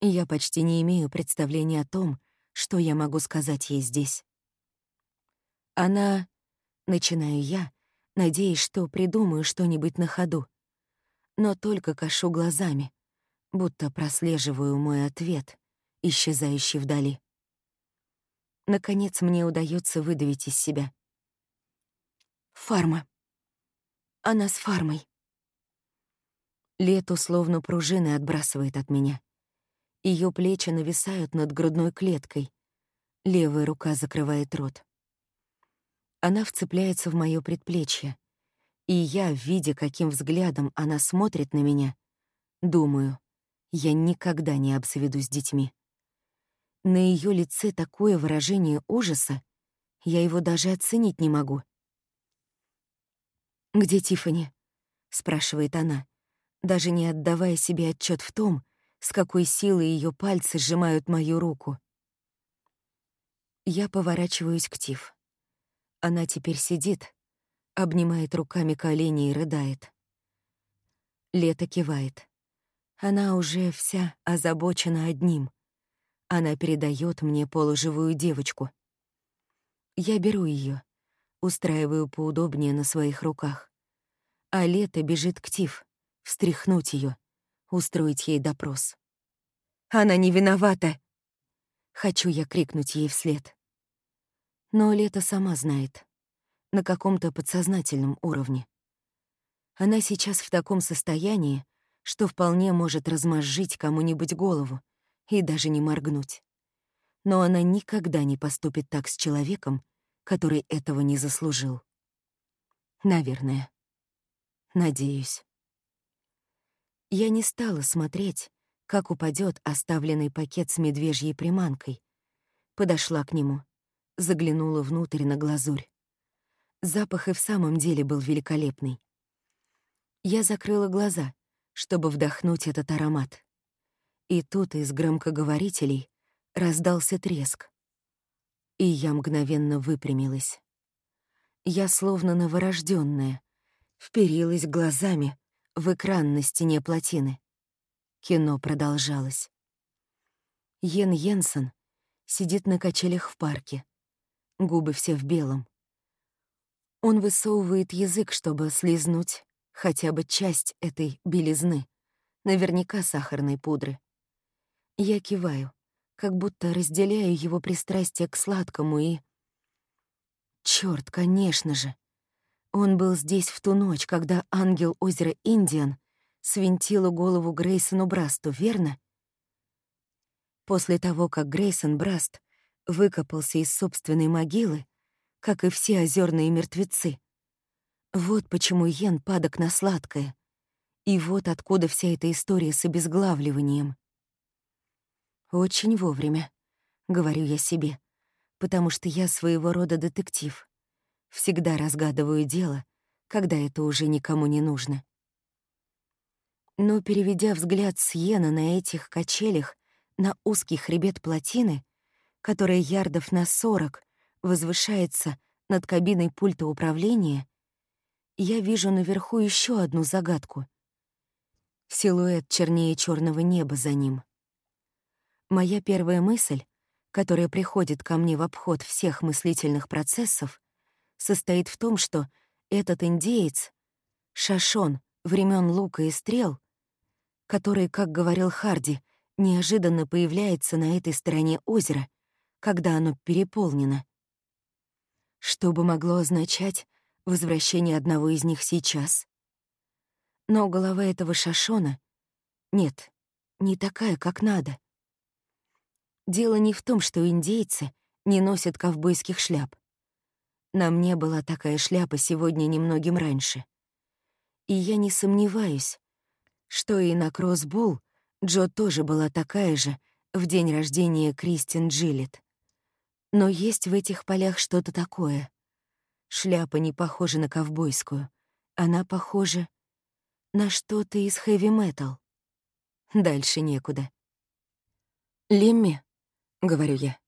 Speaker 1: Я почти не имею представления о том, что я могу сказать ей здесь. Она... Начинаю я, надеясь, что придумаю что-нибудь на ходу. Но только кашу глазами, будто прослеживаю мой ответ, исчезающий вдали. Наконец мне удается выдавить из себя. Фарма. Она с фармой. Лету словно пружины отбрасывает от меня. Ее плечи нависают над грудной клеткой. Левая рука закрывает рот. Она вцепляется в моё предплечье. И я, видя, каким взглядом она смотрит на меня, думаю, я никогда не обзаведусь детьми. На ее лице такое выражение ужаса, я его даже оценить не могу. «Где Тифани? спрашивает она, даже не отдавая себе отчет в том, с какой силой ее пальцы сжимают мою руку. Я поворачиваюсь к Тиф. Она теперь сидит, обнимает руками колени и рыдает. Лето кивает. Она уже вся озабочена одним — она передает мне полуживую девочку. Я беру ее, устраиваю поудобнее на своих руках. А Лето бежит к Тиф, встряхнуть ее, устроить ей допрос. «Она не виновата!» Хочу я крикнуть ей вслед. Но Лето сама знает, на каком-то подсознательном уровне. Она сейчас в таком состоянии, что вполне может размозжить кому-нибудь голову, и даже не моргнуть. Но она никогда не поступит так с человеком, который этого не заслужил. Наверное. Надеюсь. Я не стала смотреть, как упадет оставленный пакет с медвежьей приманкой. Подошла к нему, заглянула внутрь на глазурь. Запах и в самом деле был великолепный. Я закрыла глаза, чтобы вдохнуть этот аромат. И тут из громкоговорителей раздался треск. И я мгновенно выпрямилась. Я словно новорожденная, вперилась глазами в экран на стене плотины. Кино продолжалось. Йен Йенсен сидит на качелях в парке. Губы все в белом. Он высовывает язык, чтобы слизнуть хотя бы часть этой белизны, наверняка сахарной пудры. Я киваю, как будто разделяю его пристрастие к сладкому и... Чёрт, конечно же. Он был здесь в ту ночь, когда ангел озера Индиан свинтила голову Грейсону Брасту, верно? После того, как Грейсон Браст выкопался из собственной могилы, как и все озерные мертвецы. Вот почему Йен падок на сладкое. И вот откуда вся эта история с обезглавливанием. Очень вовремя, говорю я себе, потому что я своего рода детектив. Всегда разгадываю дело, когда это уже никому не нужно. Но, переведя взгляд с на этих качелях на узкий хребет плотины, которая ярдов на сорок возвышается над кабиной пульта управления, я вижу наверху еще одну загадку. Силуэт чернее черного неба за ним. Моя первая мысль, которая приходит ко мне в обход всех мыслительных процессов, состоит в том, что этот индеец — Шашон времен лука и стрел, который, как говорил Харди, неожиданно появляется на этой стороне озера, когда оно переполнено. Что бы могло означать возвращение одного из них сейчас? Но голова этого Шашона... Нет, не такая, как надо. Дело не в том, что индейцы не носят ковбойских шляп. На мне была такая шляпа сегодня немногим раньше. И я не сомневаюсь, что и на кроссбол Джо тоже была такая же в день рождения Кристин Джилет. Но есть в этих полях что-то такое. Шляпа не похожа на ковбойскую. Она похожа на что-то из хэви-метал. Дальше некуда. «Лемми», — говорю я.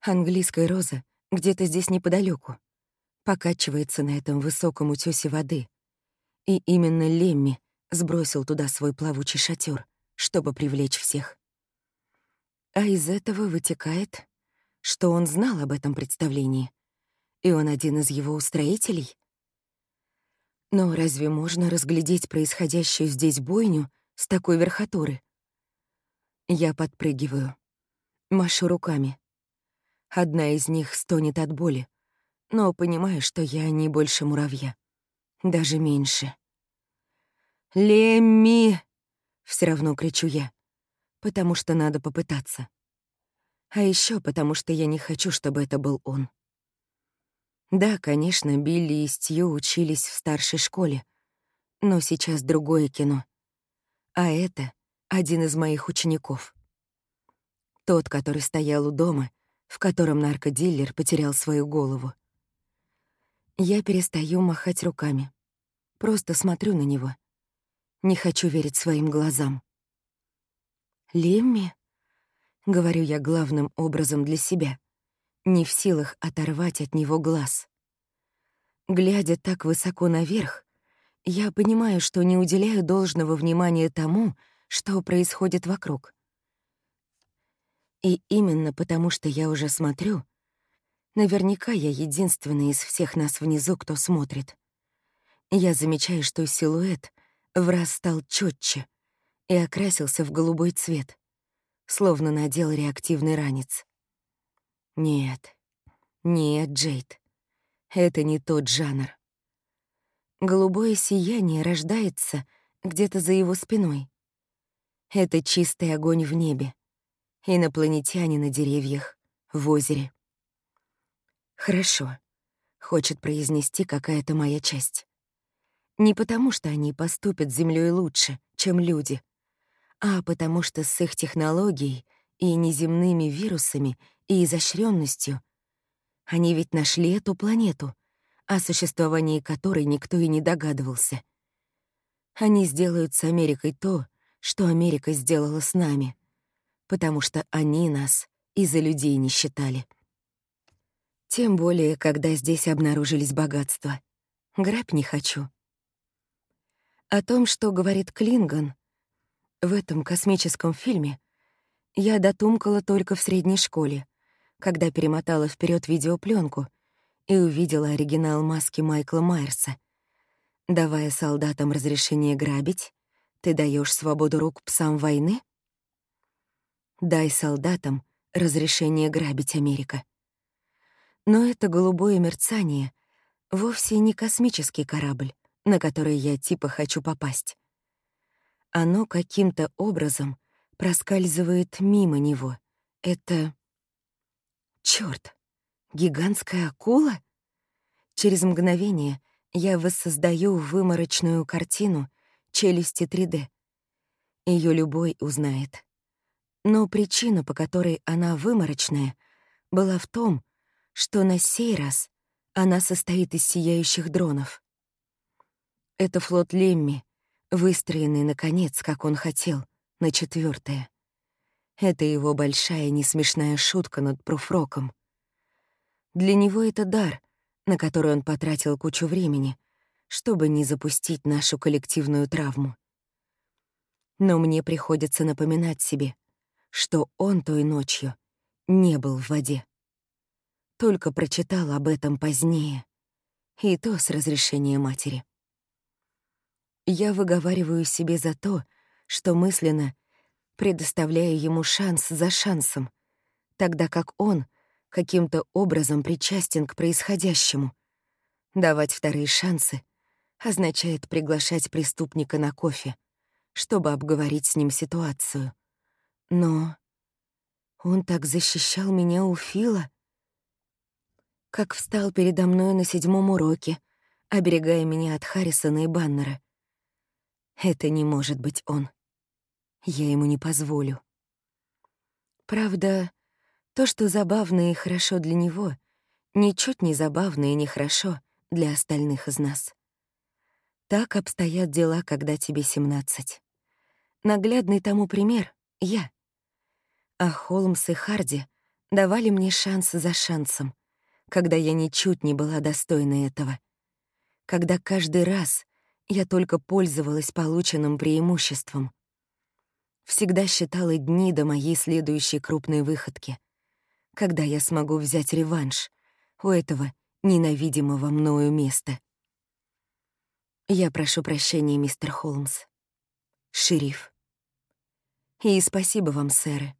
Speaker 1: Английская роза где-то здесь неподалеку, покачивается на этом высоком утёсе воды. И именно Лемми сбросил туда свой плавучий шатер, чтобы привлечь всех. А из этого вытекает, что он знал об этом представлении, и он один из его устроителей. Но разве можно разглядеть происходящую здесь бойню с такой верхотуры? Я подпрыгиваю, машу руками. Одна из них стонет от боли, но понимаю, что я не больше муравья. Даже меньше. «Лемми!» — все равно кричу я, потому что надо попытаться. А еще потому что я не хочу, чтобы это был он. Да, конечно, Билли и Стью учились в старшей школе, но сейчас другое кино. А это один из моих учеников. Тот, который стоял у дома, в котором наркодиллер потерял свою голову. Я перестаю махать руками. Просто смотрю на него. Не хочу верить своим глазам. «Лемми?» — говорю я главным образом для себя, не в силах оторвать от него глаз. Глядя так высоко наверх, я понимаю, что не уделяю должного внимания тому, что происходит вокруг. И именно потому, что я уже смотрю, наверняка я единственный из всех нас внизу, кто смотрит. Я замечаю, что силуэт в раз стал четче и окрасился в голубой цвет, словно надел реактивный ранец. Нет, нет, Джейд, это не тот жанр. Голубое сияние рождается где-то за его спиной. Это чистый огонь в небе, инопланетяне на деревьях, в озере. Хорошо, хочет произнести какая-то моя часть. Не потому, что они поступят с Землей лучше, чем люди, а потому что с их технологией и неземными вирусами и изощренностью они ведь нашли эту планету, о существовании которой никто и не догадывался. Они сделают с Америкой то, что Америка сделала с нами, потому что они нас и за людей не считали. Тем более, когда здесь обнаружились богатства. Грабь не хочу. О том, что говорит Клинган в этом космическом фильме, я дотумкала только в средней школе, когда перемотала вперед видеопленку и увидела оригинал маски Майкла Майерса. Давая солдатам разрешение грабить, ты даешь свободу рук псам войны? Дай солдатам разрешение грабить Америка. Но это голубое мерцание вовсе не космический корабль, на который я типа хочу попасть. Оно каким-то образом проскальзывает мимо него. Это... Чёрт! Гигантская акула? Через мгновение я воссоздаю выморочную картину челюсти 3D. Её любой узнает. Но причина, по которой она выморочная, была в том, что на сей раз она состоит из сияющих дронов. Это флот Лемми, выстроенный, наконец, как он хотел, на четвертое. Это его большая несмешная шутка над пруфроком. Для него это дар, на который он потратил кучу времени, чтобы не запустить нашу коллективную травму. Но мне приходится напоминать себе, что он той ночью не был в воде. Только прочитал об этом позднее. И то с разрешения матери. Я выговариваю себе за то, что мысленно предоставляю ему шанс за шансом, тогда как он каким-то образом причастен к происходящему. Давать вторые шансы означает приглашать преступника на кофе, чтобы обговорить с ним ситуацию. Но он так защищал меня у Фила, как встал передо мной на седьмом уроке, оберегая меня от Харрисона и Баннера. Это не может быть он. Я ему не позволю. Правда, то, что забавно и хорошо для него, ничуть не забавно и не хорошо для остальных из нас. Так обстоят дела, когда тебе 17. Наглядный тому пример — я. А Холмс и Харди давали мне шанс за шансом, когда я ничуть не была достойна этого. Когда каждый раз я только пользовалась полученным преимуществом. Всегда считала дни до моей следующей крупной выходки, когда я смогу взять реванш у этого ненавидимого мною места. Я прошу прощения, мистер Холмс. Шериф. И спасибо вам, сэры.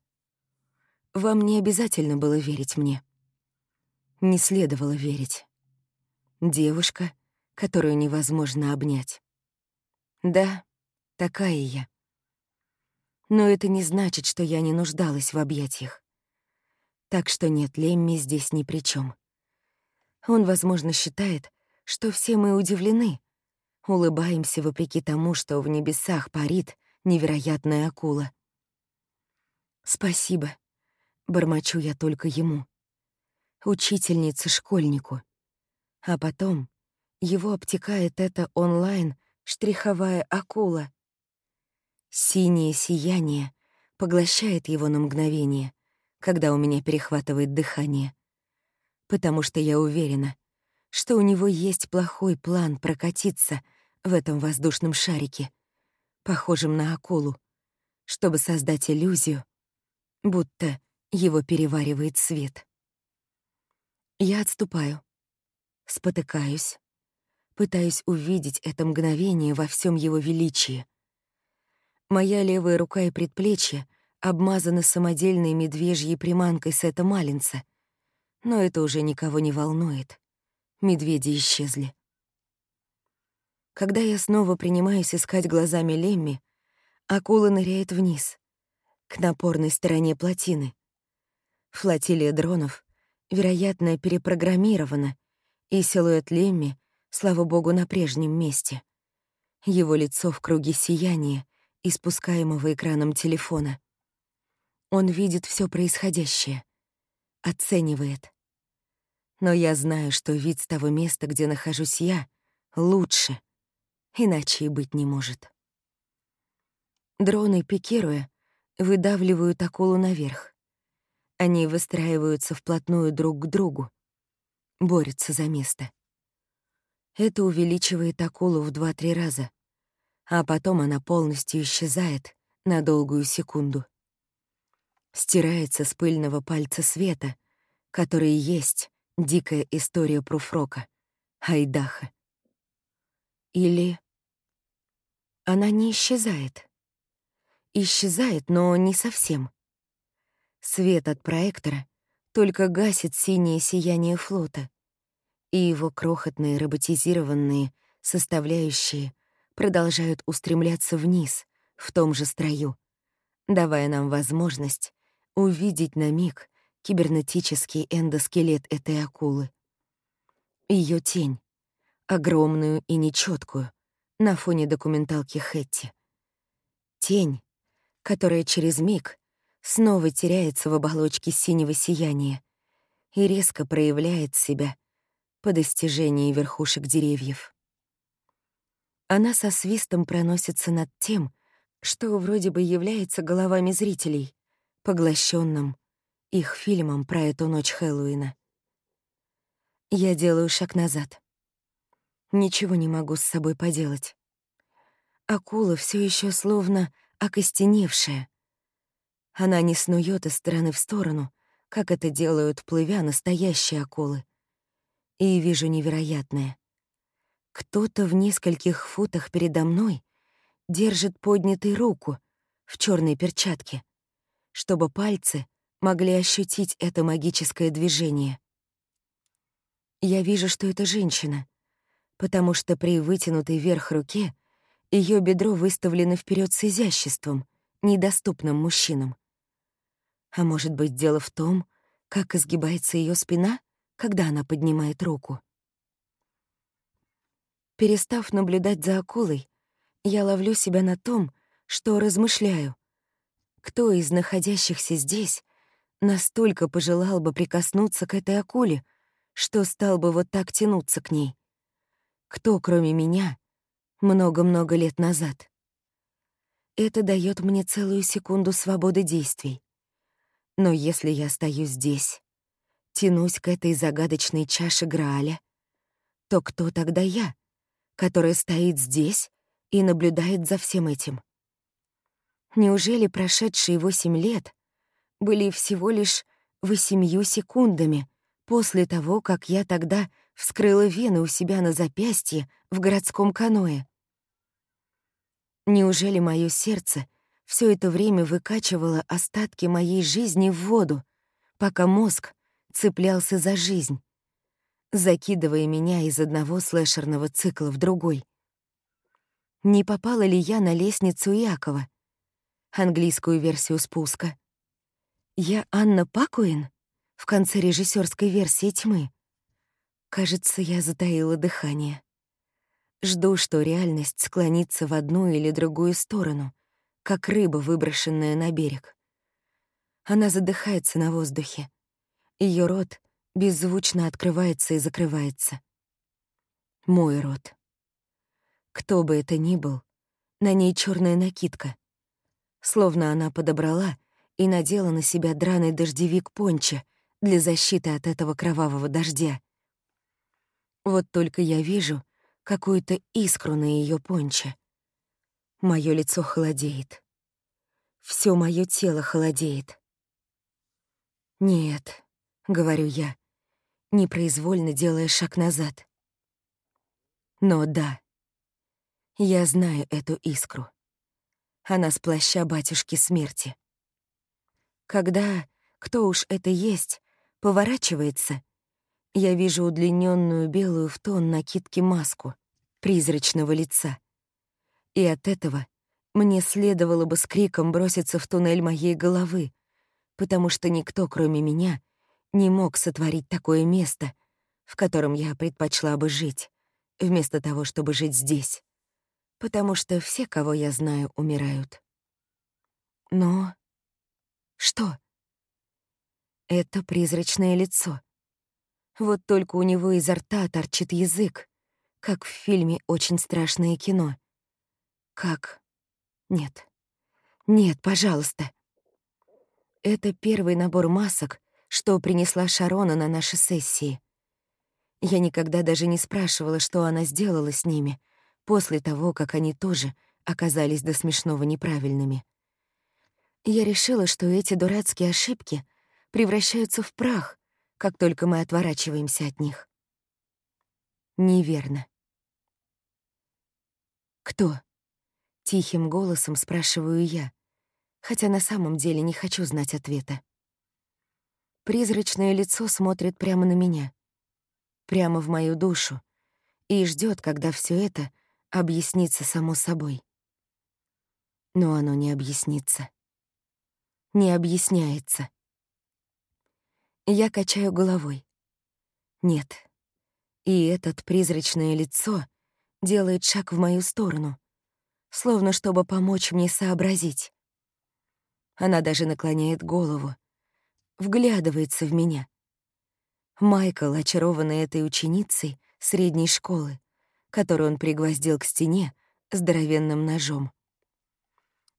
Speaker 1: Вам не обязательно было верить мне. Не следовало верить. Девушка — которую невозможно обнять. Да, такая я. Но это не значит, что я не нуждалась в объятиях. Так что нет, Лемми здесь ни при чем. Он, возможно, считает, что все мы удивлены, улыбаемся вопреки тому, что в небесах парит невероятная акула. «Спасибо», — бормочу я только ему. Учительнице школьнику. А потом его обтекает эта онлайн штриховая акула. Синее сияние поглощает его на мгновение, когда у меня перехватывает дыхание. Потому что я уверена, что у него есть плохой план прокатиться в этом воздушном шарике, похожем на акулу, чтобы создать иллюзию, будто его переваривает свет. Я отступаю, спотыкаюсь, пытаясь увидеть это мгновение во всем его величии. Моя левая рука и предплечье обмазаны самодельной медвежьей приманкой Сета Малинца, но это уже никого не волнует. Медведи исчезли. Когда я снова принимаюсь искать глазами Лемми, акула ныряет вниз, к напорной стороне плотины. Флотилия дронов, вероятно, перепрограммирована, и силуэт Лемми слава богу, на прежнем месте. Его лицо в круге сияния, испускаемого экраном телефона. Он видит все происходящее, оценивает. Но я знаю, что вид с того места, где нахожусь я, лучше, иначе и быть не может. Дроны, пикируя, выдавливают акулу наверх. Они выстраиваются вплотную друг к другу, борются за место. Это увеличивает акулу в два-три раза, а потом она полностью исчезает на долгую секунду. Стирается с пыльного пальца света, который есть дикая история Пруфрока, Айдаха. Или она не исчезает. Исчезает, но не совсем. Свет от проектора только гасит синее сияние флота, и его крохотные роботизированные составляющие продолжают устремляться вниз, в том же строю, давая нам возможность увидеть на миг кибернетический эндоскелет этой акулы. Ее тень, огромную и нечеткую, на фоне документалки Хэтти. Тень, которая через миг снова теряется в оболочке синего сияния и резко проявляет себя по достижении верхушек деревьев. Она со свистом проносится над тем, что вроде бы является головами зрителей, поглощенным их фильмом про эту ночь Хэллоуина. Я делаю шаг назад. Ничего не могу с собой поделать. Акула все еще словно окостеневшая. Она не снует из стороны в сторону, как это делают, плывя настоящие акулы — и вижу невероятное. Кто-то в нескольких футах передо мной держит поднятой руку в черной перчатке, чтобы пальцы могли ощутить это магическое движение. Я вижу, что это женщина, потому что при вытянутой вверх руке ее бедро выставлено вперед с изяществом, недоступным мужчинам. А может быть, дело в том, как изгибается ее спина, когда она поднимает руку. Перестав наблюдать за акулой, я ловлю себя на том, что размышляю. Кто из находящихся здесь настолько пожелал бы прикоснуться к этой акуле, что стал бы вот так тянуться к ней? Кто, кроме меня, много-много лет назад? Это дает мне целую секунду свободы действий. Но если я стою здесь, тянусь к этой загадочной чаше Грааля, то кто тогда я, которая стоит здесь и наблюдает за всем этим? Неужели прошедшие восемь лет были всего лишь восемью секундами после того, как я тогда вскрыла вены у себя на запястье в городском каное? Неужели мое сердце все это время выкачивало остатки моей жизни в воду, пока мозг цеплялся за жизнь, закидывая меня из одного слэшерного цикла в другой? Не попала ли я на лестницу Якова, английскую версию спуска. Я Анна Пакуин в конце режиссерской версии «Тьмы». Кажется, я затаила дыхание. Жду, что реальность склонится в одну или другую сторону, как рыба, выброшенная на берег. Она задыхается на воздухе. Ее рот беззвучно открывается и закрывается. Мой рот. Кто бы это ни был, на ней черная накидка, словно она подобрала и надела на себя драный дождевик понча для защиты от этого кровавого дождя. Вот только я вижу какую-то искру на ее понче. Моё лицо холодеет. Всё моё тело холодеет. «Нет», — говорю я, непроизвольно делая шаг назад. Но да, я знаю эту искру. Она с плаща батюшки смерти. Когда, кто уж это есть, поворачивается, я вижу удлиненную белую в тон накидки маску призрачного лица. И от этого мне следовало бы с криком броситься в туннель моей головы, потому что никто, кроме меня, не мог сотворить такое место, в котором я предпочла бы жить, вместо того, чтобы жить здесь потому что все, кого я знаю, умирают. Но... Что? Это призрачное лицо. Вот только у него изо рта торчит язык, как в фильме «Очень страшное кино». Как? Нет. Нет, пожалуйста. Это первый набор масок, что принесла Шарона на наши сессии. Я никогда даже не спрашивала, что она сделала с ними — после того, как они тоже оказались до смешного неправильными. Я решила, что эти дурацкие ошибки превращаются в прах, как только мы отворачиваемся от них. Неверно. «Кто?» — тихим голосом спрашиваю я, хотя на самом деле не хочу знать ответа. Призрачное лицо смотрит прямо на меня, прямо в мою душу, и ждет, когда все это — объяснится само собой. Но оно не объяснится. Не объясняется. Я качаю головой. Нет. И этот призрачное лицо делает шаг в мою сторону, словно чтобы помочь мне сообразить. Она даже наклоняет голову, вглядывается в меня. Майкл, очарованный этой ученицей средней школы, которую он пригвоздил к стене здоровенным ножом.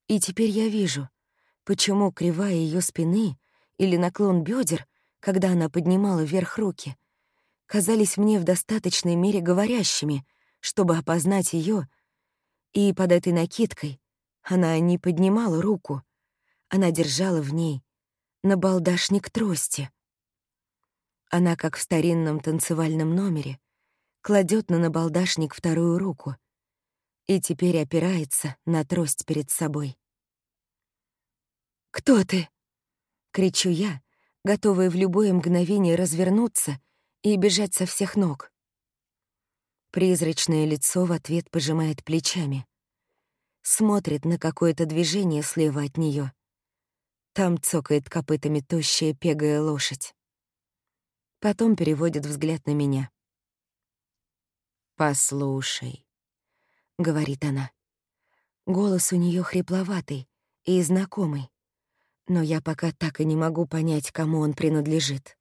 Speaker 1: И теперь я вижу, почему кривая ее спины или наклон бедер, когда она поднимала вверх руки, казались мне в достаточной мере говорящими, чтобы опознать ее. И под этой накидкой она не поднимала руку, она держала в ней набалдашник трости. Она, как в старинном танцевальном номере, кладет на набалдашник вторую руку и теперь опирается на трость перед собой. «Кто ты?» — кричу я, готовая в любое мгновение развернуться и бежать со всех ног. Призрачное лицо в ответ пожимает плечами. Смотрит на какое-то движение слева от нее. Там цокает копытами тощая пегая лошадь. Потом переводит взгляд на меня. «Послушай», — говорит она. Голос у нее хрипловатый и знакомый, но я пока так и не могу понять, кому он принадлежит.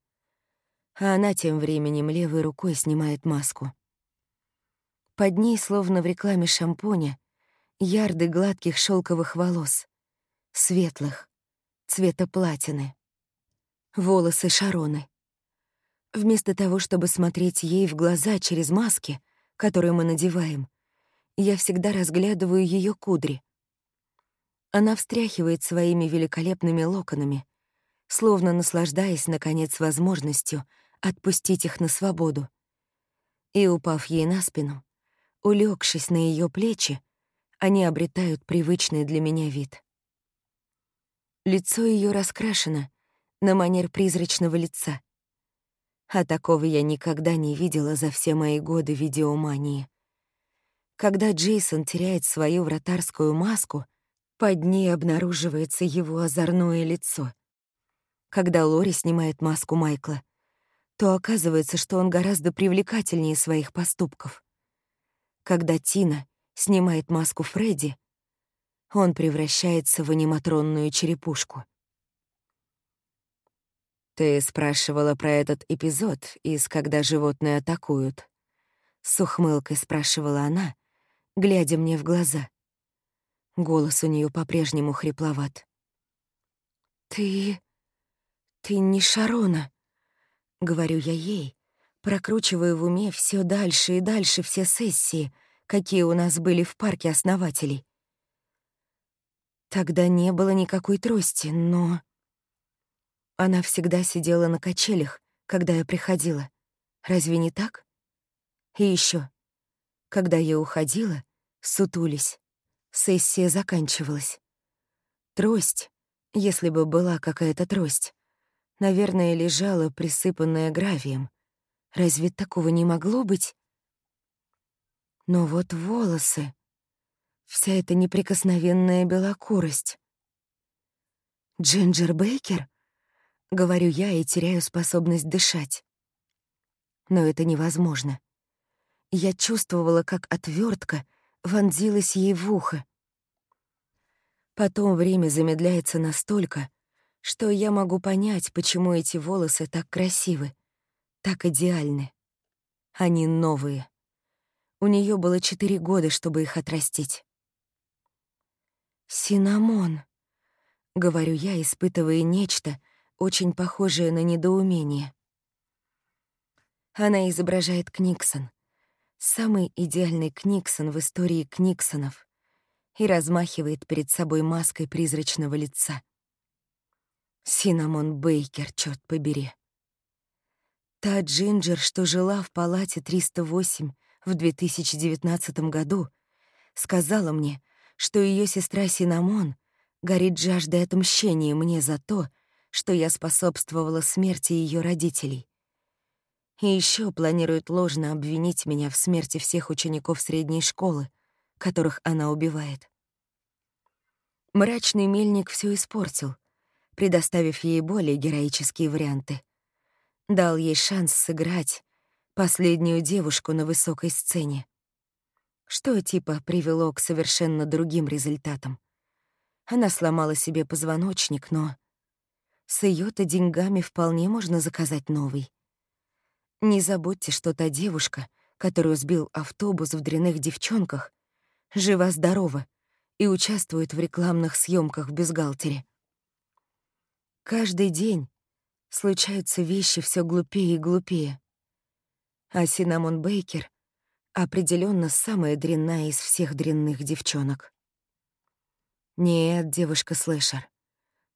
Speaker 1: А она тем временем левой рукой снимает маску. Под ней, словно в рекламе шампуня, ярды гладких шелковых волос, светлых, цвета платины. Волосы Шароны. Вместо того, чтобы смотреть ей в глаза через маски, которые мы надеваем, я всегда разглядываю ее кудри. Она встряхивает своими великолепными локонами, словно наслаждаясь, наконец, возможностью отпустить их на свободу. И, упав ей на спину, Улегшись на ее плечи, они обретают привычный для меня вид. Лицо ее раскрашено на манер призрачного лица. А такого я никогда не видела за все мои годы видеомании. Когда Джейсон теряет свою вратарскую маску, под ней обнаруживается его озорное лицо. Когда Лори снимает маску Майкла, то оказывается, что он гораздо привлекательнее своих поступков. Когда Тина снимает маску Фредди, он превращается в аниматронную черепушку. «Ты спрашивала про этот эпизод из «Когда животные атакуют»?» С ухмылкой спрашивала она, глядя мне в глаза. Голос у нее по-прежнему хрипловат. «Ты... ты не Шарона», — говорю я ей, прокручиваю в уме все дальше и дальше все сессии, какие у нас были в парке основателей. Тогда не было никакой трости, но... Она всегда сидела на качелях, когда я приходила. Разве не так? И еще, когда я уходила, сутулись. Сессия заканчивалась. Трость, если бы была какая-то трость, наверное, лежала присыпанная гравием, Разве такого не могло быть? Но вот волосы, вся эта неприкосновенная белокурость. «Джинджер Бейкер?» — говорю я и теряю способность дышать. Но это невозможно. Я чувствовала, как отвертка вонзилась ей в ухо. Потом время замедляется настолько, что я могу понять, почему эти волосы так красивы так идеальны. Они новые. У нее было четыре года, чтобы их отрастить. «Синамон», — говорю я, испытывая нечто, очень похожее на недоумение. Она изображает Книксон, самый идеальный Книксон в истории Книксонов, и размахивает перед собой маской призрачного лица. Синамон Бейкер, черт побери. Та Джинджер, что жила в палате 308 в 2019 году, сказала мне, что ее сестра Синамон горит жаждой отмщения мне за то, что я способствовала смерти ее родителей. И еще планирует ложно обвинить меня в смерти всех учеников средней школы, которых она убивает. Мрачный мельник все испортил, предоставив ей более героические варианты — дал ей шанс сыграть последнюю девушку на высокой сцене. Что типа привело к совершенно другим результатам. Она сломала себе позвоночник, но с ее-то деньгами вполне можно заказать новый. Не забудьте, что та девушка, которую сбил автобус в дряных девчонках, жива-здорова и участвует в рекламных съемках в бюстгальтере. Каждый день случаются вещи все глупее и глупее. А Синамон Бейкер определенно самая дрянная из всех дрянных девчонок. Нет, девушка-слэшер,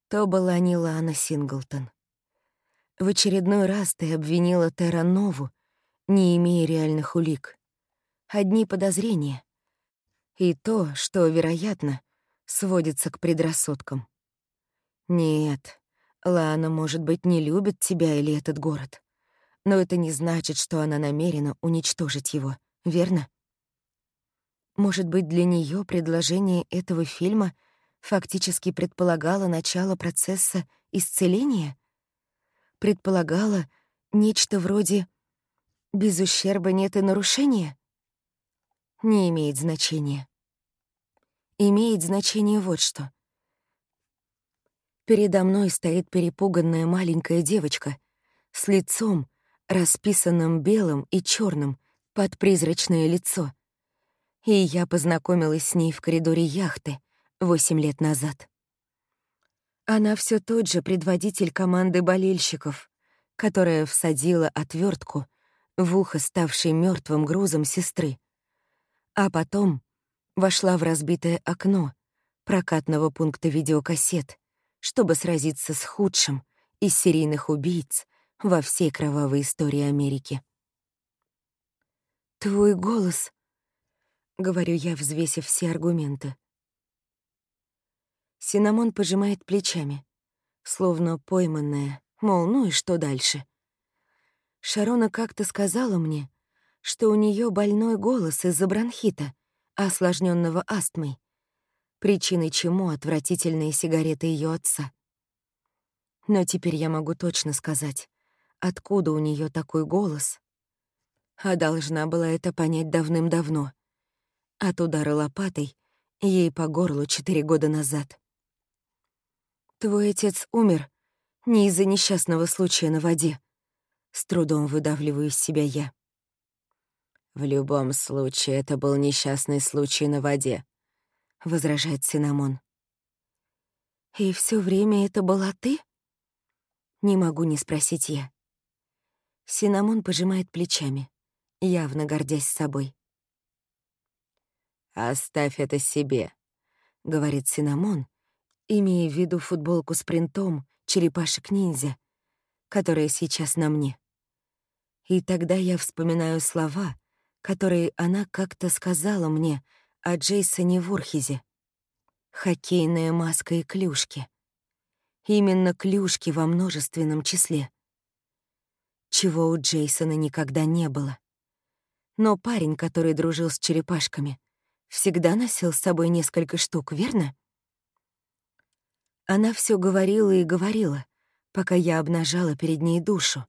Speaker 1: то была не Лана Синглтон. В очередной раз ты обвинила Терра Нову, не имея реальных улик. Одни подозрения. И то, что, вероятно, сводится к предрассудкам. Нет, Лана, может быть, не любит тебя или этот город. Но это не значит, что она намерена уничтожить его, верно? Может быть, для нее предложение этого фильма фактически предполагало начало процесса исцеления? Предполагало нечто вроде «без ущерба нет и нарушения»? Не имеет значения. Имеет значение вот что. Передо мной стоит перепуганная маленькая девочка с лицом, расписанным белым и черным под призрачное лицо. И я познакомилась с ней в коридоре яхты восемь лет назад. Она все тот же предводитель команды болельщиков, которая всадила отвертку в ухо ставшей мертвым грузом сестры, а потом вошла в разбитое окно прокатного пункта видеокассет, чтобы сразиться с худшим из серийных убийц, во всей кровавой истории Америки. «Твой голос», — говорю я, взвесив все аргументы. Синамон пожимает плечами, словно пойманная, мол, ну и что дальше? Шарона как-то сказала мне, что у нее больной голос из-за бронхита, осложненного астмой, причиной чему отвратительные сигареты ее отца. Но теперь я могу точно сказать, откуда у нее такой голос. А должна была это понять давным-давно. От удара лопатой ей по горлу четыре года назад. «Твой отец умер не из-за несчастного случая на воде», — с трудом выдавливаю из себя я.
Speaker 2: «В любом случае, это был несчастный случай на воде», — возражает Синамон.
Speaker 1: «И все время это была ты?» Не могу не спросить я. Синамон пожимает плечами, явно гордясь собой.
Speaker 2: «Оставь это себе», — говорит Синамон,
Speaker 1: имея в виду футболку с принтом черепашек-ниндзя, которая сейчас на мне. И тогда я вспоминаю слова, которые она как-то сказала мне о Джейсоне Ворхизе. Хоккейная маска и клюшки. Именно клюшки во множественном числе чего у Джейсона никогда не было. Но парень, который дружил с черепашками, всегда носил с собой несколько штук, верно? Она все говорила и говорила, пока я обнажала перед ней душу,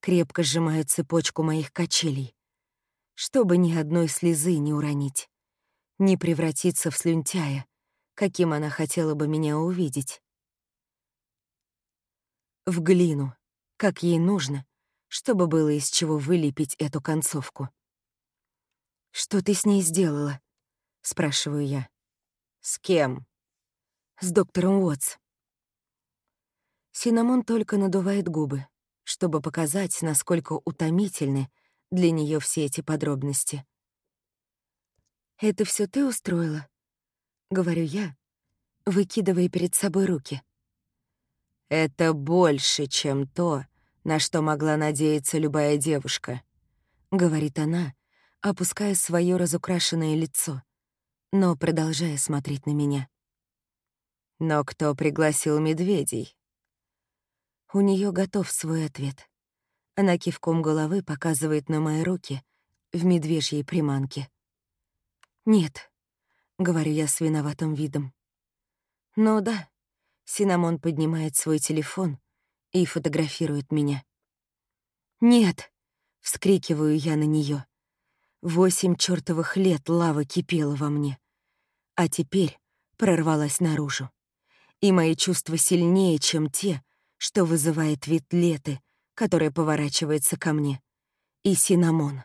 Speaker 1: крепко сжимая цепочку моих качелей, чтобы ни одной слезы не уронить, не превратиться в слюнтяя, каким она хотела бы меня увидеть. В глину, как ей нужно, чтобы было из чего вылепить эту концовку. «Что ты с ней сделала?» — спрашиваю я.
Speaker 2: «С кем?»
Speaker 1: «С доктором Уотс». Синамон только надувает губы, чтобы показать, насколько утомительны для нее все эти подробности. «Это все ты устроила?» — говорю я, выкидывая перед собой руки.
Speaker 2: «Это больше, чем то, на что могла надеяться любая девушка», —
Speaker 1: говорит она, опуская свое разукрашенное лицо, но продолжая смотреть на меня.
Speaker 2: «Но кто пригласил медведей?»
Speaker 1: У нее готов свой ответ. Она кивком головы показывает на мои руки в медвежьей приманке. «Нет», — говорю я с виноватым видом. «Ну да», — Синамон поднимает свой телефон и фотографирует меня. «Нет!» — вскрикиваю я на нее. Восемь чертовых лет лава кипела во мне, а теперь прорвалась наружу. И мои чувства сильнее, чем те, что вызывает вид леты, которая поворачивается ко мне, и синамон.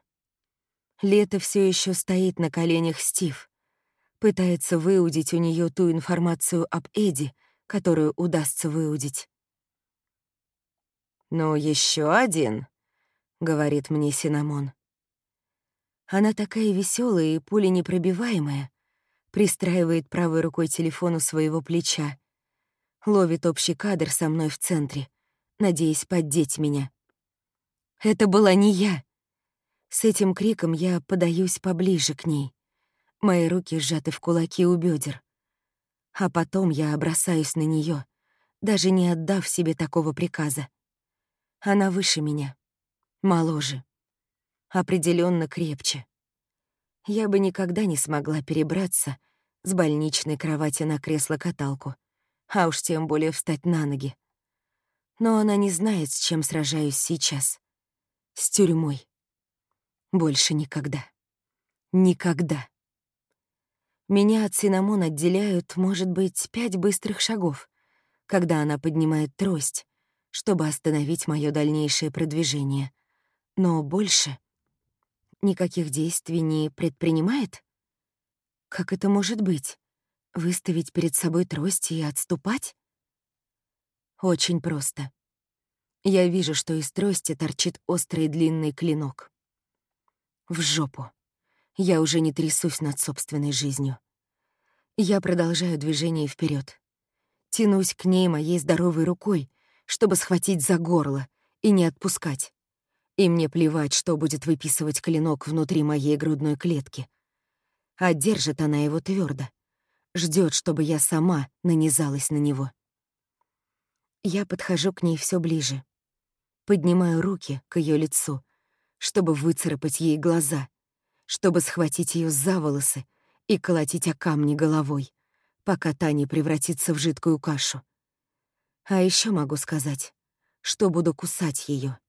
Speaker 1: Лето все еще стоит на коленях Стив, пытается выудить у нее ту информацию об Эди, которую удастся выудить.
Speaker 2: «Ну, еще один», — говорит мне Синамон.
Speaker 1: Она такая веселая и пуленепробиваемая, пристраивает правой рукой телефон у своего плеча, ловит общий кадр со мной в центре, надеясь поддеть меня. Это была не я. С этим криком я подаюсь поближе к ней. Мои руки сжаты в кулаки у бедер. А потом я бросаюсь на нее, даже не отдав себе такого приказа. Она выше меня, моложе, определенно крепче. Я бы никогда не смогла перебраться с больничной кровати на кресло-каталку, а уж тем более встать на ноги. Но она не знает, с чем сражаюсь сейчас. С тюрьмой. Больше никогда. Никогда. Меня от Синамон отделяют, может быть, пять быстрых шагов, когда она поднимает трость, чтобы остановить мое дальнейшее продвижение. Но больше никаких действий не предпринимает? Как это может быть? Выставить перед собой трость и отступать? Очень просто. Я вижу, что из трости торчит острый длинный клинок. В жопу. Я уже не трясусь над собственной жизнью. Я продолжаю движение вперед. Тянусь к ней моей здоровой рукой, чтобы схватить за горло и не отпускать. И мне плевать, что будет выписывать клинок внутри моей грудной клетки. А держит она его твердо. Ждет, чтобы я сама нанизалась на него. Я подхожу к ней все ближе. Поднимаю руки к ее лицу, чтобы выцарапать ей глаза, чтобы схватить ее за волосы и колотить о камни головой, пока та не превратится в жидкую кашу. А еще могу сказать, что буду кусать ее.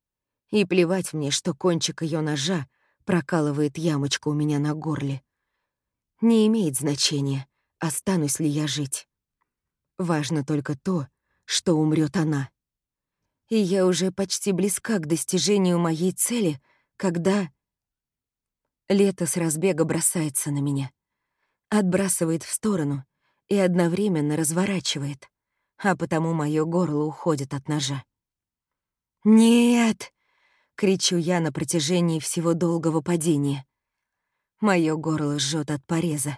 Speaker 1: И плевать мне, что кончик ее ножа прокалывает ямочку у меня на горле. Не имеет значения, останусь ли я жить. Важно только то, что умрет она. И я уже почти близка к достижению моей цели — когда... Лето с разбега бросается на меня, отбрасывает в сторону и одновременно разворачивает, а потому мое горло уходит от ножа. «Нет!» — кричу я на протяжении всего долгого падения. Мое горло жжет от пореза.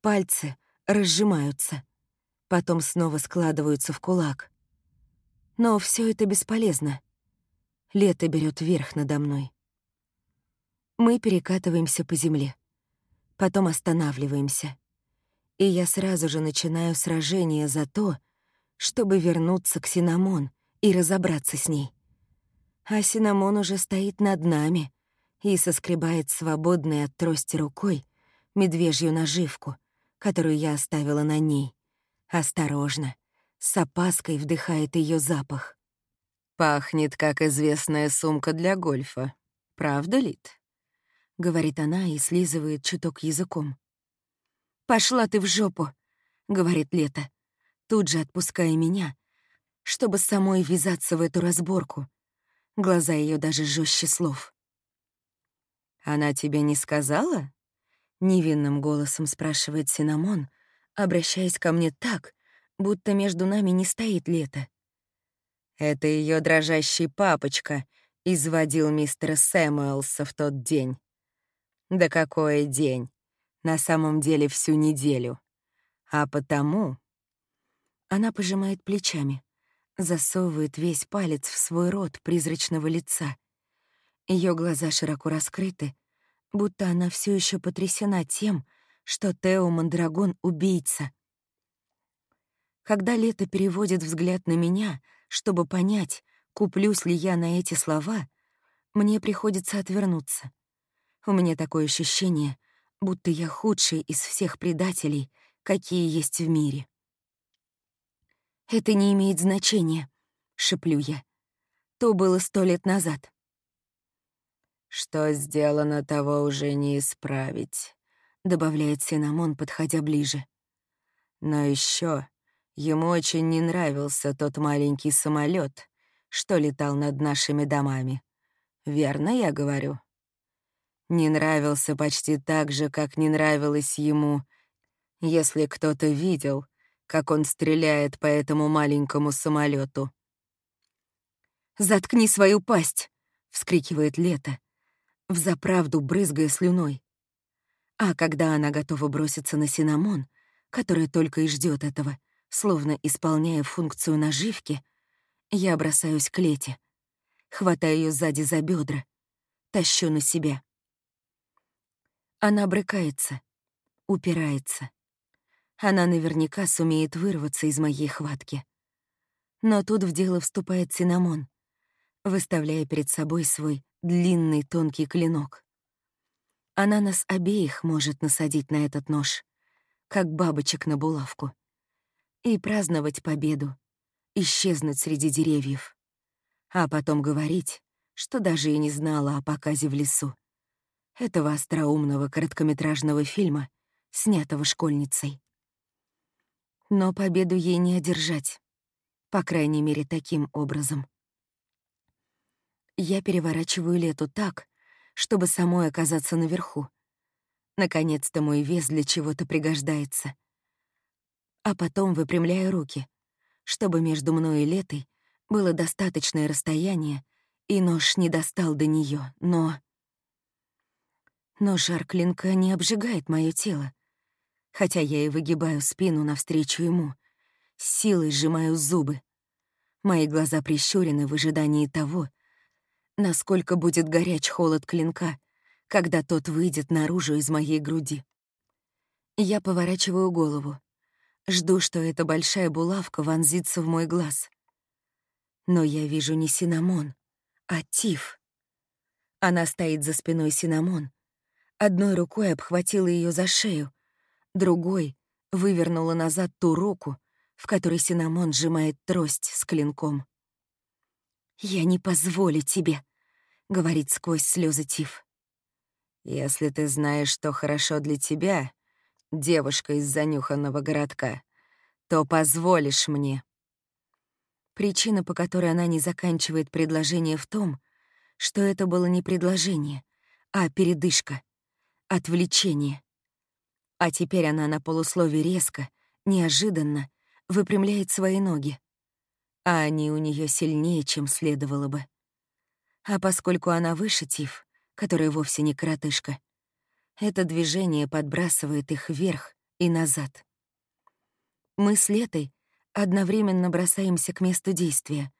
Speaker 1: Пальцы разжимаются, потом снова складываются в кулак. Но все это бесполезно. Лето берет верх надо мной. Мы перекатываемся по земле. Потом останавливаемся. И я сразу же начинаю сражение за то, чтобы вернуться к Синамон и разобраться с ней. А Синамон уже стоит над нами и соскребает свободной от трости рукой медвежью наживку, которую я оставила на ней. Осторожно, с опаской вдыхает ее запах.
Speaker 2: «Пахнет, как известная сумка для гольфа. Правда, Лид?» — говорит она и слизывает чуток языком.
Speaker 1: «Пошла ты в жопу!» — говорит Лето, тут же отпуская меня, чтобы самой ввязаться в эту разборку. Глаза ее даже жестче слов.
Speaker 2: «Она тебе не сказала?» — невинным голосом спрашивает Синамон, обращаясь ко мне так, будто между нами не стоит лето. Это ее дрожащий папочка изводил мистера Сэмуэлса в тот день. Да какой день? На самом деле всю неделю. А потому...
Speaker 1: Она пожимает плечами, засовывает весь палец в свой рот призрачного лица. Ее глаза широко раскрыты, будто она все еще потрясена тем, что Тео Мандрагон — убийца. Когда Лето переводит взгляд на меня — чтобы понять, куплюсь ли я на эти слова, мне приходится отвернуться. У меня такое ощущение, будто я худший из всех предателей, какие есть в мире. «Это не имеет значения», — шеплю я. «То было сто лет назад».
Speaker 2: «Что сделано, того уже не исправить», — добавляет Синамон, подходя ближе. «Но еще Ему очень не нравился тот маленький самолет, что летал над нашими домами. Верно я говорю? Не нравился почти так же, как не нравилось ему, если кто-то видел, как он стреляет по этому маленькому самолету.
Speaker 1: «Заткни свою пасть!» — вскрикивает Лето, взаправду брызгая слюной. А когда она готова броситься на Синамон, которая только и ждет этого, Словно исполняя функцию наживки, я бросаюсь к Лете, хватаю ее сзади за бедра, тащу на себя. Она брыкается, упирается. Она наверняка сумеет вырваться из моей хватки. Но тут в дело вступает Синамон, выставляя перед собой свой длинный тонкий клинок. Она нас обеих может насадить на этот нож, как бабочек на булавку, и праздновать победу, исчезнуть среди деревьев, а потом говорить, что даже и не знала о показе в лесу. Этого остроумного короткометражного фильма, снятого школьницей. Но победу ей не одержать, по крайней мере, таким образом. Я переворачиваю лету так, чтобы самой оказаться наверху. Наконец-то мой вес для чего-то пригождается. А потом выпрямляю руки, чтобы между мной и летой было достаточное расстояние, и нож не достал до нее, но... Но жар клинка не обжигает мое тело, хотя я и выгибаю спину навстречу ему, силой сжимаю зубы. Мои глаза прищурены в ожидании того, насколько будет горяч холод клинка, когда тот выйдет наружу из моей груди. Я поворачиваю голову, жду, что эта большая булавка вонзится в мой глаз. Но я вижу не Синамон, а Тиф. Она стоит за спиной Синамон, одной рукой обхватила ее за шею, другой вывернула назад ту руку, в которой Синамон сжимает трость с клинком. «Я не позволю тебе», — говорит сквозь слезы Тиф. «Если ты знаешь, что хорошо для тебя, девушка из занюханного городка, то позволишь мне». Причина, по которой она не заканчивает предложение в том, что это было не предложение, а передышка, отвлечение. А теперь она на полуслове резко, неожиданно выпрямляет свои ноги а они у нее сильнее, чем следовало бы. А поскольку она выше Тиф, которая вовсе не коротышка, это движение подбрасывает их вверх и назад. Мы с Летой одновременно бросаемся к месту действия,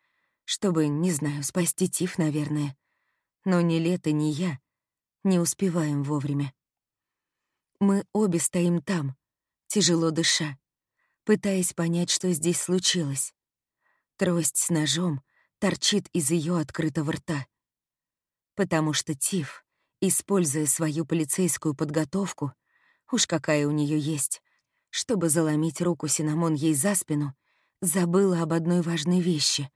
Speaker 1: чтобы, не знаю, спасти Тиф, наверное. Но ни Лето, ни я не успеваем вовремя. Мы обе стоим там, тяжело дыша, пытаясь понять, что здесь случилось. Трость с ножом торчит из ее открытого рта. Потому что Тиф, используя свою полицейскую подготовку, уж какая у нее есть, чтобы заломить руку Синамон ей за спину, забыла об одной важной вещи.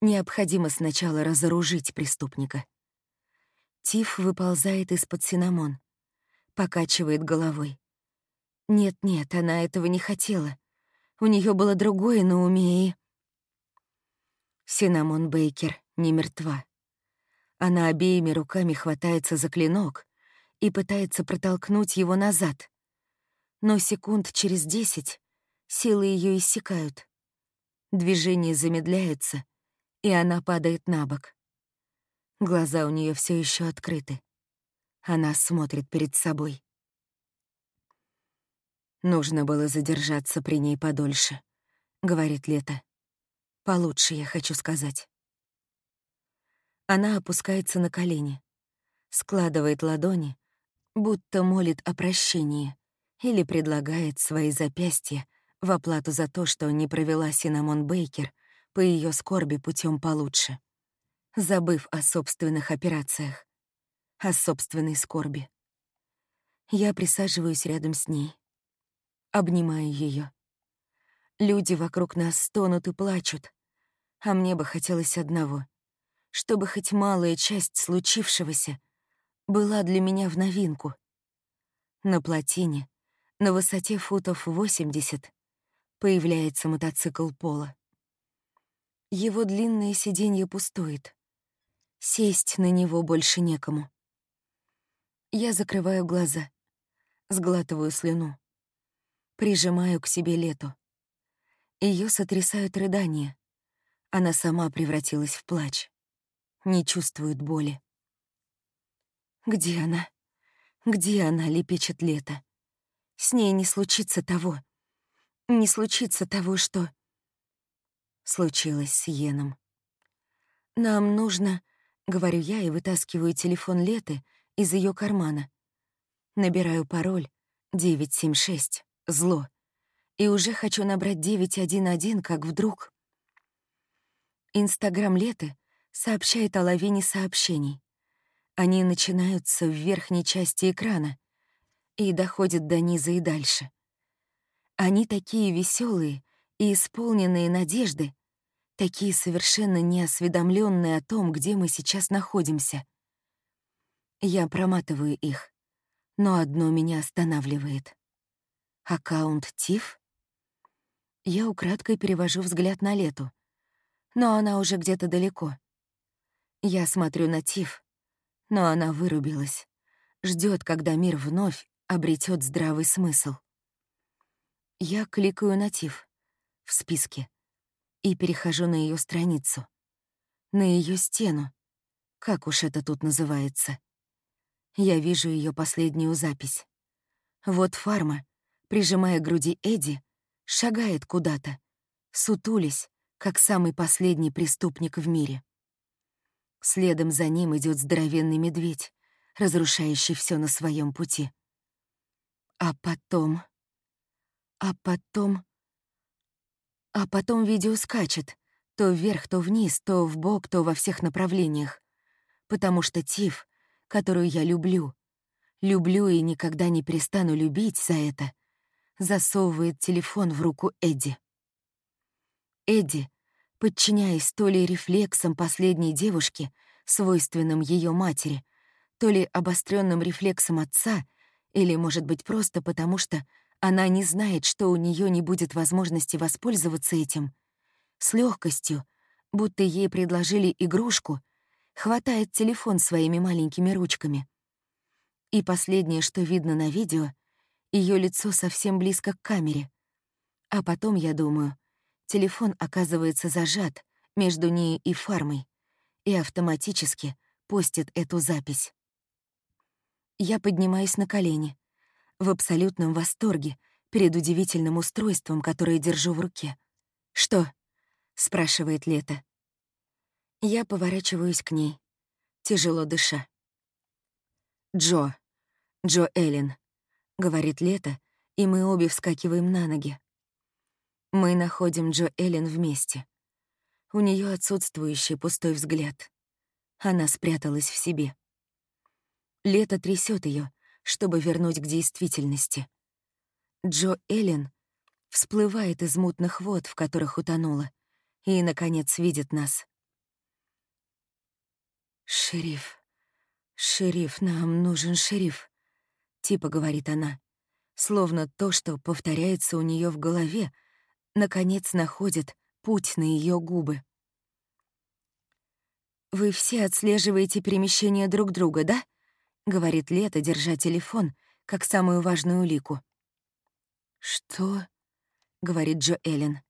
Speaker 1: Необходимо сначала разоружить преступника. Тиф выползает из-под Синамон, покачивает головой. Нет-нет, она этого не хотела. У нее было другое на уме и... Синамон Бейкер не мертва. Она обеими руками хватается за клинок и пытается протолкнуть его назад. Но секунд через десять силы ее иссякают. Движение замедляется, и она падает на бок. Глаза у нее все еще открыты. Она смотрит перед собой. «Нужно было задержаться при ней подольше», — говорит Лето. Получше, я хочу сказать. Она опускается на колени, складывает ладони, будто молит о прощении или предлагает свои запястья в оплату за то, что не провела Синамон Бейкер по ее скорби путем получше, забыв о собственных операциях, о собственной скорби. Я присаживаюсь рядом с ней, обнимаю ее. Люди вокруг нас стонут и плачут, а мне бы хотелось одного — чтобы хоть малая часть случившегося была для меня в новинку. На плотине, на высоте футов 80, появляется мотоцикл Пола. Его длинное сиденье пустует. Сесть на него больше некому. Я закрываю глаза, сглатываю слюну, прижимаю к себе лету. Ее сотрясают рыдания. Она сама превратилась в плач. Не чувствует боли. Где она? Где она, лепечет лето? С ней не случится того. Не случится того, что... Случилось с Йеном. Нам нужно — говорю я и вытаскиваю телефон Леты из ее кармана. Набираю пароль 976, зло, и уже хочу набрать 911, как вдруг... Инстаграм Леты сообщает о лавине сообщений. Они начинаются в верхней части экрана и доходят до низа и дальше. Они такие веселые и исполненные надежды, такие совершенно неосведомленные о том, где мы сейчас находимся. Я проматываю их, но одно меня останавливает. Аккаунт Тиф? Я украдкой перевожу взгляд на Лету, но она уже где-то далеко. Я смотрю на Тиф, но она вырубилась, ждет, когда мир вновь обретет здравый смысл. Я кликаю на Тиф в списке и перехожу на ее страницу, на ее стену, как уж это тут называется. Я вижу ее последнюю запись. Вот фарма, прижимая к груди Эдди, шагает куда-то, сутулись, как самый последний преступник в мире. Следом за ним идет здоровенный медведь, разрушающий все на своем пути. А потом... А потом... А потом видео скачет, то вверх, то вниз, то в бок, то во всех направлениях. Потому что Тиф, которую я люблю, люблю и никогда не перестану любить за это, засовывает телефон в руку Эдди. Эдди подчиняясь то ли рефлексам последней девушки, свойственным ее матери, то ли обостренным рефлексам отца, или, может быть, просто потому что она не знает, что у нее не будет возможности воспользоваться этим, с легкостью, будто ей предложили игрушку, хватает телефон своими маленькими ручками. И последнее, что видно на видео, ее лицо совсем близко к камере. А потом, я думаю, телефон оказывается зажат между ней и фармой и автоматически постит эту запись. Я поднимаюсь на колени, в абсолютном восторге перед удивительным устройством, которое держу в руке. «Что?» — спрашивает Лето. Я поворачиваюсь к ней, тяжело дыша. «Джо, Джо Эллен», — говорит Лето, и мы обе вскакиваем на ноги. Мы находим Джо Эллен вместе. У нее отсутствующий пустой взгляд. Она спряталась в себе. Лето трясет ее, чтобы вернуть к действительности. Джо Эллен всплывает из мутных вод, в которых утонула, и, наконец, видит нас. «Шериф, шериф, нам нужен шериф», — типа говорит она, словно то, что повторяется у нее в голове, наконец находит путь на ее губы. «Вы все отслеживаете перемещение друг друга, да?» — говорит Лето, держа телефон, как самую важную улику. «Что?» — говорит Джо Эллен.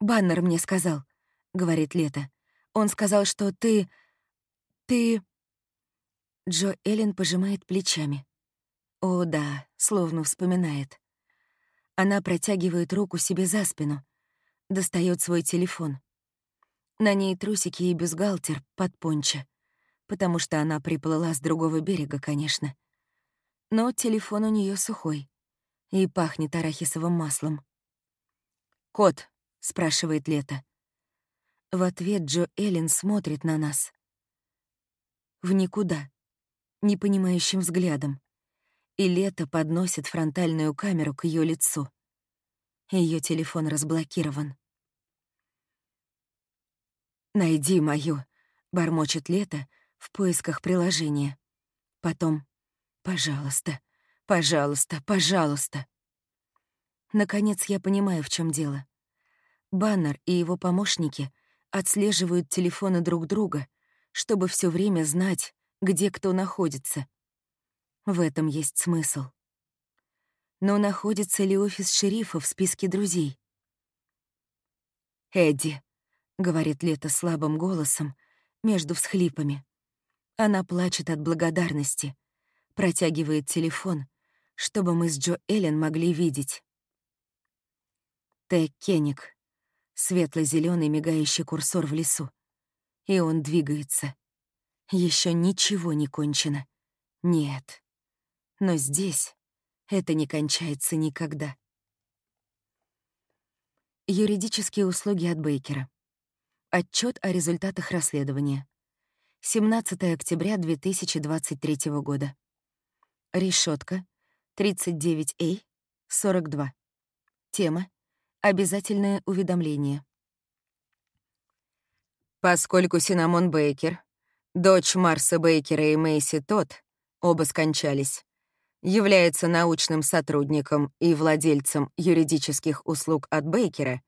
Speaker 1: «Баннер мне сказал», — говорит Лето. «Он сказал, что ты... ты...» Джо Эллен пожимает плечами. О, да, словно вспоминает. Она протягивает руку себе за спину, достает свой телефон. На ней трусики и бюстгальтер под пончо, потому что она приплыла с другого берега, конечно. Но телефон у нее сухой и пахнет арахисовым маслом. «Кот», — спрашивает Лето. В ответ Джо Эллен смотрит на нас. В никуда, непонимающим взглядом и Лето подносит фронтальную камеру к ее лицу. Ее телефон разблокирован. «Найди мою», — бормочет Лето в поисках приложения. Потом «Пожалуйста, пожалуйста, пожалуйста». Наконец я понимаю, в чем дело. Баннер и его помощники отслеживают телефоны друг друга, чтобы все время знать, где кто находится — в этом есть смысл. Но находится ли офис шерифа в списке друзей? «Эдди», — говорит Лето слабым голосом, между всхлипами. Она плачет от благодарности, протягивает телефон, чтобы мы с Джо Эллен могли видеть. Тек Кеник, светло зеленый мигающий курсор в лесу. И он двигается. Еще ничего не кончено. Нет. Но здесь это не кончается никогда. Юридические услуги от Бейкера. Отчет о результатах расследования. 17 октября 2023 года. Решетка 39А 42. Тема Обязательное уведомление.
Speaker 2: Поскольку Синамон Бейкер, дочь Марса Бейкера и Мэйси Тот, оба скончались, является научным сотрудником и владельцем юридических услуг от Бейкера,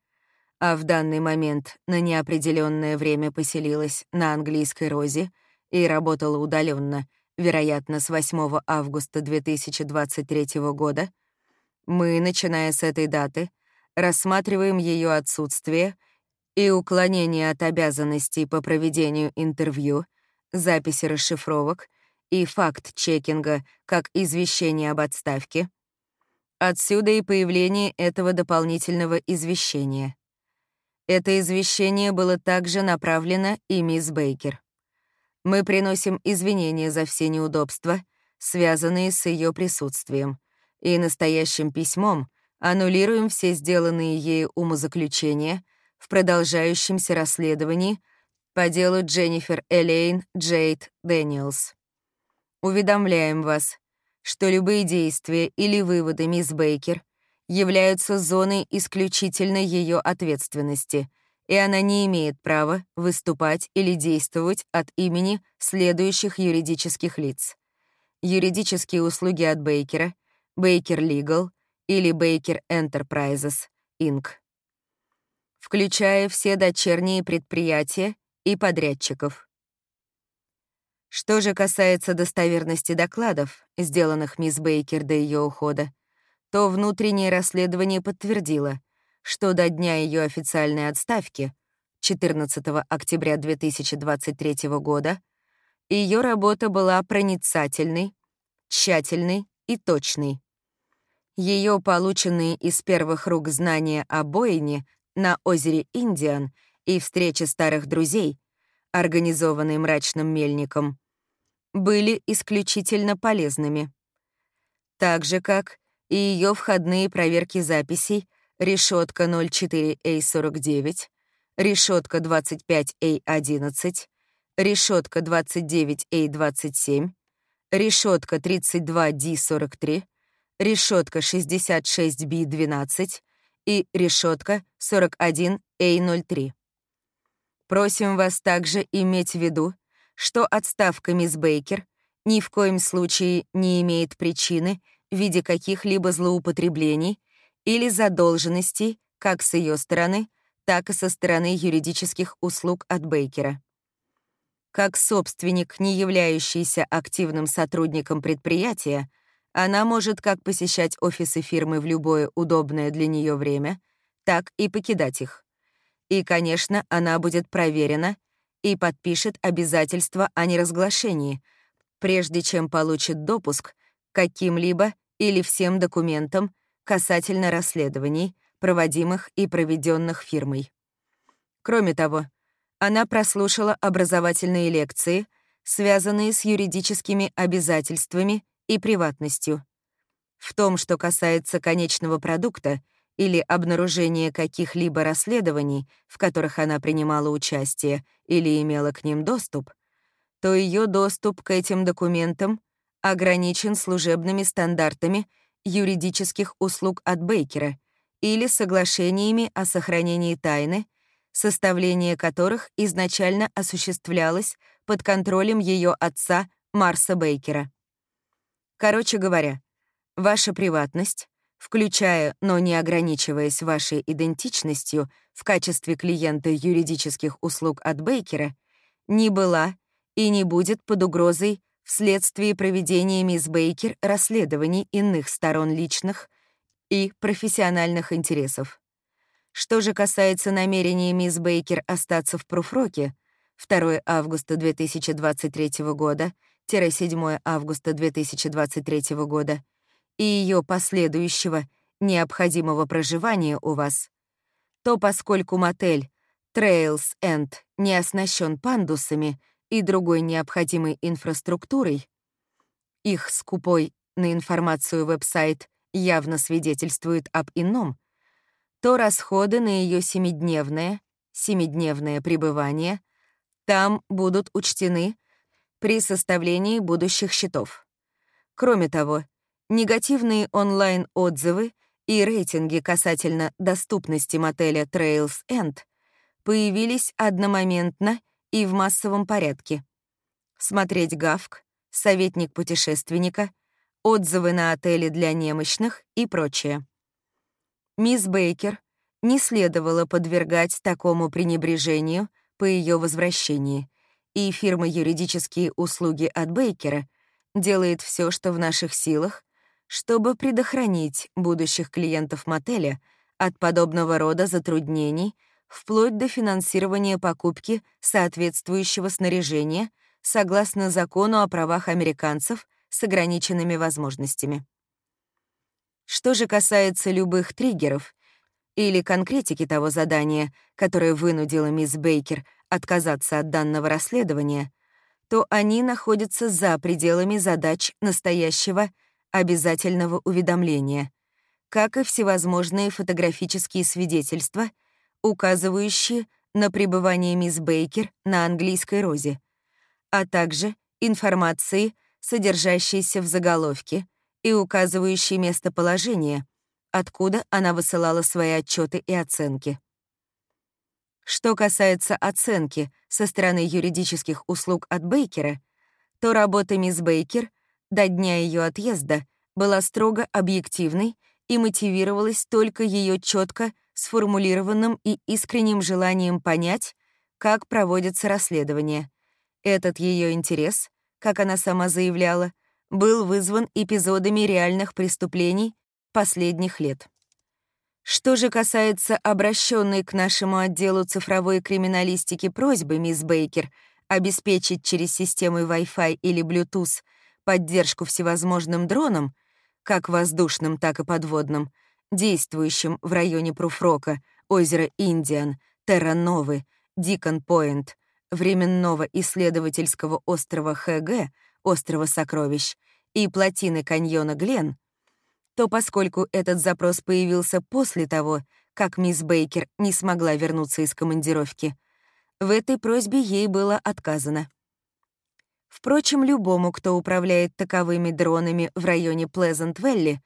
Speaker 2: а в данный момент на неопределенное время поселилась на английской розе и работала удаленно, вероятно, с 8 августа 2023 года, мы, начиная с этой даты, рассматриваем ее отсутствие и уклонение от обязанностей по проведению интервью, записи расшифровок и факт-чекинга как извещение об отставке. Отсюда и появление этого дополнительного извещения. Это извещение было также направлено и мисс Бейкер. Мы приносим извинения за все неудобства, связанные с ее присутствием, и настоящим письмом — аннулируем все сделанные ею умозаключения в продолжающемся расследовании по делу Дженнифер Элейн Джейд Дэниелс. Уведомляем вас, что любые действия или выводы мисс Бейкер являются зоной исключительной ее ответственности, и она не имеет права выступать или действовать от имени следующих юридических лиц. Юридические услуги от Бейкера, Бейкер Legal — или Baker Enterprises, Inc., включая все дочерние предприятия и подрядчиков. Что же касается достоверности докладов, сделанных мисс Бейкер до ее ухода, то внутреннее расследование подтвердило, что до дня ее официальной отставки, 14 октября 2023 года, ее работа была проницательной, тщательной и точной. Ее полученные из первых рук знания о Боине на озере Индиан и встрече старых друзей, организованные мрачным мельником, были исключительно полезными. Так же, как и ее входные проверки записей решетка 04A49, решетка 25A11, решетка 29A27, решетка 32D43, решетка 66B12 и решетка 41A03. Просим вас также иметь в виду, что отставка мисс Бейкер ни в коем случае не имеет причины в виде каких-либо злоупотреблений или задолженностей как с ее стороны, так и со стороны юридических услуг от Бейкера. Как собственник, не являющийся активным сотрудником предприятия, она может как посещать офисы фирмы в любое удобное для нее время, так и покидать их. И, конечно, она будет проверена и подпишет обязательство о неразглашении, прежде чем получит допуск каким-либо или всем документам касательно расследований, проводимых и проведенных фирмой. Кроме того, она прослушала образовательные лекции, связанные с юридическими обязательствами и приватностью. В том, что касается конечного продукта или обнаружения каких-либо расследований, в которых она принимала участие или имела к ним доступ, то ее доступ к этим документам ограничен служебными стандартами юридических услуг от Бейкера или соглашениями о сохранении тайны, составление которых изначально осуществлялось под контролем ее отца Марса Бейкера. Короче говоря, ваша приватность, включая, но не ограничиваясь вашей идентичностью в качестве клиента юридических услуг от Бейкера, не была и не будет под угрозой вследствие проведения мисс Бейкер расследований иных сторон личных и профессиональных интересов. Что же касается намерения мисс Бейкер остаться в Пруфроке, 2 августа 2023 года — 7 августа 2023 года и ее последующего необходимого проживания у вас, то поскольку мотель Trails End не оснащен пандусами
Speaker 1: и другой необходимой инфраструктурой, их скупой на информацию веб-сайт явно свидетельствует об ином, то расходы на ее семидневное, семидневное пребывание там будут учтены при составлении будущих счетов. Кроме того, негативные онлайн-отзывы и рейтинги касательно доступности мотеля Trails End появились одномоментно и в массовом порядке. Смотреть ГАВК, советник путешественника, отзывы на отели для немощных и прочее. Мисс Бейкер не следовало подвергать такому пренебрежению по ее возвращении, и фирма «Юридические услуги от Бейкера» делает все, что в наших силах, чтобы предохранить будущих клиентов мотеля от подобного рода затруднений вплоть до финансирования покупки соответствующего снаряжения согласно закону о правах американцев с ограниченными возможностями. Что же касается любых триггеров или конкретики того задания, которое вынудило мисс Бейкер отказаться от данного расследования, то они находятся за пределами задач настоящего обязательного уведомления, как и всевозможные фотографические свидетельства, указывающие на пребывание мисс Бейкер на английской розе, а также информации, содержащейся в заголовке и указывающей местоположение, откуда она высылала свои отчеты и оценки. Что касается оценки со стороны юридических услуг от Бейкера, то работа мисс Бейкер до дня ее отъезда была строго объективной и мотивировалась только ее четко сформулированным и искренним желанием понять, как проводится расследование. Этот ее интерес — как она сама заявляла, был вызван эпизодами реальных преступлений последних лет. Что же касается обращенной к нашему отделу цифровой криминалистики просьбы мисс Бейкер обеспечить через системы Wi-Fi или Bluetooth поддержку всевозможным дронам, как воздушным, так и подводным, действующим в районе Пруфрока, озера Индиан, Терра-Новы, Дикон-Пойнт, временного исследовательского острова ХГ, острова Сокровищ, и плотины каньона Глен, то поскольку этот запрос появился после того, как мисс Бейкер не смогла вернуться из командировки, в этой просьбе ей было отказано. Впрочем, любому, кто управляет таковыми дронами в районе Плезант-Велли,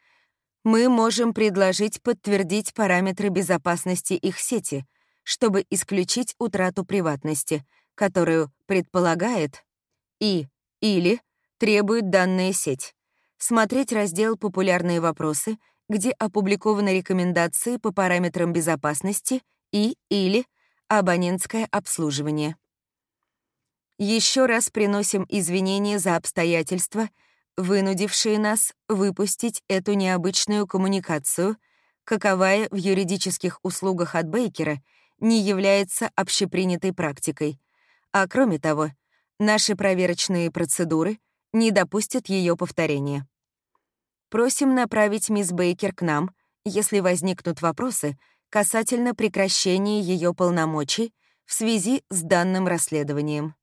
Speaker 1: мы можем предложить подтвердить параметры безопасности их сети, чтобы исключить утрату приватности, которую предполагает и или требует данная сеть. Смотреть раздел «Популярные вопросы», где опубликованы рекомендации по параметрам безопасности и или абонентское обслуживание. Еще раз приносим извинения за обстоятельства, вынудившие нас выпустить эту необычную коммуникацию, каковая в юридических услугах от Бейкера не является общепринятой практикой, а кроме того, наши проверочные процедуры не допустят ее повторения. Просим направить мисс Бейкер к нам, если возникнут вопросы касательно прекращения ее полномочий в связи с данным расследованием.